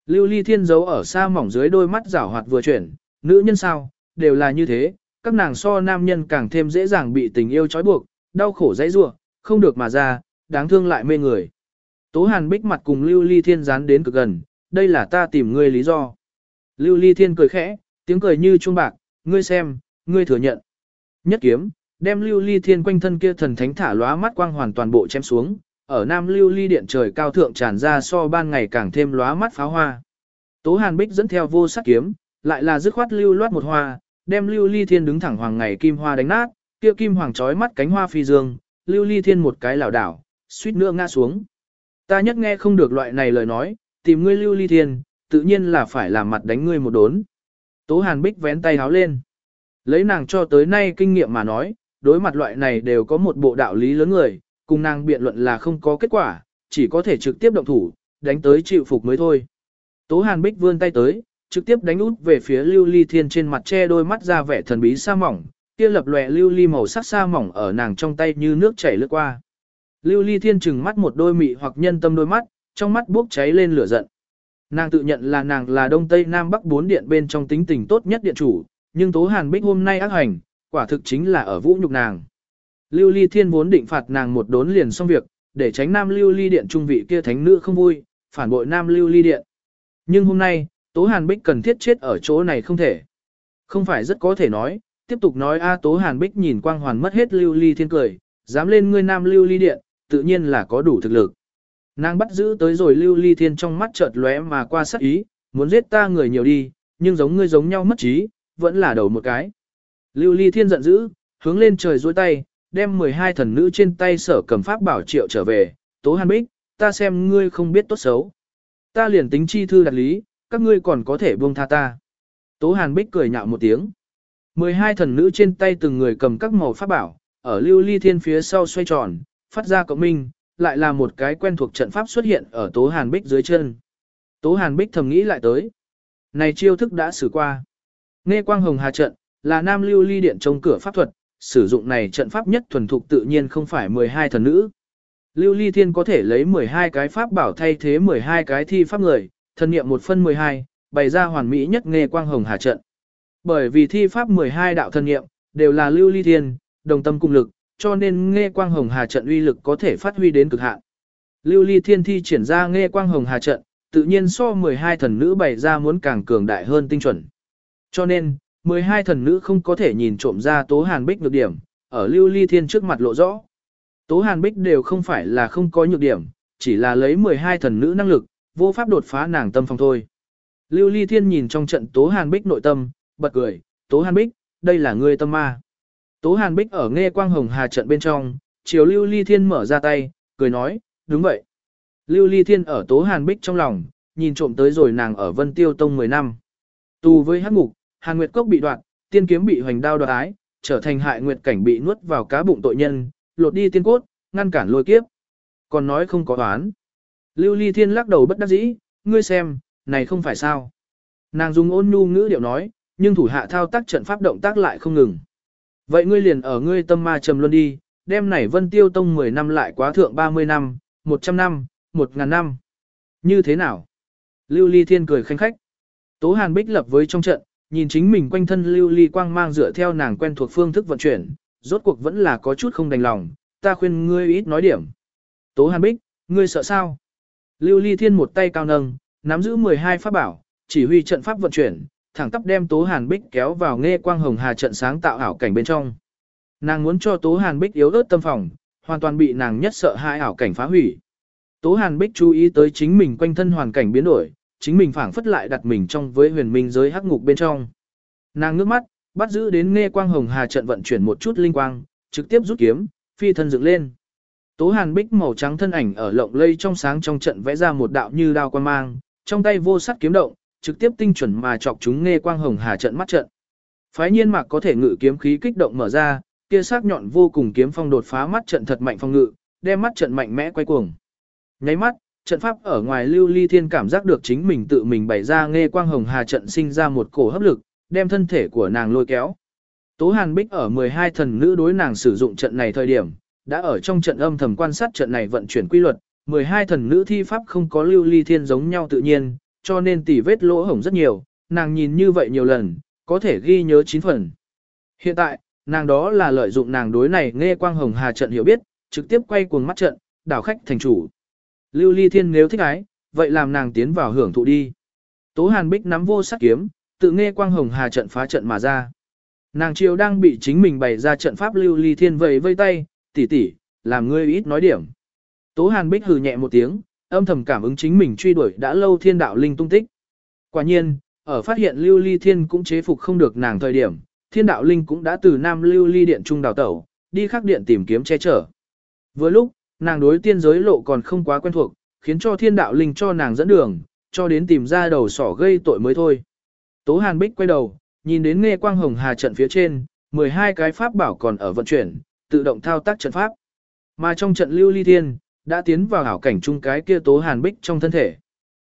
Lưu Ly Thiên giấu ở xa mỏng dưới đôi mắt rảo hoạt vừa chuyển, nữ nhân sao, đều là như thế, các nàng so nam nhân càng thêm dễ dàng bị tình yêu trói buộc, đau khổ dãy rủa, không được mà ra, đáng thương lại mê người. Tố Hàn Bích mặt cùng Lưu Ly Thiên dán đến cực gần, đây là ta tìm ngươi lý do. Lưu Ly Thiên cười khẽ, tiếng cười như chuông bạc, ngươi xem, ngươi thừa nhận. Nhất kiếm, đem Lưu Ly Thiên quanh thân kia thần thánh thả lóa mắt quang hoàn toàn bộ chém xuống, ở Nam Lưu Ly điện trời cao thượng tràn ra so ban ngày càng thêm lóa mắt pháo hoa. Tố Hàn Bích dẫn theo vô sắc kiếm, lại là dứt khoát lưu loát một hoa, đem Lưu Ly Thiên đứng thẳng hoàng ngày kim hoa đánh nát, kia kim hoàng chói mắt cánh hoa phi dương, Lưu Ly Thiên một cái lảo đảo, suýt nữa ngã xuống. Ta nhất nghe không được loại này lời nói, tìm ngươi Lưu Ly Thiên, tự nhiên là phải làm mặt đánh ngươi một đốn. Tố Hàn Bích vén tay háo lên. Lấy nàng cho tới nay kinh nghiệm mà nói, đối mặt loại này đều có một bộ đạo lý lớn người, cùng nàng biện luận là không có kết quả, chỉ có thể trực tiếp động thủ, đánh tới chịu phục mới thôi. Tố Hàn Bích vươn tay tới, trực tiếp đánh út về phía Lưu Ly Thiên trên mặt che đôi mắt ra vẻ thần bí sa mỏng, kia lập lòe Lưu Ly màu sắc sa mỏng ở nàng trong tay như nước chảy lướt qua. Lưu Ly Thiên trừng mắt một đôi mị hoặc nhân tâm đôi mắt, trong mắt bốc cháy lên lửa giận. Nàng tự nhận là nàng là Đông Tây Nam Bắc bốn điện bên trong tính tình tốt nhất điện chủ, nhưng Tố Hàn Bích hôm nay ác hành, quả thực chính là ở vũ nhục nàng. Lưu Ly Thiên vốn định phạt nàng một đốn liền xong việc, để tránh Nam Lưu Ly Điện trung vị kia thánh nữ không vui, phản bội Nam Lưu Ly Điện. Nhưng hôm nay, Tố Hàn Bích cần thiết chết ở chỗ này không thể. Không phải rất có thể nói, tiếp tục nói A Tố Hàn Bích nhìn quang hoàn mất hết Lưu Ly Thiên cười, dám lên ngươi Nam Lưu Ly Điện, tự nhiên là có đủ thực lực. Nàng bắt giữ tới rồi Lưu Ly Thiên trong mắt chợt lóe mà qua sắc ý, muốn giết ta người nhiều đi, nhưng giống ngươi giống nhau mất trí, vẫn là đầu một cái. Lưu Ly Thiên giận dữ, hướng lên trời duỗi tay, đem 12 thần nữ trên tay sở cầm pháp bảo triệu trở về, Tố Hàn Bích, ta xem ngươi không biết tốt xấu. Ta liền tính chi thư đặt lý, các ngươi còn có thể buông tha ta. Tố Hàn Bích cười nhạo một tiếng. 12 thần nữ trên tay từng người cầm các màu pháp bảo, ở lưu ly thiên phía sau xoay tròn, phát ra cộng minh, lại là một cái quen thuộc trận pháp xuất hiện ở Tố Hàn Bích dưới chân. Tố Hàn Bích thầm nghĩ lại tới. Này chiêu thức đã xử qua. Nghe quang hồng hà trận, là nam lưu ly điện trông cửa pháp thuật, sử dụng này trận pháp nhất thuần thục tự nhiên không phải 12 thần nữ. Lưu ly thiên có thể lấy 12 cái pháp bảo thay thế 12 cái thi pháp người, thần niệm một phân 12, bày ra hoàn mỹ nhất nghề quang hồng hà trận. Bởi vì thi pháp 12 đạo thần niệm, đều là lưu ly thiên, đồng tâm cùng lực, cho nên nghe quang hồng hà trận uy lực có thể phát huy đến cực hạn. Lưu ly thiên thi triển ra nghe quang hồng hà trận, tự nhiên so 12 thần nữ bày ra muốn càng cường đại hơn tinh chuẩn. Cho nên, 12 thần nữ không có thể nhìn trộm ra Tố Hàn Bích nhược điểm, ở Lưu Ly Thiên trước mặt lộ rõ. Tố Hàn Bích đều không phải là không có nhược điểm, chỉ là lấy 12 thần nữ năng lực, vô pháp đột phá nàng tâm phòng thôi. Lưu Ly Thiên nhìn trong trận Tố Hàn Bích nội tâm, bật cười, Tố Hàn Bích, đây là ngươi tâm ma. Tố Hàn Bích ở nghe quang hồng hà trận bên trong, chiều Lưu Ly Thiên mở ra tay, cười nói, đúng vậy. Lưu Ly Thiên ở Tố Hàn Bích trong lòng, nhìn trộm tới rồi nàng ở Vân Tiêu Tông 10 năm. Tù với hắc ngục, Hàn Nguyệt Cốc bị đoạn, tiên kiếm bị hoành đao đoạt ái, trở thành hại nguyệt cảnh bị nuốt vào cá bụng tội nhân, lột đi tiên cốt, ngăn cản lôi kiếp. Còn nói không có toán. Lưu Ly Thiên lắc đầu bất đắc dĩ, ngươi xem, này không phải sao. Nàng dùng ôn nhu ngữ điệu nói, nhưng thủ hạ thao tác trận pháp động tác lại không ngừng. Vậy ngươi liền ở ngươi tâm ma trầm luân đi, đêm này Vân Tiêu Tông 10 năm lại quá thượng 30 năm, 100 năm, 1000 năm. Như thế nào? Lưu Ly Thiên cười khanh khách. Tố Hàn Bích lập với trong trận, nhìn chính mình quanh thân lưu ly quang mang dựa theo nàng quen thuộc phương thức vận chuyển, rốt cuộc vẫn là có chút không đành lòng, ta khuyên ngươi ít nói điểm. Tố Hàn Bích, ngươi sợ sao? Lưu ly thiên một tay cao nâng, nắm giữ 12 pháp bảo, chỉ huy trận pháp vận chuyển, thẳng tắp đem Tố Hàn Bích kéo vào nghe quang hồng hà trận sáng tạo ảo cảnh bên trong. Nàng muốn cho Tố Hàn Bích yếu ớt tâm phòng, hoàn toàn bị nàng nhất sợ hai ảo cảnh phá hủy. Tố Hàn Bích chú ý tới chính mình quanh thân hoàn cảnh biến đổi, chính mình phảng phất lại đặt mình trong với huyền minh giới hắc ngục bên trong. Nàng ngước mắt, bắt giữ đến nghe quang hồng hà trận vận chuyển một chút linh quang, trực tiếp rút kiếm, phi thân dựng lên. Tố Hàn Bích màu trắng thân ảnh ở lộng lây trong sáng trong trận vẽ ra một đạo như đao quan mang, trong tay vô sắt kiếm động, trực tiếp tinh chuẩn mà chọc chúng nghe quang hồng hà trận mắt trận. Phái nhiên mạc có thể ngự kiếm khí kích động mở ra, kia sắc nhọn vô cùng kiếm phong đột phá mắt trận thật mạnh phong ngự, đem mắt trận mạnh mẽ quay cuồng. Nháy mắt, trận pháp ở ngoài lưu ly thiên cảm giác được chính mình tự mình bày ra nghe quang hồng hà trận sinh ra một cổ hấp lực, đem thân thể của nàng lôi kéo. Tố Hàn Bích ở 12 thần nữ đối nàng sử dụng trận này thời điểm, đã ở trong trận âm thầm quan sát trận này vận chuyển quy luật, 12 thần nữ thi pháp không có lưu ly thiên giống nhau tự nhiên, cho nên tỉ vết lỗ hổng rất nhiều, nàng nhìn như vậy nhiều lần, có thể ghi nhớ 9 phần. Hiện tại, nàng đó là lợi dụng nàng đối này nghe quang hồng hà trận hiểu biết, trực tiếp quay cuồng mắt trận, đảo khách thành chủ. Lưu Ly Thiên nếu thích ái, vậy làm nàng tiến vào hưởng thụ đi. Tố Hàn Bích nắm vô sắc kiếm, tự nghe quang hồng hà trận phá trận mà ra. Nàng triều đang bị chính mình bày ra trận pháp Lưu Ly Thiên vẫy vây tay, tỷ tỷ, làm ngươi ít nói điểm. Tố Hàn Bích hừ nhẹ một tiếng, âm thầm cảm ứng chính mình truy đuổi đã lâu thiên đạo linh tung tích. Quả nhiên, ở phát hiện Lưu Ly Thiên cũng chế phục không được nàng thời điểm, thiên đạo linh cũng đã từ Nam Lưu Ly Điện Trung đào tẩu, đi khắc điện tìm kiếm che chở. Vừa lúc, nàng đối tiên giới lộ còn không quá quen thuộc, khiến cho thiên đạo linh cho nàng dẫn đường, cho đến tìm ra đầu sỏ gây tội mới thôi. Tố Hàn Bích quay đầu, nhìn đến nghe quang hồng hà trận phía trên, 12 cái pháp bảo còn ở vận chuyển, tự động thao tác trận pháp. Mà trong trận lưu ly thiên, đã tiến vào hảo cảnh chung cái kia Tố Hàn Bích trong thân thể.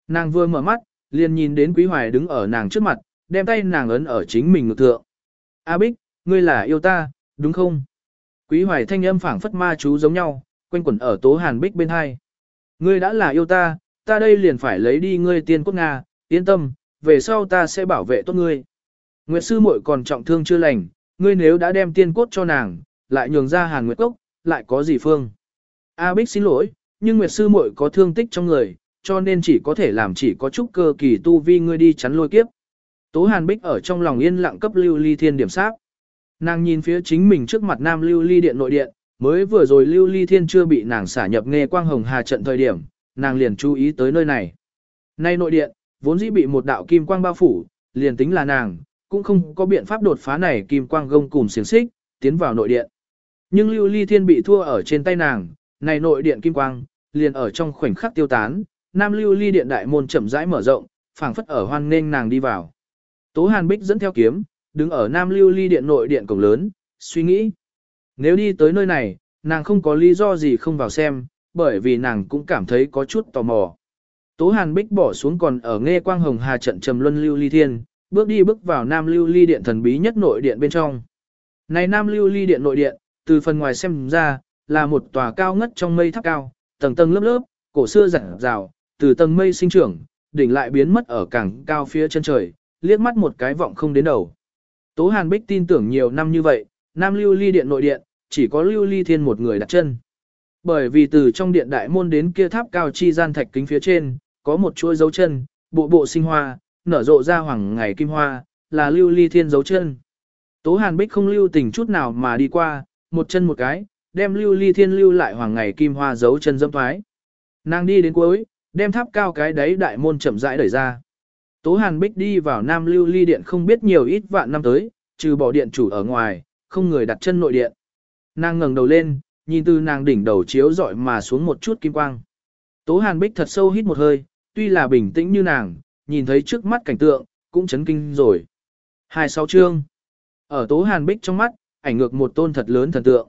Nàng vừa mở mắt, liền nhìn đến Quý Hoài đứng ở nàng trước mặt, đem tay nàng ấn ở chính mình ngực thượng. A Bích, ngươi là yêu ta, đúng không? Quý Hoài thanh âm phảng phất ma chú giống nhau, quanh quẩn ở Tố Hàn Bích bên hai. Ngươi đã là yêu ta, ta đây liền phải lấy đi ngươi tiên cốt Nga, yên tâm, về sau ta sẽ bảo vệ tốt ngươi. Nguyệt sư muội còn trọng thương chưa lành, ngươi nếu đã đem tiên cốt cho nàng, lại nhường ra Hàn Nguyệt Cốc, lại có gì phương? A Bích xin lỗi, nhưng Nguyệt sư muội có thương tích trong người, cho nên chỉ có thể làm chỉ có chút cơ kỳ tu vi ngươi đi chắn lôi kiếp. Tố Hàn Bích ở trong lòng yên lặng cấp lưu ly thiên điểm sát. Nàng nhìn phía chính mình trước mặt nam lưu ly điện nội điện, Mới vừa rồi Lưu Ly Thiên chưa bị nàng xả nhập nghe quang hồng hà trận thời điểm, nàng liền chú ý tới nơi này. Nay nội điện, vốn dĩ bị một đạo kim quang bao phủ, liền tính là nàng, cũng không có biện pháp đột phá này kim quang gông cùng xiềng xích, tiến vào nội điện. Nhưng Lưu Ly Thiên bị thua ở trên tay nàng, này nội điện kim quang, liền ở trong khoảnh khắc tiêu tán, Nam Lưu Ly điện đại môn chậm rãi mở rộng, phảng phất ở hoan nghênh nàng đi vào. Tố Hàn Bích dẫn theo kiếm, đứng ở Nam Lưu Ly điện nội điện cổng lớn, suy nghĩ. Nếu đi tới nơi này, nàng không có lý do gì không vào xem, bởi vì nàng cũng cảm thấy có chút tò mò. Tố Hàn Bích bỏ xuống còn ở nghe quang hồng hà trận trầm luân lưu ly thiên, bước đi bước vào Nam Lưu Ly điện thần bí nhất nội điện bên trong. Này Nam Lưu Ly điện nội điện, từ phần ngoài xem ra, là một tòa cao ngất trong mây tháp cao, tầng tầng lớp lớp, cổ xưa rạng rào, từ tầng mây sinh trưởng, đỉnh lại biến mất ở càng cao phía chân trời, liếc mắt một cái vọng không đến đầu. Tố Hàn Bích tin tưởng nhiều năm như vậy, Nam Lưu Ly điện nội điện, chỉ có Lưu Ly Thiên một người đặt chân. Bởi vì từ trong điện đại môn đến kia tháp cao chi gian thạch kính phía trên, có một chuỗi dấu chân, bộ bộ sinh hoa, nở rộ ra hoàng ngày kim hoa, là Lưu Ly Thiên dấu chân. Tố Hàn Bích không lưu tình chút nào mà đi qua, một chân một cái, đem Lưu Ly Thiên lưu lại hoàng ngày kim hoa giấu chân dâm thoái. Nàng đi đến cuối, đem tháp cao cái đấy đại môn chậm rãi đẩy ra. Tố Hàn Bích đi vào Nam Lưu Ly Điện không biết nhiều ít vạn năm tới, trừ bỏ điện chủ ở ngoài, không người đặt chân nội điện. Nàng ngẩng đầu lên, nhìn từ nàng đỉnh đầu chiếu rọi mà xuống một chút kim quang. Tố Hàn Bích thật sâu hít một hơi, tuy là bình tĩnh như nàng, nhìn thấy trước mắt cảnh tượng, cũng chấn kinh rồi. Hai sáu chương. Ở Tố Hàn Bích trong mắt, ảnh ngược một tôn thật lớn thần tượng.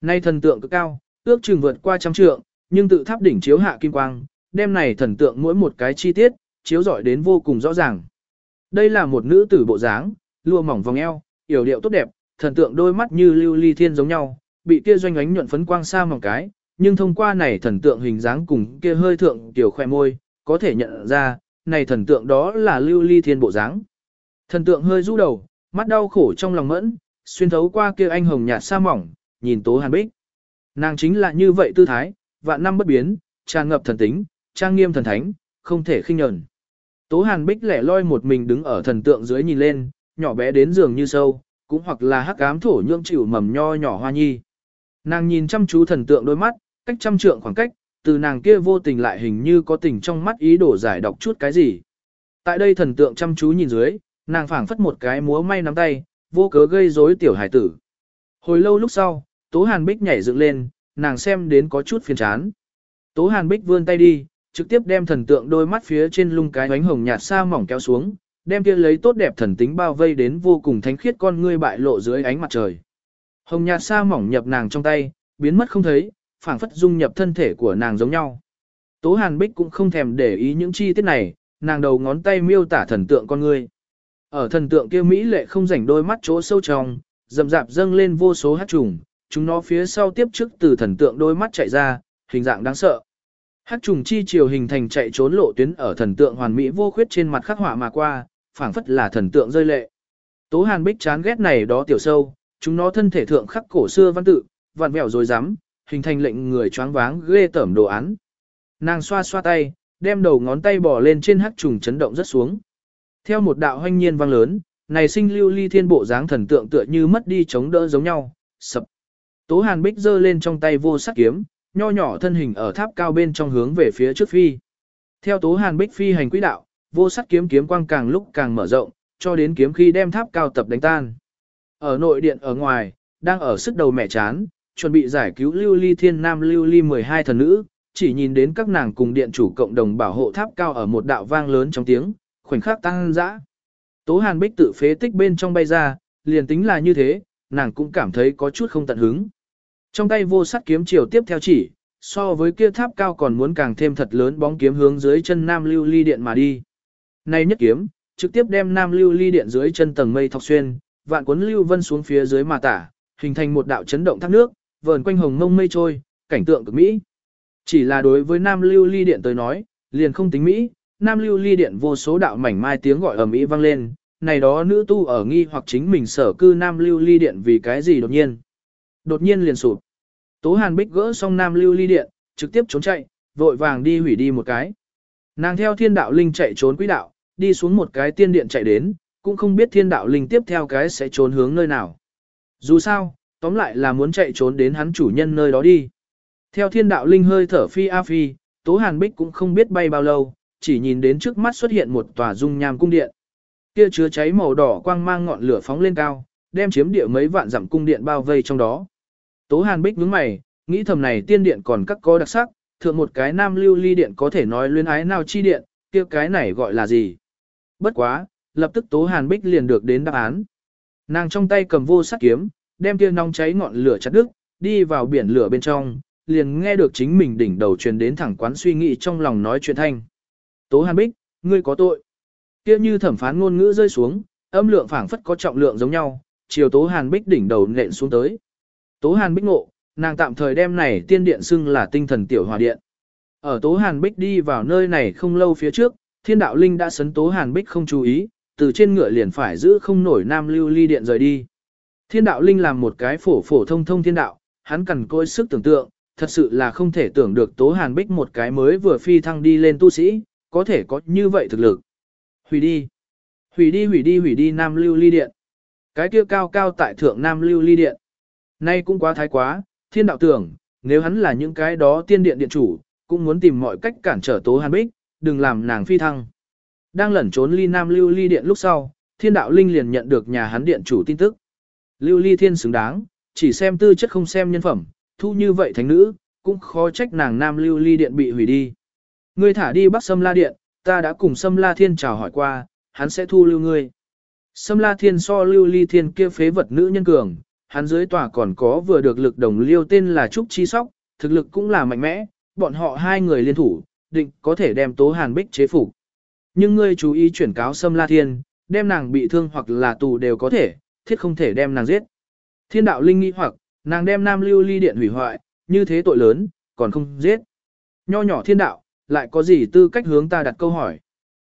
Nay thần tượng cực cao, ước chừng vượt qua trăm trượng, nhưng tự tháp đỉnh chiếu hạ kim quang, đem này thần tượng mỗi một cái chi tiết, chiếu rọi đến vô cùng rõ ràng. Đây là một nữ tử bộ dáng, lụa mỏng vòng eo, yểu điệu tốt đẹp, thần tượng đôi mắt như lưu ly thiên giống nhau, bị kia doanh ánh nhuận phấn quang xa mỏng cái, nhưng thông qua này thần tượng hình dáng cùng kia hơi thượng tiểu khoe môi, có thể nhận ra, này thần tượng đó là lưu ly thiên bộ dáng. Thần tượng hơi rũ đầu, mắt đau khổ trong lòng mẫn, xuyên thấu qua kia anh hồng nhạt sa mỏng, nhìn Tố Hàn Bích. Nàng chính là như vậy tư thái, vạn năm bất biến, tràn ngập thần tính, trang nghiêm thần thánh, không thể khinh nhẫn. Tố Hàn Bích lẻ loi một mình đứng ở thần tượng dưới nhìn lên, nhỏ bé đến giường như sâu, cũng hoặc là hắc ám thổ nhưỡng chịu mầm nho nhỏ hoa nhi. Nàng nhìn chăm chú thần tượng đôi mắt, cách trăm trượng khoảng cách, từ nàng kia vô tình lại hình như có tình trong mắt ý đồ giải đọc chút cái gì. Tại đây thần tượng chăm chú nhìn dưới, nàng phảng phất một cái múa may nắm tay, vô cớ gây rối tiểu hải tử. Hồi lâu lúc sau, Tố Hàn Bích nhảy dựng lên, nàng xem đến có chút phiền chán. Tố Hàn Bích vươn tay đi, trực tiếp đem thần tượng đôi mắt phía trên lung cái ánh hồng nhạt xa mỏng kéo xuống, đem kia lấy tốt đẹp thần tính bao vây đến vô cùng thánh khiết con ngươi bại lộ dưới ánh mặt trời. Hồng nhạt xa mỏng nhập nàng trong tay, biến mất không thấy, phảng phất dung nhập thân thể của nàng giống nhau. Tố Hàn Bích cũng không thèm để ý những chi tiết này, nàng đầu ngón tay miêu tả thần tượng con ngươi. Ở thần tượng kia mỹ lệ không rảnh đôi mắt chỗ sâu trong, rậm rạp dâng lên vô số hát trùng, chúng nó phía sau tiếp trước từ thần tượng đôi mắt chạy ra, hình dạng đáng sợ. Hát trùng chi chiều hình thành chạy trốn lộ tuyến ở thần tượng hoàn mỹ vô khuyết trên mặt khắc họa mà qua, phảng phất là thần tượng rơi lệ. Tố Hàn Bích chán ghét này đó tiểu sâu, chúng nó thân thể thượng khắc cổ xưa văn tự, vặn vẹo rồi rắm, hình thành lệnh người choáng váng ghê tởm đồ án. Nàng xoa xoa tay, đem đầu ngón tay bỏ lên trên hắc trùng chấn động rất xuống. Theo một đạo hoanh nhiên vang lớn, này sinh lưu ly thiên bộ dáng thần tượng tựa như mất đi chống đỡ giống nhau, sập. Tố Hàn Bích giơ lên trong tay vô sắc kiếm, nho nhỏ thân hình ở tháp cao bên trong hướng về phía trước phi. Theo Tố Hàn Bích phi hành quỹ đạo, vô sắc kiếm kiếm quang càng lúc càng mở rộng, cho đến kiếm khi đem tháp cao tập đánh tan. Ở nội điện ở ngoài, đang ở sức đầu mẹ chán, chuẩn bị giải cứu lưu ly thiên nam lưu ly 12 thần nữ, chỉ nhìn đến các nàng cùng điện chủ cộng đồng bảo hộ tháp cao ở một đạo vang lớn trong tiếng, khoảnh khắc tăng dã. Tố Hàn Bích tự phế tích bên trong bay ra, liền tính là như thế, nàng cũng cảm thấy có chút không tận hứng. Trong tay vô sắt kiếm chiều tiếp theo chỉ, so với kia tháp cao còn muốn càng thêm thật lớn bóng kiếm hướng dưới chân nam lưu ly điện mà đi. Nay nhất kiếm, trực tiếp đem nam lưu ly điện dưới chân tầng mây thọc xuyên, vạn cuốn lưu vân xuống phía dưới mà tả, hình thành một đạo chấn động thác nước, vờn quanh hồng mông mây trôi, cảnh tượng cực mỹ. Chỉ là đối với nam lưu ly điện tới nói, liền không tính mỹ, nam lưu ly điện vô số đạo mảnh mai tiếng gọi ầm ĩ vang lên, này đó nữ tu ở nghi hoặc chính mình sở cư nam lưu ly điện vì cái gì đột nhiên. Đột nhiên liền sụp. Tố Hàn Bích gỡ xong nam lưu ly điện, trực tiếp trốn chạy, vội vàng đi hủy đi một cái. Nàng theo thiên đạo linh chạy trốn quỹ đạo, đi xuống một cái tiên điện chạy đến, cũng không biết thiên đạo linh tiếp theo cái sẽ trốn hướng nơi nào. Dù sao, tóm lại là muốn chạy trốn đến hắn chủ nhân nơi đó đi. Theo thiên đạo linh hơi thở phi a phi, Tố Hàn Bích cũng không biết bay bao lâu, chỉ nhìn đến trước mắt xuất hiện một tòa dung nham cung điện. Kia chứa cháy màu đỏ quang mang ngọn lửa phóng lên cao, đem chiếm địa mấy vạn dặm cung điện bao vây trong đó. Tố Hàn Bích nhướng mày, nghĩ thầm này tiên điện còn các có đặc sắc, thượng một cái nam lưu ly điện có thể nói luyến ái nào chi điện, kia cái này gọi là gì. Bất quá, lập tức Tố Hàn Bích liền được đến đáp án. Nàng trong tay cầm vô sắc kiếm, đem kia nóng cháy ngọn lửa chặt đứt, đi vào biển lửa bên trong, liền nghe được chính mình đỉnh đầu truyền đến thẳng quán suy nghĩ trong lòng nói chuyện thanh. Tố Hàn Bích, ngươi có tội. Kia như thẩm phán ngôn ngữ rơi xuống, âm lượng phảng phất có trọng lượng giống nhau, chiều Tố Hàn Bích đỉnh đầu nện xuống tới. Tố Hàn Bích ngộ, nàng tạm thời đem này tiên điện xưng là tinh thần tiểu hòa điện. Ở Tố Hàn Bích đi vào nơi này không lâu phía trước, thiên đạo linh đã sấn Tố Hàn Bích không chú ý, từ trên ngựa liền phải giữ không nổi nam lưu ly điện rời đi. Thiên đạo linh làm một cái phổ phổ thông thông thiên đạo, hắn cần côi sức tưởng tượng, thật sự là không thể tưởng được Tố Hàn Bích một cái mới vừa phi thăng đi lên tu sĩ, có thể có như vậy thực lực. Hủy đi, hủy đi hủy đi hủy đi nam lưu ly điện. Cái kia cao cao tại thượng nam lưu ly điện. Nay cũng quá thái quá, thiên đạo tưởng, nếu hắn là những cái đó tiên điện điện chủ, cũng muốn tìm mọi cách cản trở Tố Hàn Bích, đừng làm nàng phi thăng. Đang lẩn trốn ly nam lưu ly điện lúc sau, thiên đạo linh liền nhận được nhà hắn điện chủ tin tức. Lưu ly thiên xứng đáng, chỉ xem tư chất không xem nhân phẩm, thu như vậy thánh nữ, cũng khó trách nàng nam lưu ly điện bị hủy đi. Ngươi thả đi bắc sâm la điện, ta đã cùng sâm la thiên chào hỏi qua, hắn sẽ thu lưu ngươi. Sâm la thiên so lưu ly thiên kia phế vật nữ nhân cường, hắn dưới tòa còn có vừa được lực đồng liêu tên là Trúc Chi Sóc, thực lực cũng là mạnh mẽ, bọn họ hai người liên thủ, định có thể đem Tố Hàn Bích chế phục. Nhưng ngươi chú ý chuyển cáo Sâm La Thiên, đem nàng bị thương hoặc là tù đều có thể, thiết không thể đem nàng giết. Thiên đạo linh nghi hoặc, nàng đem Nam Lưu Ly điện hủy hoại, như thế tội lớn, còn không giết. Nho nhỏ thiên đạo, lại có gì tư cách hướng ta đặt câu hỏi.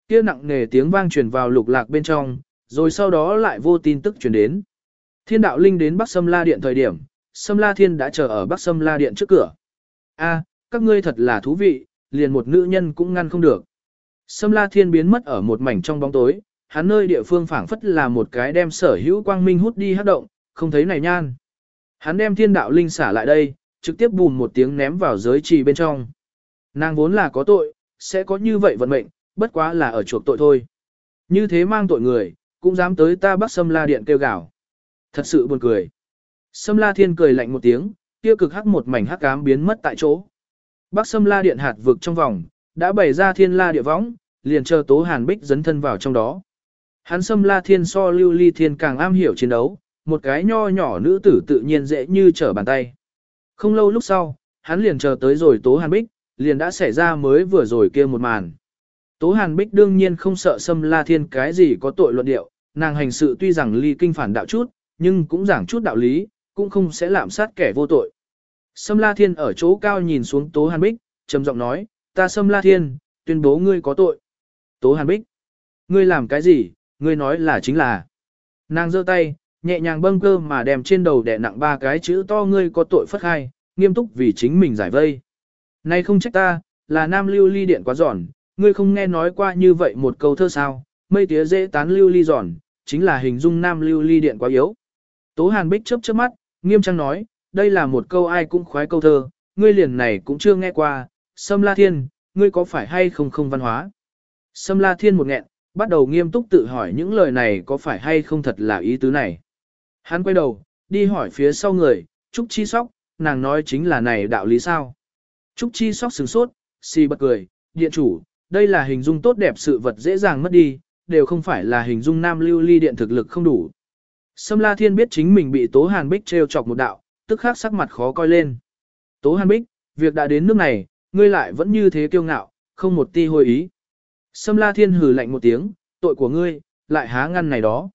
Kia nặng nề tiếng vang truyền vào lục lạc bên trong, rồi sau đó lại vô tin tức truyền đến. Thiên đạo linh đến Bắc Sâm La Điện thời điểm, Sâm La Thiên đã chờ ở Bắc Sâm La Điện trước cửa. A, các ngươi thật là thú vị, liền một nữ nhân cũng ngăn không được. Sâm La Thiên biến mất ở một mảnh trong bóng tối, hắn nơi địa phương phảng phất là một cái đem sở hữu quang minh hút đi hấp động, không thấy này nhan. Hắn đem thiên đạo linh xả lại đây, trực tiếp bùn một tiếng ném vào giới trì bên trong. Nàng vốn là có tội, sẽ có như vậy vận mệnh, bất quá là ở chuộc tội thôi. Như thế mang tội người, cũng dám tới ta bắt Sâm La Điện kêu gào. Thật sự buồn cười. Sâm La Thiên cười lạnh một tiếng, kia cực hắc một mảnh hắc ám biến mất tại chỗ. Bắc Sâm La Điện hạt vực trong vòng, đã bày ra thiên la địa võng, liền chờ Tố Hàn Bích dấn thân vào trong đó. Hắn Sâm La Thiên so lưu ly thiên càng am hiểu chiến đấu, một cái nho nhỏ nữ tử tự nhiên dễ như trở bàn tay. Không lâu lúc sau, hắn liền chờ tới rồi Tố Hàn Bích, liền đã xảy ra mới vừa rồi kia một màn. Tố Hàn Bích đương nhiên không sợ Sâm La Thiên cái gì có tội luận điệu, nàng hành sự tuy rằng ly kinh phản đạo chút, nhưng cũng giảng chút đạo lý, cũng không sẽ lạm sát kẻ vô tội. Sâm La Thiên ở chỗ cao nhìn xuống Tố Hàn Bích, trầm giọng nói, ta Sâm La Thiên, tuyên bố ngươi có tội. Tố Hàn Bích, ngươi làm cái gì, ngươi nói là chính là. Nàng giơ tay, nhẹ nhàng bâng cơ mà đem trên đầu đè nặng ba cái chữ to ngươi có tội phất hai, nghiêm túc vì chính mình giải vây. Này không trách ta, là nam lưu ly điện quá giòn, ngươi không nghe nói qua như vậy một câu thơ sao, mây tía dễ tán lưu ly giòn, chính là hình dung nam lưu ly điện quá yếu. Tố Hàn Bích chớp chớp mắt, nghiêm trang nói, đây là một câu ai cũng khoái câu thơ, ngươi liền này cũng chưa nghe qua, Sâm La Thiên, ngươi có phải hay không không văn hóa? Sâm La Thiên một nghẹn, bắt đầu nghiêm túc tự hỏi những lời này có phải hay không thật là ý tứ này. Hắn quay đầu, đi hỏi phía sau người, Trúc Chi Sóc, nàng nói chính là này đạo lý sao. Trúc Chi Sóc sửng sốt, xì bật cười, điện chủ, đây là hình dung tốt đẹp sự vật dễ dàng mất đi, đều không phải là hình dung nam lưu ly điện thực lực không đủ. Sâm La Thiên biết chính mình bị Tố Hàn Bích treo chọc một đạo, tức khắc sắc mặt khó coi lên. Tố Hàn Bích, việc đã đến nước này, ngươi lại vẫn như thế kiêu ngạo, không một ti hồi ý. Sâm La Thiên hừ lạnh một tiếng, tội của ngươi, lại há ngăn này đó.